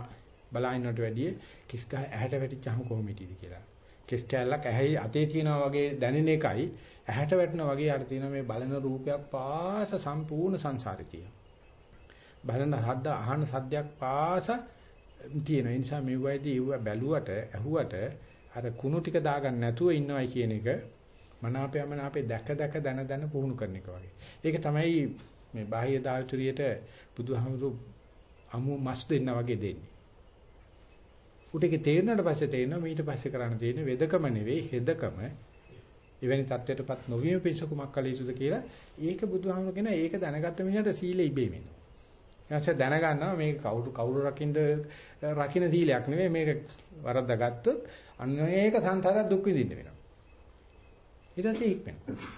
බලහින්නට වැඩිය කිස් ගහ ඇහැට වැටිච්චාම කොහොම හිටියද කියලා. කිස් කැල්ලක් ඇහි අතේ තියනවා වගේ දැනෙන එකයි ඇහැට වැටෙනා වගේ අර තියෙන මේ බලන රූපයක් පාස සම්පූර්ණ සංසාරේ තියෙනවා. බලන හද්ද අහන සද්දයක් පාස තියෙන නිසා මෙවයිදී ඉව බැලුවට ඇහුවට අර කුණු ටික දාගන්න නැතුව ඉන්නවයි කියන එක මනාපයම අපේ දැක දැක දන දන පුහුණු කරන එක වගේ. ඒක තමයි මේ බාහ්‍ය දාර්ශනිකයට බුදුහාමුදුරු අමු මස් දෙන්න වගේ දෙන්නේ. උට ඒක තේරුණාට පස්සේ තේරෙනවා ඊට පස්සේ කරන්න තියෙන්නේ වෙදකම නෙවෙයි හෙදකම. එවැනි தත්වයටපත් නොවීම පිණිස කුමක් කළ යුතුද කියලා ඒක බුදුහාමුදුරු කියන ඒක දැනගත්ත මිනිහට සීලෙ ඉබේම එනවා. ඊට දැනගන්නවා මේක කවුරු කවුරු රකින්ද රකින්න සීලයක් නෙවෙයි මේක වරද්දා ගත්තොත් අනේක සංසාරයක් දුක් විඳින්න වෙනවා. ඊට පස්සේ ඉක්මනවා.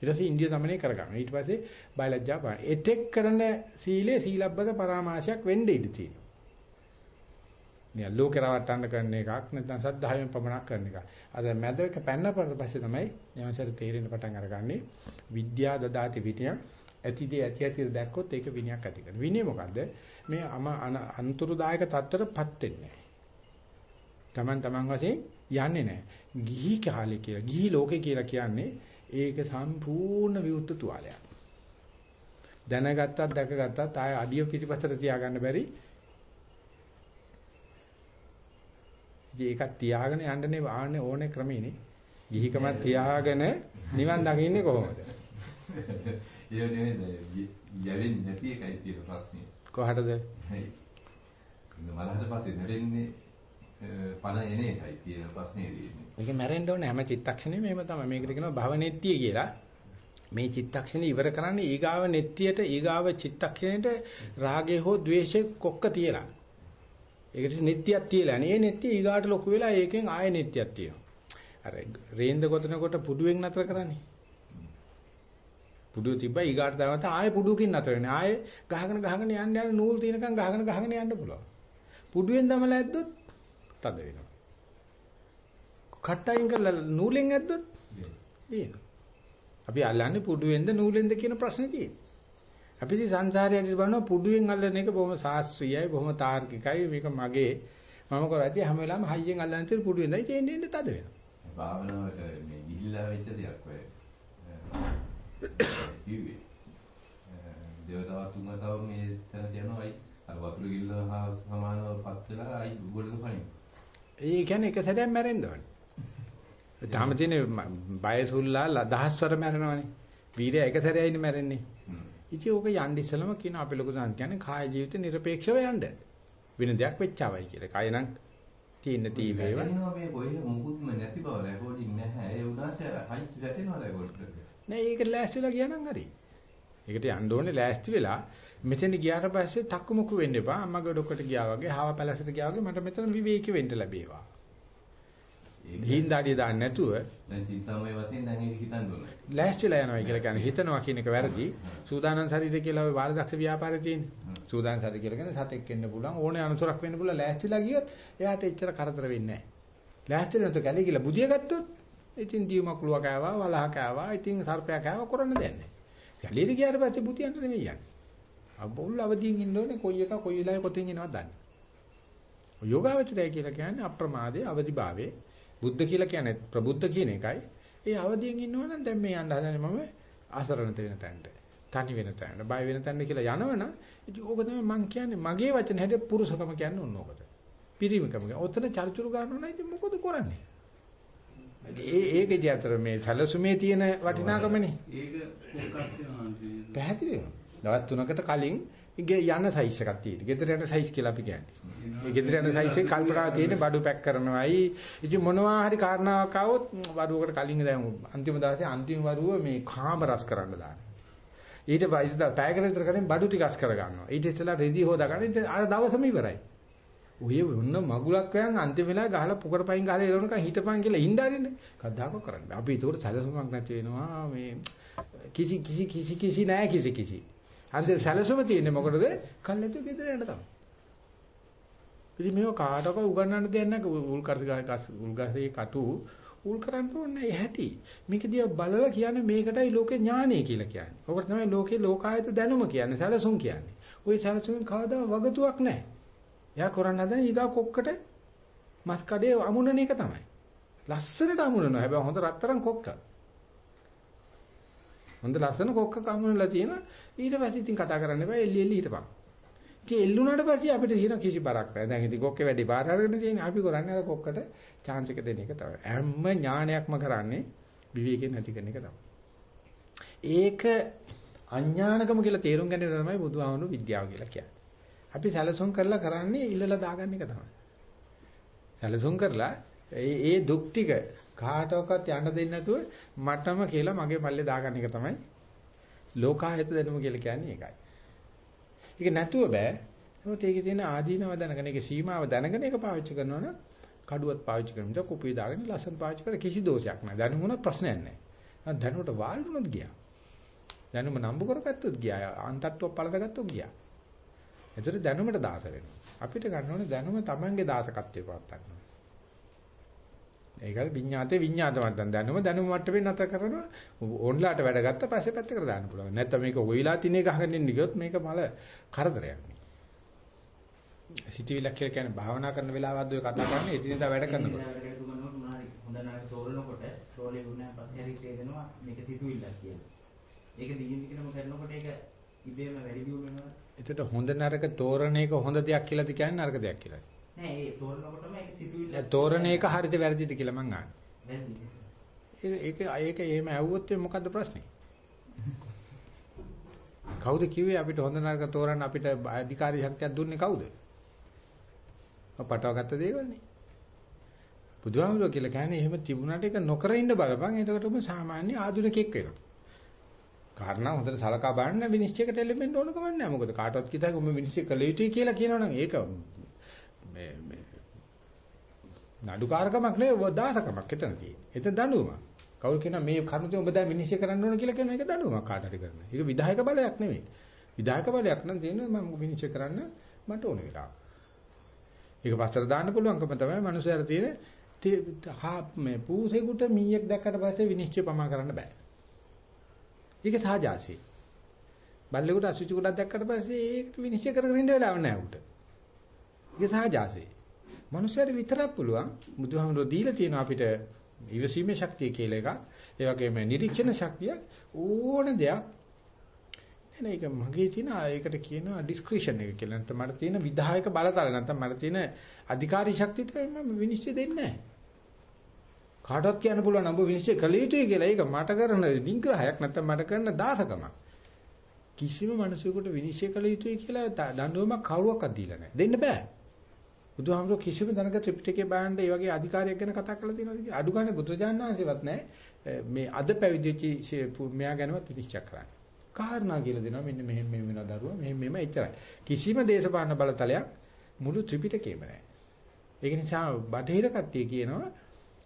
ඊට පස්සේ ඉන්දිය සමනය කරගන්නවා. ඊට පස්සේ බයලජ්ජා පාන. එතෙක් කරන සීලේ සීලබ්බත පරාමාශයක් වෙන්න ඉඩ තියෙනවා. නිය ලෝකේ රවට්ටන්න කරන එකක් නැත්නම් සද්ධායෙන් පමණක් කරන එකක්. අද මැදක පැන්නපට පස්සේ තමයි ඥානසර තේරෙන පටන් අරගන්නේ විද්‍යා දදාති විනය ඇතිදී ඇති ඇති දැක්කොත් ඒක විනයක් ඇති කරන. විනය මොකද්ද? මේ අම අන්තුරුදායක තත්ත්වයටපත් වෙන්නේ නැහැ. Taman taman වශයෙන් යන්නේ නැහැ. ගිහි කාලේ කියලා, ගිහි ලෝකේ කියලා කියන්නේ ඒක සම්පූර්ණ විවුර්ත තුවාලයක්. දැනගත්තත් දැකගත්තත් ආය අඩිය පිටිපසට තියාගන්න බැරි ඉතින් ඒකත් තියාගෙන යන්නනේ ආන්නේ ඕනේ ක්‍රමෙනේ. ගිහිකමත් තියාගෙන නිවන් දකින්නේ කොහොමද? *laughs* ඒ නෙමෙයි යවෙන්නේ නැති එකයි තියෙන ප්‍රශ්නේ. කොහටද? මලහට පස්සේ නැරෙන්නේ පණ එන එකයි තියෙන ප්‍රශ්නේ තියෙන්නේ. මේක මැරෙන්න ඕනේ හැම චිත්තක්ෂණෙම එහෙම තමයි. මේකට කියනවා භවනෙත්තිය කියලා. මේ චිත්තක්ෂණේ ඉවර කරන්නේ ඊගාව නෙත්තියට ඊගාව චිත්තක්ෂණයට රාගය හෝ ද්වේෂය කොක්ක තියලා. ඒකට නිට්ටියක් තියලා නේ නිට්ටිය ඊගාට ලොකු වෙලා ඒකෙන් ආයෙ නිට්ටියක් තියෙනවා. අර රේන්ද ගොතනකොට පුඩුවෙන් නතර කරන්නේ. පුඩුව තිබ්බා ඊගාට දාවත ආයෙ පුඩුවකින් නතර වෙන්නේ. ආයෙ ගහගෙන ගහගෙන යන්න යන නූල් තියෙනකන් ගහගෙන ගහගෙන යන්න පුළුවන්. පුඩුවෙන් දමලා ඇද්දොත් තද වෙනවා. කට්ටයින් කරලා නූලෙන් ඇද්දොත් එනවා. අපි අල්ලන්නේ පුඩුවෙන්ද නූලෙන්ද කියන ප්‍රශ්නේ තියෙන්නේ. අපි ඉතින් සංසාරයේ ඇතුළේ බලනවා පුඩුවෙන් අල්ලන එක බොහොම ශාස්ත්‍රීයයි බොහොම තාර්කිකයි. මේක මගේ. මම කරද්දී හැම වෙලාවෙම හයියෙන් අල්ලන ඉතින් පුඩුවෙන් ඉතින් එන්නේ එන්නේ තද වෙනවා. භාවනාවට මේ ගිහිල්ලා වෙච්ච දෙයක් ඔය කිව්වේ. දේවතාව තුන්වතාව මේ තැන යනවායි අර වතුර ගිල්ල හා සමානව පත් වෙලා ආයි ගොඩක පනින්න ඒ කියන්නේ එක සැරයක් මැරෙන්න ඕනේ. තාම තියෙන බයසුල්ලා දහස්වර මැරෙනවනේ. වීරය එක සැරයයිනේ මැරෙන්නේ ඉතින් ඕක යන්න ඉස්සලම කියන අපේ ලොකු සංස් කියන්නේ කාය ජීවිත নিরপেক্ষව යන්න. වෙන දෙයක් වෙච්චවයි කියලා. කය නම් තියෙන තී වේවා. මේ කොයි මොකුත්ම නැති බව රෙකෝඩින් නැහැ. ඒ උනාට හයිට් වැටෙනවා රෙකෝඩ් නෑ ඒක ලෑස්තිලා ගියානම් හරි. ඒකට යන්න ඕනේ ලෑස්ති වෙලා මෙතන ගියාට පස්සේ තක්කමුකු වෙන්න එපා. අම්මගේ ඩොක්කට ගියා වගේ, හාව පැලසට ගියා වගේ මට මෙතන විවේකී වෙන්න ලැබේවා. හිඳාඩිය දාන්න නැතුව දැන් චින්තාමය වශයෙන් දැන් ඒක හිතන්න ඕනේ. ලෑස්තිලා යනවා කියලා කියන්නේ හිතනවා කියන එක වැරදි. සූදානම් ශරීරය කියලා ඔය වාරදක්ෂ ව්‍යාපාරේ තියෙන්නේ. සූදානම් ශරීරය කියලා කියන්නේ සතෙක් වෙන්න පුළුවන් ඕනේ අනුතරක් වෙන්න පුළුවන් ලෑස්තිලා ගියොත් එයාට එච්චර කරදර වෙන්නේ නැහැ. ලෑස්තිලා නැතු කැලේ කියලා බුදිය ගත්තොත් ඉතින් දියමකුලුව කෑවා වලහ කෑවා ඉතින් සර්පයා කෑවා කරන්න දෙයක් නැහැ. කැලේට ගියාට පස්සේ බුදියන්ට නෙමෙයි යන්නේ. අබ්බුල් අවදියෙන් ඉන්න ඕනේ කොයි එක කොයි වෙලාවෙ කොතෙන් එනවද දන්නේ. යෝගාවචරය කියලා කියන්නේ අප්‍රමාදයේ අවදිභාවයේ බුද්ධ කියලා කියන්නේ ප්‍රබුද්ධ කියන එකයි. ඒ අවදියෙන් ඉන්නවනම් දැන් මේ යන්න හදන්නේ මම අසරණ වෙන තැනට. තනි වෙන තැනට, බය වෙන තැනට කියලා යනවනම් ඕක තමයි මම කියන්නේ මගේ වචන හැටියට පුරුෂකම කියන්නේ ඕන ඕකට. පිරිමිකම. ඔතන චර්චුරු ගන්නවා නම් ඉතින් මොකද කරන්නේ? ඒ ඒකේදී අතර මේ සැලසුමේ තියෙන වටිනාකමනේ. ඒක පැහැදිලිද? දවස් 3කට කලින් යන සයිස් එකක් තියෙනවා. ගෙදර යන සයිස් කියලා අපි කියන්නේ. මේ ගෙදර යන සයිස් එක කල්පනා තියෙන බඩු පැක් කරනවායි. ඉතින් මොනවා හරි කාරණාවක් આવොත් වරුවකට කලින් දැන් අන්තිම දවසේ අන්තිම වරුව මේ කාම රස කරන්න දාන. ඊට පස්සේ පැයකට විතර කලින් බඩු ටික අස් කර ගන්නවා. ඊට ඉස්සෙල්ලා රෙදි හොදා ගන්න. ඉතින් අර දවසම ඉවරයි. ඔය වුණ මගුලක් වයන් අන්තිම වෙලාවේ ගහලා පුකර පයින් ගහලා එළවනකන් හිටපන් කියලා හින්දාරින්නේ. කද්දාකෝ කරන්නේ. අපි ඒකට සැලසුමක් නැති වෙනවා. මේ කිසි කිසි කිසි කිසි නෑ කිසි කිසි. අන්තිම සැලසුම තියෙන්නේ මොකටද? කල්ැතු ගෙදර යන්න තමයි. ඉතින් මේව කාටක උගන්වන්න දෙයක් නැහැ. උල් කරස් උල් ගසේ කටු උල් කරන්න ඕනේ ඇහැටි. මේක දිහා බලලා කියන්නේ මේකටයි ලෝකේ ඥානය කියලා කියන්නේ. ඔකට තමයි ලෝකේ ලෝකායත දැනුම කියන්නේ සැලසුම් කියන්නේ. ওই සැලසුම් කවදා වගතුවක් නැහැ. එයා කරන්න හදන ඊගා කොක්කට මස් කඩේ අමුණන එක තමයි. ලස්සනට අමුණනවා. හැබැයි හොඳ රත්තරන් කොක්ක. හොඳ ලස්සන කොක්ක කමුණලා තියෙනවා. ඊට පස්සේ ඉතින් කතා කරන්න එපා එල්ලි එල්ලි හිටපන්. ඉතින් එල්ලුණාට පස්සේ අපිට තියෙන කිසි බරක් නැහැ. දැන් ඉතින් කොක්කේ වැඩි බාර අරගෙන තියෙන්නේ අපි කරන්නේ අර කොක්කට chance එක දෙන එක තමයි. හැම ඥානයක්ම කරන්නේ විවේකයෙන් නැති කරන එක තමයි. ඒක අඥානකම කියලා තේරුම් ගන්න තමයි බුදුහාමුදුරු විද්‍යාව කියලා කියන්නේ. අපි සැලසුම් කරලා කරන්නේ ඉල්ලලා දාගන්න එක තමයි. සැලසුම් කරලා ඒ ඒ දුක් ටික කාටවත් යන්න දෙන්නේ නැතුව මටම කියලා මගේ පල්ලේ දාගන්න එක තමයි ලෝකායත දැනුම කියලා කියන්නේ ඒකයි. ඒක නැතුව බෑ. ඒත් ඒකේ තියෙන ආදීනව දැනගෙන ඒකේ සීමාව දැනගෙන ඒක පාවිච්චි කරනවා නම් කඩුවත් පාවිච්චි කරනවා. කුපිය දාගෙන ලස්සන පාවිච්චි කරලා කිසි දෝෂයක් නැහැ. දැනුමුණත් ප්‍රශ්නයක් නැහැ. දැනුමට වාල්ුණොත් ගියා. දැනුම නම්බු කරගත්තොත් ගියා. අන්තට්ටුව පළදගත්තොත් ගියා. ඒතර දැනුමට දාස වෙනවා. අපිට ගන්න ඕනේ දැනුම Tamange දාසකත්වයේ පවත්තන්න. ඒකයි විඤ්ඤාතේ විඤ්ඤාතවන්තන් දැනුම දැනුම මට්ටමේ නැත කරනවා. ඕන්ලාට වැඩ ගත්ත පස්සේ පැත්තකට දාන්න පුළුවන්. නැත්නම් මේක ඔයලා තිනේ ගහගෙන ඉන්න ගියොත් මේක මල කරදරයක් නේ. සිටිවිලක් කියලා කියන්නේ භාවනා කරන වෙලාවද්ද ඔය කතා කරන්නේ එදිනෙදා වැඩ කරනකොට. හොඳ නරක තෝරනකොට රෝලේ වුණාන් පස්සේ හරි තේරෙනවා මේක සිතුවිල්ලක් කියලා. ඒක දිගින් දිගටම කරනකොට ඒක ඉබේම වැඩි දියුණු වෙනවා. එතකොට හොඳ නරක තෝරන එක හොඳ දෙයක් කියලාද කියන්නේ නරක දෙයක් කියලාද? නෑ ඒ තෝරනකොටම ඒක සිතුවිල්ල. තෝරන එක හරිද වැරදිද කියලා මං අහන්නේ. ඒක ඒක එහෙම ඇහුවොත් මොකද්ද ප්‍රශ්නේ? කවුද කිව්වේ අපිට හොඳ නරක තෝරන්න අපිට අධිකාරී ශක්තියක් දුන්නේ කවුද? පටවගත්ත දේවල්නේ. බුදුහාමුදුරුවෝ කියලා කියන්නේ එහෙම තිබුණාට ඒක නොකර ඉන්න බලපන් එතකොට ඔබ සාමාන්‍ය ආධුනිකෙක් වෙනවා. කාරණා හොඳට සලකා බලන්න විනිශ්චයකට එළෙන්න ඕන කමක් නැහැ. මොකද කාටවත් කිතාක ඔබ විනිශ්චය කළ යුතුයි කියලා කියනවනම් ඒක මේ මේ නඩුකාරකමක් නෙවෙයි දාසකමක් එතන තියෙන්නේ. එතන දඬුවමක්. කවුරු කියනවා මේ කරුණු ඔබ දැන් විනිශ්චය කරන්න ඕන කියලා කියන එක දඬුවමක් කාට හරි කරන. ඒක විධායක බලයක් නෙවෙයි. විධායක බලයක් නම් තියෙන්නේ මම විනිශ්චය කරන්න මට ඕන වෙලාව. ඒක පස්සට දාන්න පුළුවන්කම තමයි මනුස්සයර තියෙන හා මේ පූසෙකුට මීයක් දැක්කට පස්සේ විනිශ්චය පමා කරන්න බෑ. ඒක සහජාසී. බල්ලෙකුට අසුචි කුඩක් දැක්කට පස්සේ ඒක විනිශ්චය කරගෙන ඉන්න වෙලාවක් නෑ උට. ඒක සහජාසී. මනුස්සයර විතරක් පුළුවන් බුදුහාමුදුරුවෝ දීලා තියෙන අපිට ඉවසීමේ ශක්තිය කියලා එකක්. ඒ වගේම නිරීක්ෂණ ශක්තිය ඕන දෙයක් එන එක මගේ තියෙන ඒකට කියනවා ඩිස්ක්‍රිෂන් එක කියලා. නැත්නම් මට තියෙන විධායක බලතල නැත්නම් මට තියෙන අධිකාරී ශක්තිය තමයි මම විනිශ්චය දෙන්නේ නැහැ. කාටවත් කියන්න පුළුවන් ඔබ විනිශ්චය කළ යුතුයි කියලා. ඒක මට කරන නිග්‍රහයක් නැත්නම් මට කරන දාසකමක්. කිසිම මිනිසෙකුට විනිශ්චය කළ යුතුයි කියලා දඬුවමක් කවුරක්වත් දීලා නැහැ. දෙන්න බෑ. බුදුහාමුදුරුවෝ කිසිම දැනක ත්‍රිපිටකේ බලන්න ඒ වගේ අධිකාරියක් ගැන කතා කරලා තියෙනවද කියලා. අඩු ගන්න බුදුරජාණන් වහන්සේවත් නැහැ. මේ අද පැවිදිච්ච මෙයා ගැනවත් විනිශ්චය කරන්නේ. කාරණා කියලා දෙනවා මෙන්න මෙහෙම මෙහෙම වෙනවා දරුවා මෙහෙම මෙහෙම එච්චරයි. කිසිම දේශපාලන බලතලයක් මුළු ත්‍රිපිටකේම නැහැ. ඒක නිසා බටහිර කට්ටිය කියනවා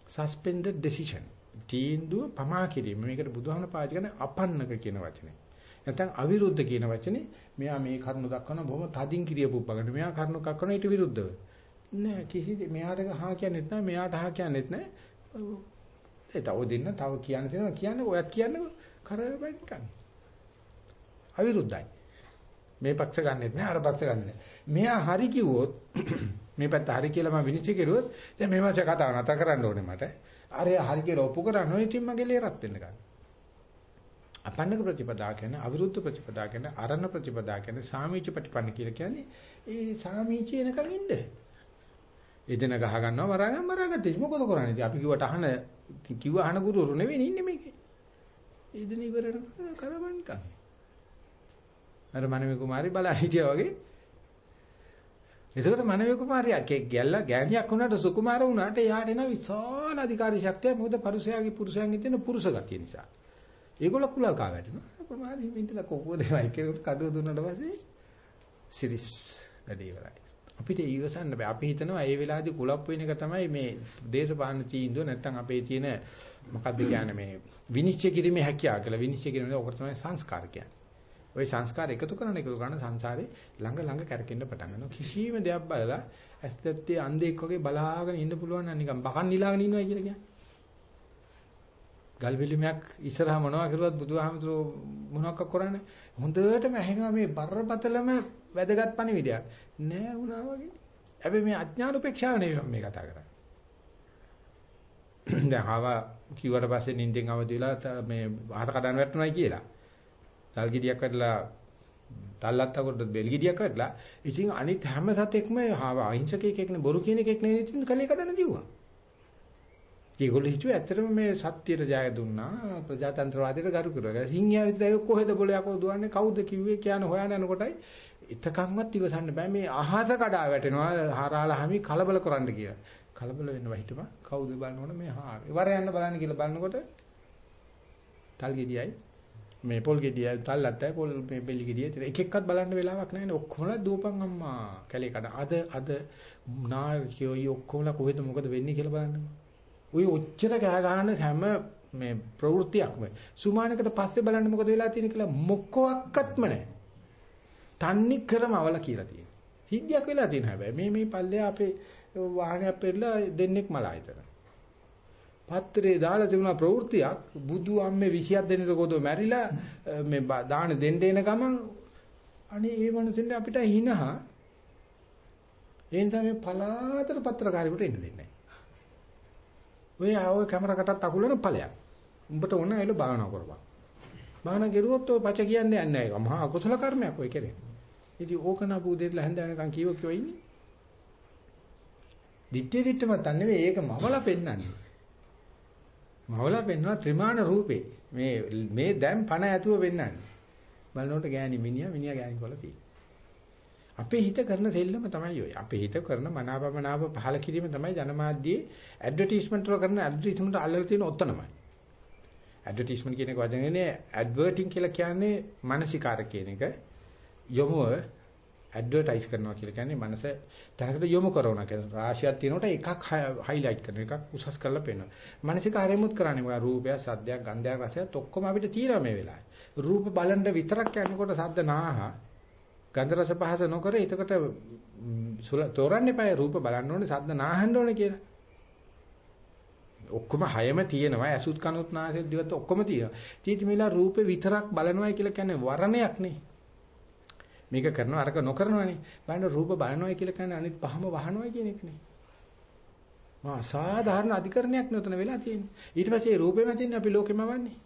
suspended decision. තීන්දුව පමා කිරීම. මේකට බුදුහාම පාවිච්චි කරන අපන්නක කියන වචනේ. නැත්නම් අවිරුද්ධ කියන වචනේ මෙයා මේ කරුණු දක්වන බොහොම තදින් කිරියපුප්පකට. මෙයා කරුණු දක්වන ඊට විරුද්ධව. නෑ කිසි මෙයාට හා කියන්නෙත් නෑ මෙයාට හා කියන්නෙත් නෑ. ඒ තව දෙන්න තව කියන්න තියෙනවා කියන්නේ ඔයත් කියන්නේ කරවෙන්න නිකන්. අවිරුද්ධයි. මේ පක්ෂ ගන්නෙත් නෑ අර පක්ෂ ගන්නෙත් නෑ. මෙයා හරි කිව්වොත් *clears throat* මේ පැත්ත හරි කියලා මම විනිශ්චය කරුවොත් දැන් මේ මාසේ කතාව නැත කරන්න ඕනේ මට. අර හරි කියලා ඔප්පු කරන්න ඕනේ ඉතින් මගේ ලේ රත් වෙන්න ගන්න. අපන්නක ප්‍රතිපදා කියන්නේ අවිරුද්ධ ප්‍රතිපදා කියන්නේ අරණ ප්‍රතිපදා කියන්නේ සාමීච ප්‍රතිපන්න කියලා කියන්නේ ඒ සාමීච එනකන් ඉන්න. එදෙන ගහ ගන්නවා මරා ගන්න මරා ගත්තේ මොකද කරන්නේ ඉතින් අපි කිව්වට අහන කිව්ව අහන ගුරුවරු නෙවෙයි ඉන්නේ මේකේ. එදෙන ඉවරන කරවන්කම්. අර මනමේ කුමාරි බලා හිටියා වගේ ඒසකට මනමේ කුමාරියා ගැල්ලා ගෑණියක් වුණාට සුකුමාර වුණාට එයාට එන විශාල අධිකාරී ශක්තිය මොකද පරුසයාගේ පුරුෂයන්ගේ තියෙන පුරුෂ ගතිය නිසා. ඒගොල්ල කුලල් කා වැටෙනවා. කුමාරි මින්ටලා කොකෝ දෙවයි කෙනෙකුට කඩුව දුන්නාට පස්සේ සිරිස් වැඩි ඉවරයි. අපිට ඊවසන්න බෑ. අපි හිතනවා මේ වෙලාවේදී කුලප් වෙන එක තමයි මේ දේශපාලන තීන්දුව නැත්තම් අපේ තියෙන මොකක්ද කියන්නේ මේ විනිශ්චය කිරීමේ හැකියාව කියලා. විනිශ්චය කිරීමේ ඔකට තමයි සංස්කාර කියන්නේ. ওই සංස්කාර එකතු කරන එකතු කරන සංසාරේ ළඟ ළඟ කැරකෙන්න පටන් ගන්නවා. කිසිම දෙයක් බලලා ඇත්තත්තේ අන්ධෙක් වගේ බලාගෙන ඉන්න පුළුවන් නම් නිකන් බකන් නිලාගෙන ඉන්නවා කියලා කියන්නේ. ගල් පිළිමයක් ඉස්සරහා මොනවා කරුවත් බුදුහාමුදුරුවෝ මොනවක් කරන්නේ? හොඳටම ඇහෙනවා මේ බරපතලම වැදගත් පණිවිඩයක්. නෑ වුණා වගේ. හැබැයි මේ අඥාන උපේක්ෂාව නෙවෙයි මම මේ කතා කරන්නේ. *clears throat* දැන් ආවා කිව්වට පස්සේ නිින්දෙන් අවදි වෙලා මේ අහස කඩන වැටුණායි කියලා. තල් ගෙඩියක් වැටලා තල්ලත් අකොට බෙල් ගෙඩියක් වැටලා ඉතින් අනිත් හැම සතෙක්ම ආවා අහිංසකයෙක් නේ බොරු කියන එකෙක් නෙවෙයි ඉතින් කලේ කඩන දිව්වා. ඒගොල්ලෝ හිතුවේ ඇත්තටම මේ සත්‍යයට ජය දුන්නා ප්‍රජාතන්ත්‍රවාදයට ගරු කරලා. සිංහයා විතරයි කොහෙද බොලයක්ෝ දුවන්නේ කවුද කිව්වේ කියන හොයන යනකොටයි එතකන්වත් ඉවසන්න බෑ. මේ අහස කඩා වැටෙනවා. හාරාලා හැමි කලබල කරන්න කියලා. කලබල වෙන්න වහිටම කවුද බලනකොට මේ හා ඉවර යන්න බලන්න කියලා බලනකොට තල් ගෙඩියයි මේ පොල් ගෙඩියයි තල් ලත්තයි පොල් මේ බෙලි ගෙඩියයි එක එකක්වත් බලන්න වෙලාවක් නැහැ නේ. ඔක්කොමලා දූපන් අම්මා කැලේ කඩ. අද අද නායකයෝ ඔක්කොමලා කොහෙද මොකද වෙන්නේ කියලා බලන්න. ওই ඔච්චර ගහ ගන්න හැම මේ ප්‍රවෘත්තියක්ම. සුමානකට පස්සේ බලන්න මොකද වෙලා තියෙන්නේ කියලා මොකක්වත්ම නැහැ. තන්නේ කරම අවල කියලා තියෙනවා. සිද්ධියක් වෙලා තියෙන හැබැයි මේ මේ පල්ලේ අපේ වාහනයක් පෙරලා දෙන්නෙක් මලා හිටන. පත්‍රේ දාලා තිබුණා ප්‍රවෘත්තියක් බුදු අම්මේ 27 දෙනෙක් කොහොද මැරිලා මේ දාන දෙන්න එන ගමන් අනේ ඒ මනුස්සෙන් අපිට හිනහා ඒ නිසා මේ පලාතට පත්‍රකාරයෙකුට එන්න දෙන්නේ නැහැ. ඔය ආව කැමරකටත් අකුලන ඵලයක්. උඹට ඕන ඇවිල්ලා භාවනා කරපන්. භාවනා කරුවොත් ඔය පච කියන්නේ නැහැ ඒක. මහා අකුසල කර්මයක් ඔය කරේ. ඉතින් ඕක නපු දෙట్లా හැන්ද වෙනකන් කීව කිව්ව ඉන්නේ. දිත්තේ දිත්තම තන් නෙවෙයි ඒක මවලා පෙන්නන්නේ. මවලා පෙන්නවා ත්‍රිමාන රූපේ. මේ මේ දැන් පණ ඇතුව පෙන්නන්නේ. බලනකොට ගෑණි මිනිහා මිනිහා ගෑණි කොල තියෙනවා. අපේ හිත කරන සෙල්ලම තමයි ඔය. අපේ හිත කරන මනාපමනාප පහල කිරීම තමයි ජනමාධ්‍යයේ ඇඩ්වර්ටයිස්මන්ට් වල කරන ඇඩ්වර්ටයිස්මන්ට් අල්ලලා තියෙන ඔතනමයි. ඇඩ්වර්ටයිස්මන්ට් කියන එක වචනේනේ ඇඩ්වර්ටිං කියලා කියන්නේ මානසිකාර කියන එක. යොමුව ඇඩ්වර්ටයිස් කරනවා කියලා කියන්නේ මනස තැනකට යොමු කරනවා කියලා. රාශියක් තියෙනකොට එකක් හයිලයිට් කරන එකක් උසස් කරලා පෙන්නනවා. මානසිකාරයමුත් කරන්නේ මොකද රූපය, සද්දයක්, ගන්ධයක්, රසයක් ඔක්කොම අපිට තියෙනවා මේ වෙලාවේ. රූප බලන්න විතරක් යනකොට සද්ද නාහ ගන්ධ රස පහස නොකර එතකොට තෝරන්න එපා රූප බලන්න ඕනේ සද්ද නාහන්න ඕනේ කියලා. ඔක්කොම හයම තියෙනවා ඇසුත් කනුත් නාසෙත් දිවත් ඔක්කොම තියෙනවා. තීති මිලා රූපේ විතරක් බලනවා කියලා කියන්නේ වරණයක් නේ. මේක කරනවා අරක නොකරනවනේ. බලන්න රූප බලනවා කියලා කියන්නේ අනිත් පහම වහනවා කියන එක නේ. මා සාධාරණ අධිකරණයක් නෙතන වෙලා තියෙන්නේ. ඊට පස්සේ රූපෙම තියෙන්නේ අපි ලෝකෙම වන්නේ.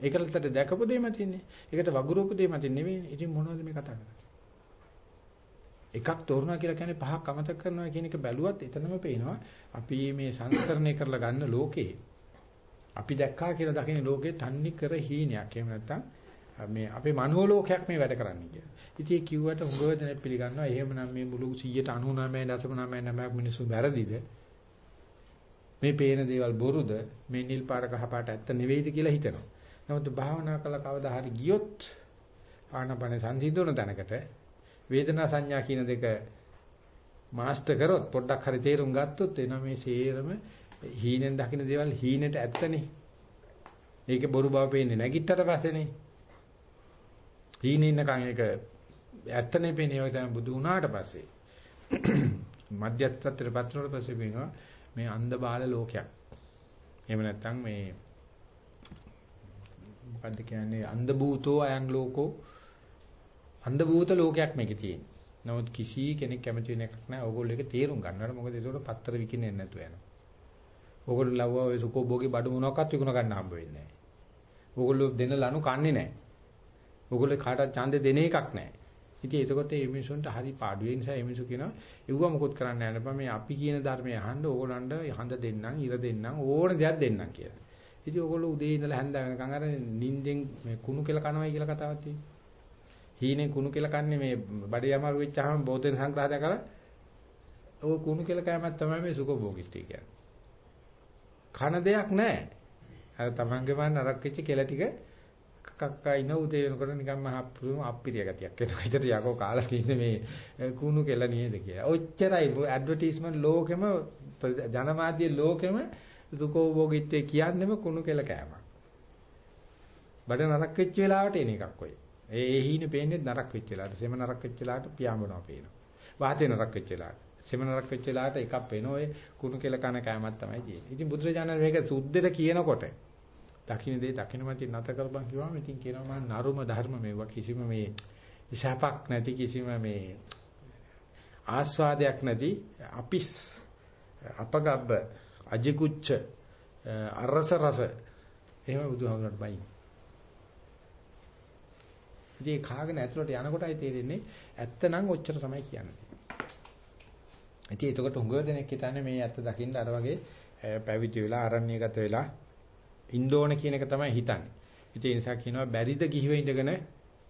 ඒකලට දැකපු දෙයම තියෙන්නේ. ඒකට වගුරුපු දෙයම තියෙන්නේ නෙවෙයි. ඉතින් මොනවද මේ කතා කරන්නේ? එකක් තෝරනවා කියලා කියන්නේ පහක් අමතක කරනවා කියන එක බැලුවත් එතනම පේනවා අපි මේ සංස්කරණය කරලා ගන්න ලෝකේ අපි දැක්කා කියලා දකින්න ලෝකේ තන්නේ කර හීනයක් එහෙම නැත්නම් මේ අපේ මනෝලෝකයක් මේ වැඩ කරන්නේ කියලා. ඉතින් ඒ කිව්වට හුඟව දෙනෙක් පිළිගන්නවා එහෙමනම් මේ මුළු 199.9 මිනිස්සු වැරදිද? මේ පේන දේවල් බොරුද? මේ නිල් පාට කහ පාට ඇත්ත නෙවෙයිද කියලා හිතනවා. නමුත් භාවනා කළා කවදා හරි ගියොත් ආනපන සංසිඳුන තැනකට වේදනා සංඥා කියන දෙක මාස්ටර් කරොත් පොඩ්ඩක් හරි තේරුම් ගත්තොත් එනවා මේ සේරම හීනෙන් දකින්න දේවල් හීනෙට ඇත්තනේ. ඒක බොරු බව පේන්නේ නැගිට්ටට පස්සේනේ. හීනේ ඉන්නකන් ඒක ඇත්තනේ පේන්නේ ඔය තමයි බුදු වුණාට පස්සේ. *clears throat* මධ්‍යස්ථත්වයට පත්‍රවල පස්සේ පේනවා මේ අන්ධ බාල ලෝකයක්. එහෙම නැත්නම් මේ මොකද්ද කියන්නේ අන්ධ භූතෝ අයං ලෝකෝ අන්ධ භූත ලෝකයක් මේකේ තියෙන්නේ. නමුත් කිසි කෙනෙක් කැමති වෙන එකක් නැහැ. ඕගොල්ලෝ ඒක තේරුම් ගන්නවට මොකද ඒකට පත්තර විකිනෙන්නේ නැතුව යනවා. ඕගොල්ලෝ ලව්වා ඔය සුකෝභෝගේ බඩු මොනවාක්වත් විකුණ ගන්න හම්බ වෙන්නේ නැහැ. ඕගොල්ලෝ දෙන ලනු කන්නේ නැහැ. ඕගොල්ලෝ කාටවත් ඡන්දේ දෙන එකක් නැහැ. ඉතින් එතකොට මේ මිනිසුන්ට හරි පාඩුවේ නිසා මේ මිනිසු කියනවා එව්ව මොකොත් කරන්න යන්න බෑ මේ අපි කියන ධර්මය අහන්න ඕගොල්ලන්ට හඳ දෙන්නම් ඉර දෙන්නම් ඕන දෙයක් දෙන්නම් කියලා. ඉතින් ඕගොල්ලෝ උදේ ඉඳලා හැන්ද වෙනකන් අර නිින්දෙන් මේ කුණු කියලා කනවයි කියලා කතාවක් තියෙනවා. හීනෙන් කුණු කියලා කන්නේ මේ බඩේ යමාරු වෙච්චාම බෝතෙන් සංග්‍රහය කරලා ඔය කුණු කියලා කෑමක් තමයි මේ සුඛභෝගීත්වය කියන්නේ. කන දෙයක් නැහැ. අර තමන්ගේ මන් නරක වෙච්ච කෙල ටික කක්කා ඉන උදේ වෙනකොට නිකන් මහ පුරුම අප්පිරිය ගතියක් එනවා. හිතට යකෝ කාලා තියෙන මේ කුණු කෙල නේද කියලා. ඔච්චරයි ඇඩ්වර්ටයිස්මන්ට් ලෝකෙම ජනමාධ්‍ය ලෝකෙම සුඛභෝගීත්වය කියන්නේම කුණු කෙල කෑමක්. බඩ නරක වෙච්ච වෙලාවට එන එකක් ඔය. ඒ ඒ හීනේ පේන්නේ නරක වෙච්ච වෙලාවට. සෙම නරක වෙච්ච වෙලාවට පියාඹනවා පේනවා. වාතේ නරක වෙච්ච වෙලාවට. සෙම නරක වෙච්ච වෙලාවට එකක් පේනවා. ඔය කුණු කෙල කන කෑමක් තමයි තියෙන්නේ. ඉතින් බුදුරජාණන් මේක සුද්ධෙට කියනකොට දකින්න දේ දකින්න මත නැත කරපන් කිව්වම ඉතින් කියනවා මම නරුම ධර්ම මේවා කිසිම මේ ඉෂාපක් නැති කිසිම මේ ආස්වාදයක් නැති අපිස් අපගබ්බ අජිකුච්ච අරස රස එහෙම බුදුහාමුදුරට බයි ඉතින් කාගෙන ඇතුළට යනකොටයි තේරෙන්නේ ඇත්තනම් ඔච්චර තමයි කියන්නේ. ඉතින් එතකොට හුඟ දෙනෙක් හිතන්නේ මේ ඇත්ත දකින්න අර වගේ පැවිදි වෙලා අරණ්‍යගත වෙලා ඉන්න ඕන කියන එක තමයි හිතන්නේ. ඉතින් ඒ නිසා කියනවා බැරිද ගිහිව ඉඳගෙන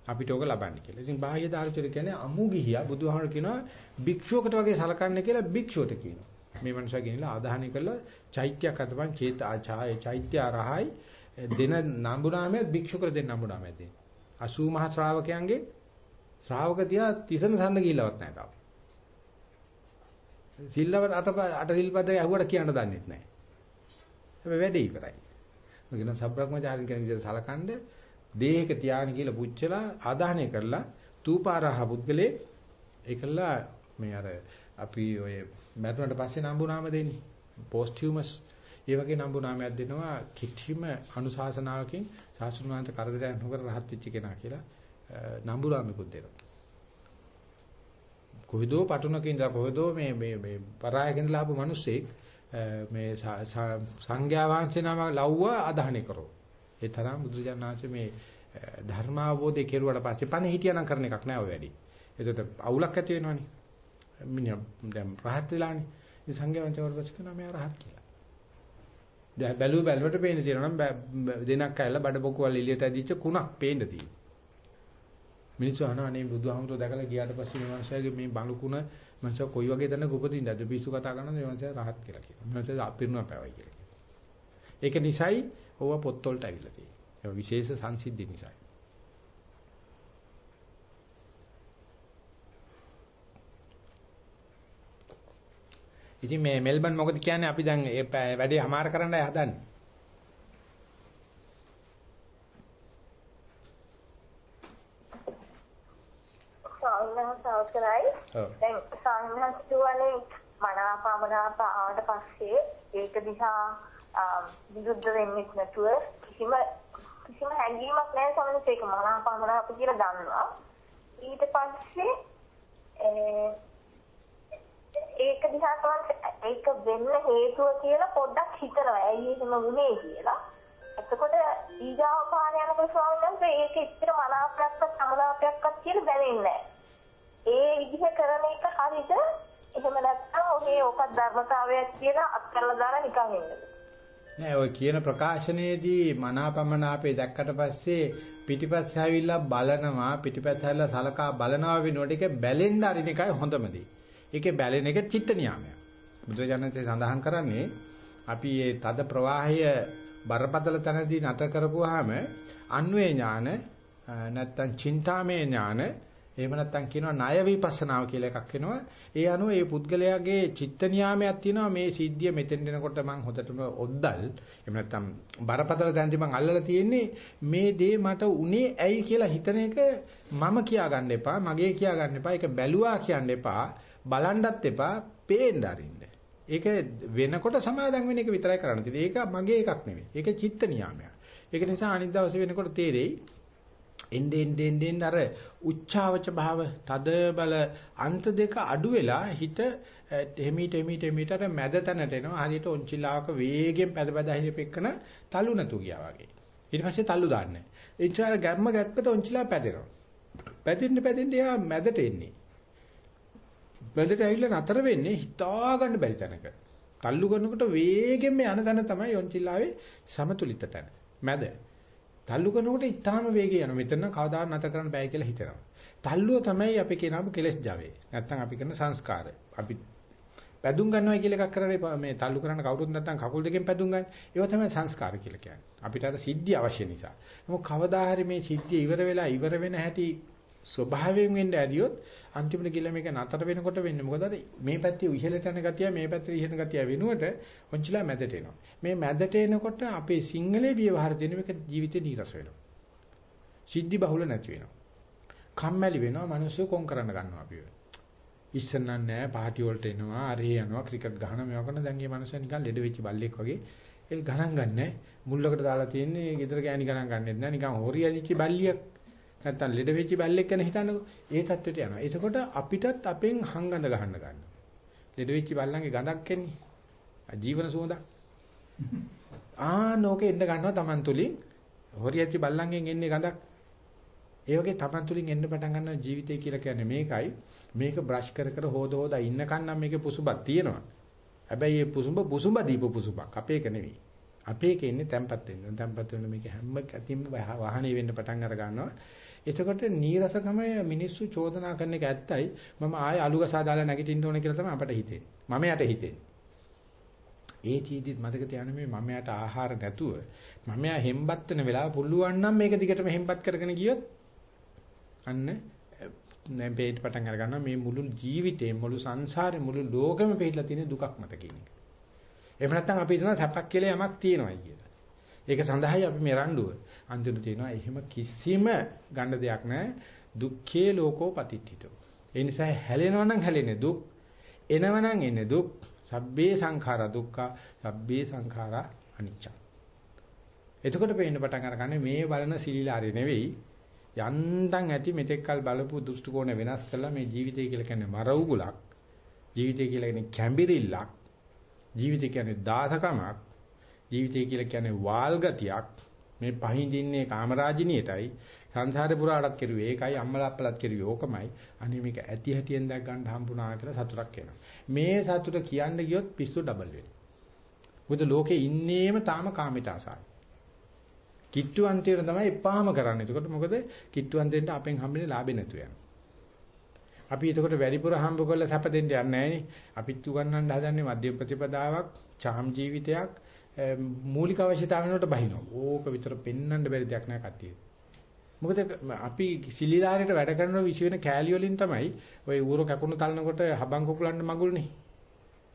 අපිට ඕක ලබන්න කියලා. ඉතින් බාහ්‍ය දාර්ශනික කියන්නේ අමු ගිහියා බුදුහාමර කියනවා භික්ෂුවකට වගේ සලකන්නේ කියලා භික්ෂුවට කියනවා. මේ මනුස්සයා ගෙනිලා ආදාහනය කළා චෛත්‍යයක් අතපන් චේත චෛත්‍ය රහයි දෙන නම්බුනාමයේ භික්ෂුකර දෙන්න නම්බුනාමයේ දෙන්න. 80 මහ ශ්‍රාවකයන්ගේ ශ්‍රාවක තියා තිසන සන්න ගිහිල්ලවත් නැහැ තාම. සිල්ලවට අට අට සිල්පද ඇහුවට කියන්න දන්නෙත් නැහැ. හැබැයි වැඩේ ඉවරයි. මගින සබ්‍රක්‍මචාරින් කියන විදිහට සලකනද දේහක තියාගෙන කියලා පුච්චලා ආදාහනය කරලා තූපාරහ පුද්ගලේ ඒකලා මේ අර අපි ඔය මැරුණට පස්සේ නම්බුනාම දෙන්නේ. පෝස්ටියුමස් ඒ වගේ නම්බුනාමයක් දෙනවා කිසිම අනුශාසනාවකින් සාසුණාන්ත කරදරයක් නොකර රහත් වෙච්ච කෙනා කියලා නම්බුනාමකුත් දෙනවා. කොහෙදෝ පටුනක ඉඳලා කොහෙදෝ මේ මේ මේ පරායක ඉඳලා ආපු මිනිස්සෙක් මේ සංඝයා වහන්සේ නම ලව්ව අදහණය කරෝ. ඒ තරම් බුදුජානනාංශ මේ ධර්ම අවබෝධය කෙරුවට පස්සේ පණ හිටියනම් කරන එකක් නෑ ඔය වැඩි. ඒකට අවුලක් ඇති වෙනවනේ. මිනිහා දැන් රහත් වෙලානේ. මේ සංඝයා වහන්සේ වරපස් කරනවා මෙයා රහත් කියලා. දැන් බැලුව බැලුවට පේන තියෙනවා නම් දෙනක් ඇල්ල බඩ බොකුවල් එළියට ඇදිච්ච කුණක් පේන්න තියෙනවා. මිනිස්සු අහනවා අනේ බුදුහාමුදුරුවෝ දැකලා ගියාට පස්සේ මේ මනුස්සයාගේ මේ බණුකුණ මනුස්සයා කොයි වගේ තැනක උපදින්නද පිස්සු කතා කරනද මේ මනුස්සයා රහත් කියලා කියනවා. මනුස්සයා අපිරුණා පැවයි කියලා කියනවා. ඒක නිසයි ඕවා පොත්වලට ඇවිල්ලා තියෙන්නේ. ඒ විශේෂ සංසිද්ධි නිසයි. ඉතින් මේ මෙල්බන් මොකද කියන්නේ අපි දැන් ඒ වැඩේ හමාර කරන්නයි හදන්නේ. දැන් සංඝස් කියවනේ මනාපමනාප ආවට පස්සේ ඒක දිහා විරුද්ධ වෙන්නේ නැතුව කිසිම කිසිම හැඟීමක් නැහැ සමහරවිට ඒක මනාපමනාප කියලා දන්නවා. ඊට පස්සේ ඒක දිහා තමයි ඒක වෙන්න හේතුව කියලා පොඩ්ඩක් හිතනවා. ඇයි එහෙම වුනේ කියලා. එතකොට ඊගාව පාර යනකොට ස්වාමීන් වහන්සේ ඒක ඉච්චර මනාපයක්වත් සමනාපයක්වත් කියලා දැනෙන්නේ නැහැ. ඒ විදිහ කරන එක හරිද? එහෙම නැත්නම් ඔහේ ඔක ධර්මතාවයක් කියලා අත්කරලා දාලා නිකන් ඉන්නද? නෑ ඔය කියන ප්‍රකාශනයේදී මනාපමනාපේ දැක්කට පස්සේ පිටිපස්ස ඇවිල්ලා බලනවා පිටිපස්ස ඇවිල්ලා සලකා බලනවා වෙනකොට ඒක බැලෙන්න අරින එකයි හොඳම දේ. ඒකේ බැලෙන එක චිත්ත නියාමයක්. බුදුරජාණන්සේ සඳහන් කරන්නේ අපි මේ තද ප්‍රවාහය බරපතල තැනදී නැත කරපුවාම අන්වේ ඥාන නැත්තම් චින්තාමේ ඥාන එහෙම නැත්නම් කියනවා ණය විපස්සනාව කියලා එකක් එනවා. ඒ අනුව ඒ පුද්ගලයාගේ චිත්ත නියාමයක් තියෙනවා මේ සිද්ධිය මෙතෙන් දෙනකොට මම හොදටම ඔද්දල්. එහෙම නැත්නම් බරපතල තැනදී මම අල්ලලා තියෙන්නේ මේ දේ මට උනේ ඇයි කියලා හිතන එක මම කියා ගන්න එපා, මගේ කියා ගන්න එපා. ඒක බැලුවා කියන්න එපා, බලන්නත් එපා, පේන්න අරින්න. ඒක වෙනකොට සමාදම් වෙන එක විතරයි කරන්න තියෙන්නේ. ඒක මගේ එකක් නෙවෙයි. ඒක චිත්ත නියාමයක්. ඒක නිසා අනිත් දවසේ වෙනකොට තේරෙයි එන්නේ එන්නේ එන්නේ අර උච්චාවච භාව තද බල අන්ත දෙක අඩු වෙලා හිත එහිමීට එහිමීට එහිමීට අර මැද තැනට එනවා. හරියට ඔන්චිලාවක වේගෙන් පැද පැද හිරෙපෙකන තලු නැතු ගියා වගේ. ඊට පස්සේ තල්ලු දාන්නේ ඒ නිසා ගැම්ම ගැත්තට ඔන්චිලා පැදෙනවා. පැදෙන්න පැදෙන්න එයා මැදට එන්නේ. මැදට ඇවිල්ලා නතර වෙන්නේ හිතා ගන්න බැරි තැනක. තල්ලු කරනකොට වේගෙන් යන තැන තමයි ඔන්චිලාවේ සමතුලිත තැන. මැද. තල්ලු කරනකොට ඊටාම වේගය යනවා. මෙතන කවදාවත් නැත කරන්න බෑ කියලා හිතනවා. තල්ලුව තමයි අපි කියනම කෙලස් ජවේ. නැත්තම් අපි කරන සංස්කාරය. අපි පැදුම් ගන්නවා කියලා එකක් කරන්නේ මේ තල්ලු කරන්න කවුරුත් නැත්තම් කකුල් දෙකෙන් පැදුම් ගන්න. ඒවා තමයි සංස්කාර කියලා කියන්නේ. අපිට අර සිද්ධිය අවශ්‍ය නිසා. මොකද කවදා හරි මේ සිද්ධිය ඉවර වෙලා ඉවර වෙන හැටි ස්වභාවයෙන් වෙන්න ඇරියොත් අන්තිමට ගිහලා මේක නතර වෙනකොට වෙන්නේ මොකද අර මේ පැත්තේ ඉහළට යන ගතිය මේ පැත්තේ ඉහළ ගතිය වෙනුවට ඔංචිලා මැදට එනවා මේ මැදට එනකොට අපේ සිංහලේ ව්‍යවහාර දෙන මේක ජීවිතේ නීරස වෙනවා සිද්ධි බහුල නැති වෙනවා කම්මැලි වෙනවා මිනිස්සු කොන් කරන්න ගන්නවා අපි ඉස්සන්නන් නැහැ පාටි වලට එනවා අරේ යනවා ක්‍රිකට් ගහන මේවා කරන දැන් මේ මිනිස්සු නිකන් ලෙඩ වෙච්ච බල්ලෙක් වගේ ඒ ගණන් ගන්නෑ මුල්ලකට දාලා තියෙන්නේ ගෙදර ගෑණි ගණන් ගන්නෙත් නෑ නිකන් හොරි ඇදිච්ච බල්ලියක් නැත්තම් ලෙඩ වෙච්ච බැල්ලෙක් ගැන හිතන්නකෝ. ඒ தත්වෙට යනවා. එතකොට අපිටත් අපෙන් හංගඳ ගහන්න ගන්නවා. ලෙඩ වෙච්ච බල්ලන්ගේ ගඳක් එන්නේ. ජීවන සුවඳක්. ආනෝකේ එන්න ගන්නවා Taman තුලින්. හොරියච්ච බල්ලන්ගෙන් එන්නේ ගඳක්. ඒ වගේ Taman තුලින් එන්න පටන් ගන්නවා ජීවිතය කියලා කියන්නේ මේකයි. මේක බ්‍රෂ් කර කර හොද හොද ඉන්නකන් නම් මේකේ පුසුබක් තියෙනවා. හැබැයි මේ පුසුඹ පුසුඹ දීපු පුසුබක් අපේක නෙවෙයි. අපේක ඉන්නේ තැම්පත් වෙන්න. තැම්පත් වෙන මේක හැම කැතිම වාහනේ වෙන්න පටන් අර ගන්නවා. එතකොට නීරසකම මිනිස්සු චෝදනා කරන එක ඇත්තයි. මම ආයේ අලුගසා දාලා නැගිටින්න ඕන කියලා තමයි අපට හිතෙන්නේ. මම යට හිතෙන්නේ. ඒ චීදිත් මතක තියාගන්න මේ මමයාට ආහාර නැතුව මමයා හෙම්බත් වෙන වෙලාව පුළුවන් නම් මේක දිගටම හෙම්බත් කරගෙන ගියොත් අන්න දැන් පේට පටන් අර ගන්නවා මේ මුළු ජීවිතේ මුළු සංසාරේ මුළු ලෝකෙම පිළිලා තියෙන දුකක් මත කියන එක. එහෙම නැත්නම් අපි හිතනවා සැපක් කියලා යමක් තියෙනවායි කියලා. ඒක සඳහායි අපි මේ රණ්ඩුව. අන්තිමට තියෙනවා එහෙම කිසිම ගන්න දෙයක් නැහැ. දුක්ඛේ ලෝකෝ පතිට්ඨිතෝ. ඒ නිසා හැලෙනවා නම් හැලෙන්නේ දුක්. එනවා නම් එන්නේ දුක්. සබ්බේ සංඛාරා දුක්ඛ සබ්බේ සංඛාරා අනිච්ච. එතකොට පේන්න පටන් අරගන්නේ මේ බලන සිලිලාරේ නෙවෙයි. යන්තම් ඇති මෙතෙක්කල් බලපු දෘෂ්ටි කෝණ වෙනස් කරලා මේ ජීවිතය කියලා කියන්නේ මර උගුලක් ජීවිතය කියලා කියන්නේ කැඹිරිල්ලක්. ජීවිතය කියන්නේ දාසකමක්. ජීවිතය කියලා කියන්නේ වාල් ගතියක් මේ පහින්දින්නේ කාමරාජිනියටයි. සංසාරේ පුරාටත් කෙරුවේ ඒකයි අම්මලා අප්පලාත් කෙරුවේ ඕකමයි අනේ මේක ඇති හැටියෙන් දැක් ගන්න හම්බුණා කියලා සතුටක් එනවා මේ සතුට කියන්න ගියොත් පිස්සු ඩබල් වෙනවා මොකද ලෝකේ ඉන්නේම තාම කාමිත ආසයි කිට්ටුවන්තයන තමයි එපාම කරන්නේ. එතකොට මොකද කිට්ටුවන්තෙන්ට අපෙන් හම්බෙන්නේ ලාභේ නැතු යනවා. අපි එතකොට වැඩිපුර හම්බ කරලා සැප දෙන්න යන්නේ නැහනේ. අපිත් උගන්වන්න හදන්නේ මධ්‍යම ප්‍රතිපදාවක්, චාම් ජීවිතයක්, මූලික අවශ්‍යතාවන් වලට බහිනවා. ඕක විතර පෙන්වන්න බැරි දෙයක් නෑ කට්ටිය. මොකද අපි සිලිලාරයට වැඩ කරන විශ් වෙන කෑලි වලින් තමයි ওই ඌර කැකුණු තලනකොට හබන් කුකුලන්න මගුල්නේ.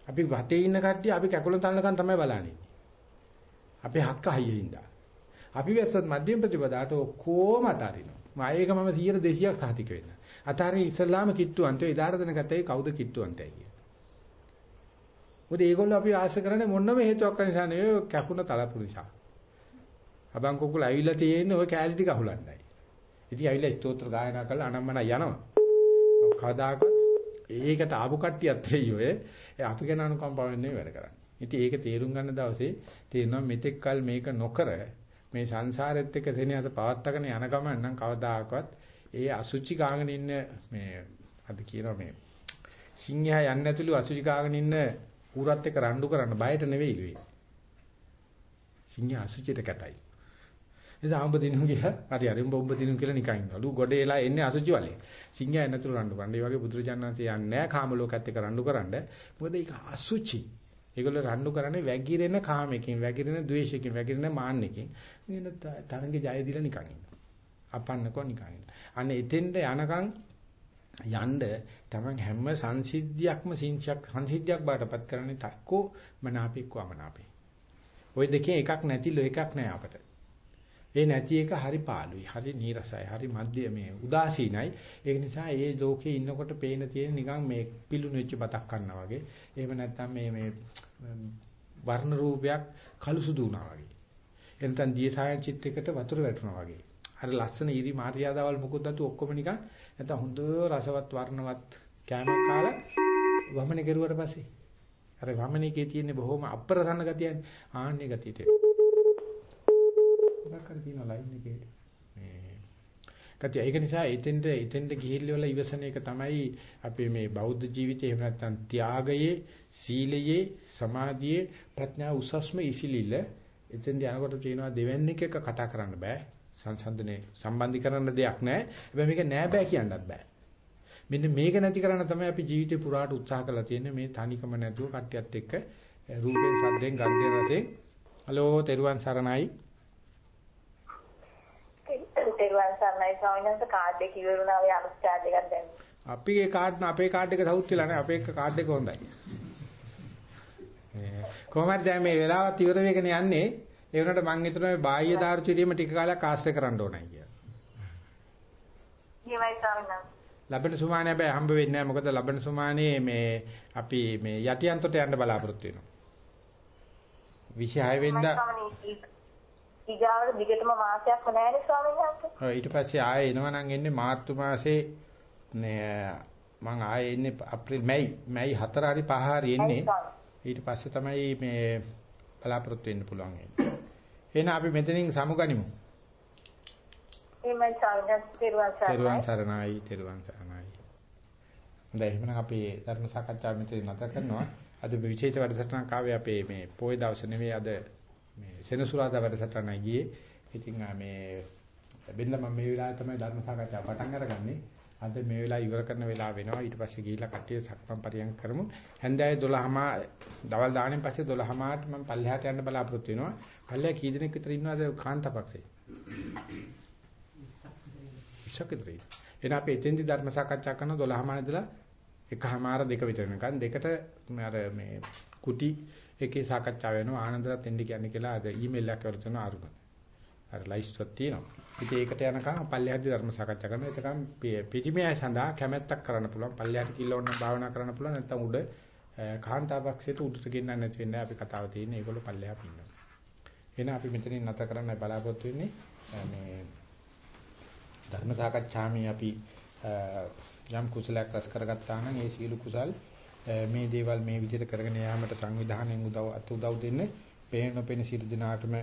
අපි වටේ ඉන්න කට්ටිය අපි කැකුළු තලනකන් තමයි බලන්නේ. අපි හක්ක හයියින්දා. අපි වැස්සත් මධ්‍යම ප්‍රතිපදාට ඔක්කොම අතාරිනවා. මම ඒක මම 100 200ක් සාතික වෙන්න. අතාරින් ඉස්ලාම කිට්ටුවන්තයෝ ඉදාර දැනගත්තේ කවුද කිට්ටුවන්තයයි කිය. මොකද ඒගොල්ලෝ අපි ආශ කරන්නේ මොනම හේතුවක් නිසා නෙවෙයි කැපුණ තලපු නිසා. අබන් කුකුල ඇවිල්ලා තියෙන්නේ ওই කෑලි ටික අහුලන්නයි. ඉතින් ඇවිල්ලා ස්තෝත්‍ර ගායනා කරලා අනම්මන යනවා. කවදාකවත් ඒකට ආපු කට්ටියත් වෙයි ඔය අපි ගැන අනුකම්පාවෙන් නෙවෙයි වැඩ කරන්නේ. ඉතින් ඒක තේරුම් ගන්න දවසේ තේරෙනවා මෙතෙක්කල් මේක නොකර මේ සංසාරෙත් එක්ක සෙනෙහස පවත්තගෙන යන ගමන් නම් කවදාකවත් ඒ අසුචි කාගෙන ඉන්න මේ අද කියනවා මේ සිංහයා යන්නේ නැතුළු අසුචි කාගෙන ඉන්න ඌරත් එක්ක රණ්ඩු කරන්න බයට නෙවෙයි වෙන්නේ. සිංහයා අසුචියට කැතයි. නිසා උඹ දිනු කියලා හරි හරි උඹ උඹ දිනු කියලා නිකන් ඉන්නලු ගොඩේලා එන්නේ අසුචි වලේ. සිංහය නැතුළු රණ්ඩු කරන්න. ඒ වගේ බුදුරජාණන්සේ යන්නේ නැහැ කාම ලෝකات එක්ක රණ්ඩු කරන්න. මොකද ඒක අසුචි. ඒගොල්ලෝ රණ්ඩු කරන්නේ වැගිරෙන කාමයකින්, වැගිරෙන ද්වේෂයකින්, වැගිරෙන මාන්නකින්. මෙන්න තරංගේ ජය දීලා නිකන් ඉන්නවා. අපන්නකෝ නිකන් ඉන්නවා. අන්න එතෙන්ද යනකම් යන්න තමන් හැම සංසිද්ධියක්ම සිංචක් සංසිද්ධියක් බාටපත් කරන්නේ තක්කෝ මනාපෙක්වමනාපේ. ওই දෙකෙන් එකක් නැතිලෝ එකක් නෑ අපට. ඒ නැති එක හරි පාළුයි, හරි නීරසයි, හරි මධ්‍ය මේ උදාසීනයි. ඒක නිසා ඒ ලෝකේ ඉන්නකොට පේන තියෙන නිකන් මේ පිලුණු වෙච්ච බතක් කන්නා වගේ. එහෙම නැත්නම් මේ මේ වර්ණ රූපයක් කළු සුදු වුණා වගේ. එනතන් දිය සායන් චිත්තයකට වතුර වැටුණා වගේ. අර ලස්සන ඉරි මාර්යාදාවල් මොකොත් දතු ඔක්කොම නිකන් නැත්නම් හොඳ රසවත් වර්ණවත් කෑමක් කාලා වමනේ කෙරුවට පස්සේ අර වමනේකේ තියෙන බොහොම අප්‍රසන්න ගතියනේ ආන්නේ ගතියට මොකක් හරි තියෙන ලයින් එකේ මේ ගතිය ඒක නිසා එතෙන්ට එතෙන්ට ගිහිල්ලා ඉවසන එක තමයි අපේ මේ බෞද්ධ ජීවිතේ එහෙම නැත්නම් ත්‍යාගයේ සීලයේ සමාධියේ ප්‍රඥා උසස්ම ඉසිලිල්ල එතෙන්ට යනකොට තියෙනවා දෙවන්නේක එක කතා කරන්න බෑ සංසන්දනේ සම්බන්ධීකරන දෙයක් නැහැ. හැබැයි මේක නෑ බෑ කියන්නත් බෑ. මෙන්න මේක නැති කරන්න තමයි අපි ජීවිතේ පුරාට උත්සාහ කරලා තියෙන්නේ මේ තනිකම නැතුව කට්ටියත් එක්ක රූපෙන් සද්දෙන් ගන්ධයෙන් රසෙන් හලෝ තෙරුවන් සරණයි. සරණයි ස්වාමීන් වහන්සේ කාඩ් එක ඉවරුණා ඔය අනුස් කාඩ් එකක් දැන්. අපි ඒ කාඩ් අපේ කාඩ් එක සවුත් වෙලා නැහැ අපේ කාඩ් එක හොඳයි. කොහොමද දැන් මේ වෙලාවත් ඉවර වෙගෙන යන්නේ ඒ වුණාට මම හිතනවා මේ බාහ්‍ය දාර්ශනිකයම ටික කාලයක් ආශ්‍රය කරන්න ඕනයි කියලා. ඊමයි ස්වාමීන් වහන්සේ. ලබන සුමානේ හැබැයි හම්බ වෙන්නේ නැහැ මොකද ලබන සුමානේ මේ අපි මේ යටියන්තට යන්න බලාපොරොත්තු වෙනවා. 26 වෙනිදා ඊගාවට දිගටම මාසයක් නැහැනේ ස්වාමීන් වහන්සේ. ඔව් ඊට පස්සේ ආයෙ එනවා නම් එන්නේ මාර්තු මාසේ මම ආයෙ එන්නේ අප්‍රේල් මැයි මැයි 4 හරි 5 හරි එන්නේ. ඊට පස්සේ තමයි මේ බලාපොරොත්තු වෙන්න පුළුවන් වෙන්නේ. එහෙනම් අපි මෙතනින් සමුගනිමු. එහෙමයි තෙරුවන් සරණයි තෙරුවන් සරණයි. හොඳයි එහෙනම් අපි ධර්ම සාකච්ඡාව මෙතන නැත කරනවා. අද විශේෂ වැඩසටහනක් ආවේ අපේ මේ පොයේ දවසේ නෙවෙයි අද මේ සෙනසුරාදා වැඩසටහනයි ගියේ. ඉතින් මේ බෙන්න මම මේ වෙලාවේ තමයි ධර්ම සාකච්ඡාව පටන් අරගන්නේ. අද මේ වෙලාව ඉවර කරන වෙලාව වෙනවා. ඊට පස්සේ ගිහිල්ලා කට්ටිය සක්මන් පරියන්ක කරමු. හැන්දෑවේ 12:00 දවල් දාණයෙන් පස්සේ 12:00ට මම පල්ලෙහාට යන්න බලාපොරොත්තු වෙනවා. පල්ලෙහා කී දෙනෙක් විතර ඉන්නවද කාන්තාපක්ෂේ? 20ක් විතර ඉන්නවා. එහෙනම් අපි එතෙන්දි ධර්ම සාකච්ඡා කරන 12:00 ඉඳලා එකමාර දෙක විතර වෙනකන් දෙකට අර මේ කුටි එකේ සාකච්ඡා වෙනවා ආනන්දරත් එන්න කියන්නේ කියලා අද ඊමේල් එකක් කරලා තියෙනවා අරුණ. අර ලයිස්ට් එකක් තියෙනවා. ඉතින් ඒකට යනකම් පල්ලෙහාදී ධර්ම සාකච්ඡා කරනවා. එතකම් පිටිමය සඳහා කැමැත්තක් කරන්න පුළුවන්. පල්ලෙහාට කිල්ල ඕන භාවනා කරන්න පුළුවන්. නැත්නම් උඩ කාන්තාපක්ෂයට උඩට ගෙන්නන්න නැති වෙන්නේ අපි කතාව තියෙන්නේ. ඒගොල්ලෝ පල්ලෙහා පින්නවා. එහෙනම් අපි මෙතනින් නැත කරන්න බලාපොරොත්තු වෙන්නේ මේ ධර්ම සාකච්ඡාමේ අපි යම් කුසලයක් රැස් කරගත්තා නම් ඒ සීල කුසල් මේ දේවල් මේ විදිහට කරගෙන යාමට සංවිධානයෙන් උදව් අත උදව් දෙන්නේ පේන නොපෙන සියලු දිනාටම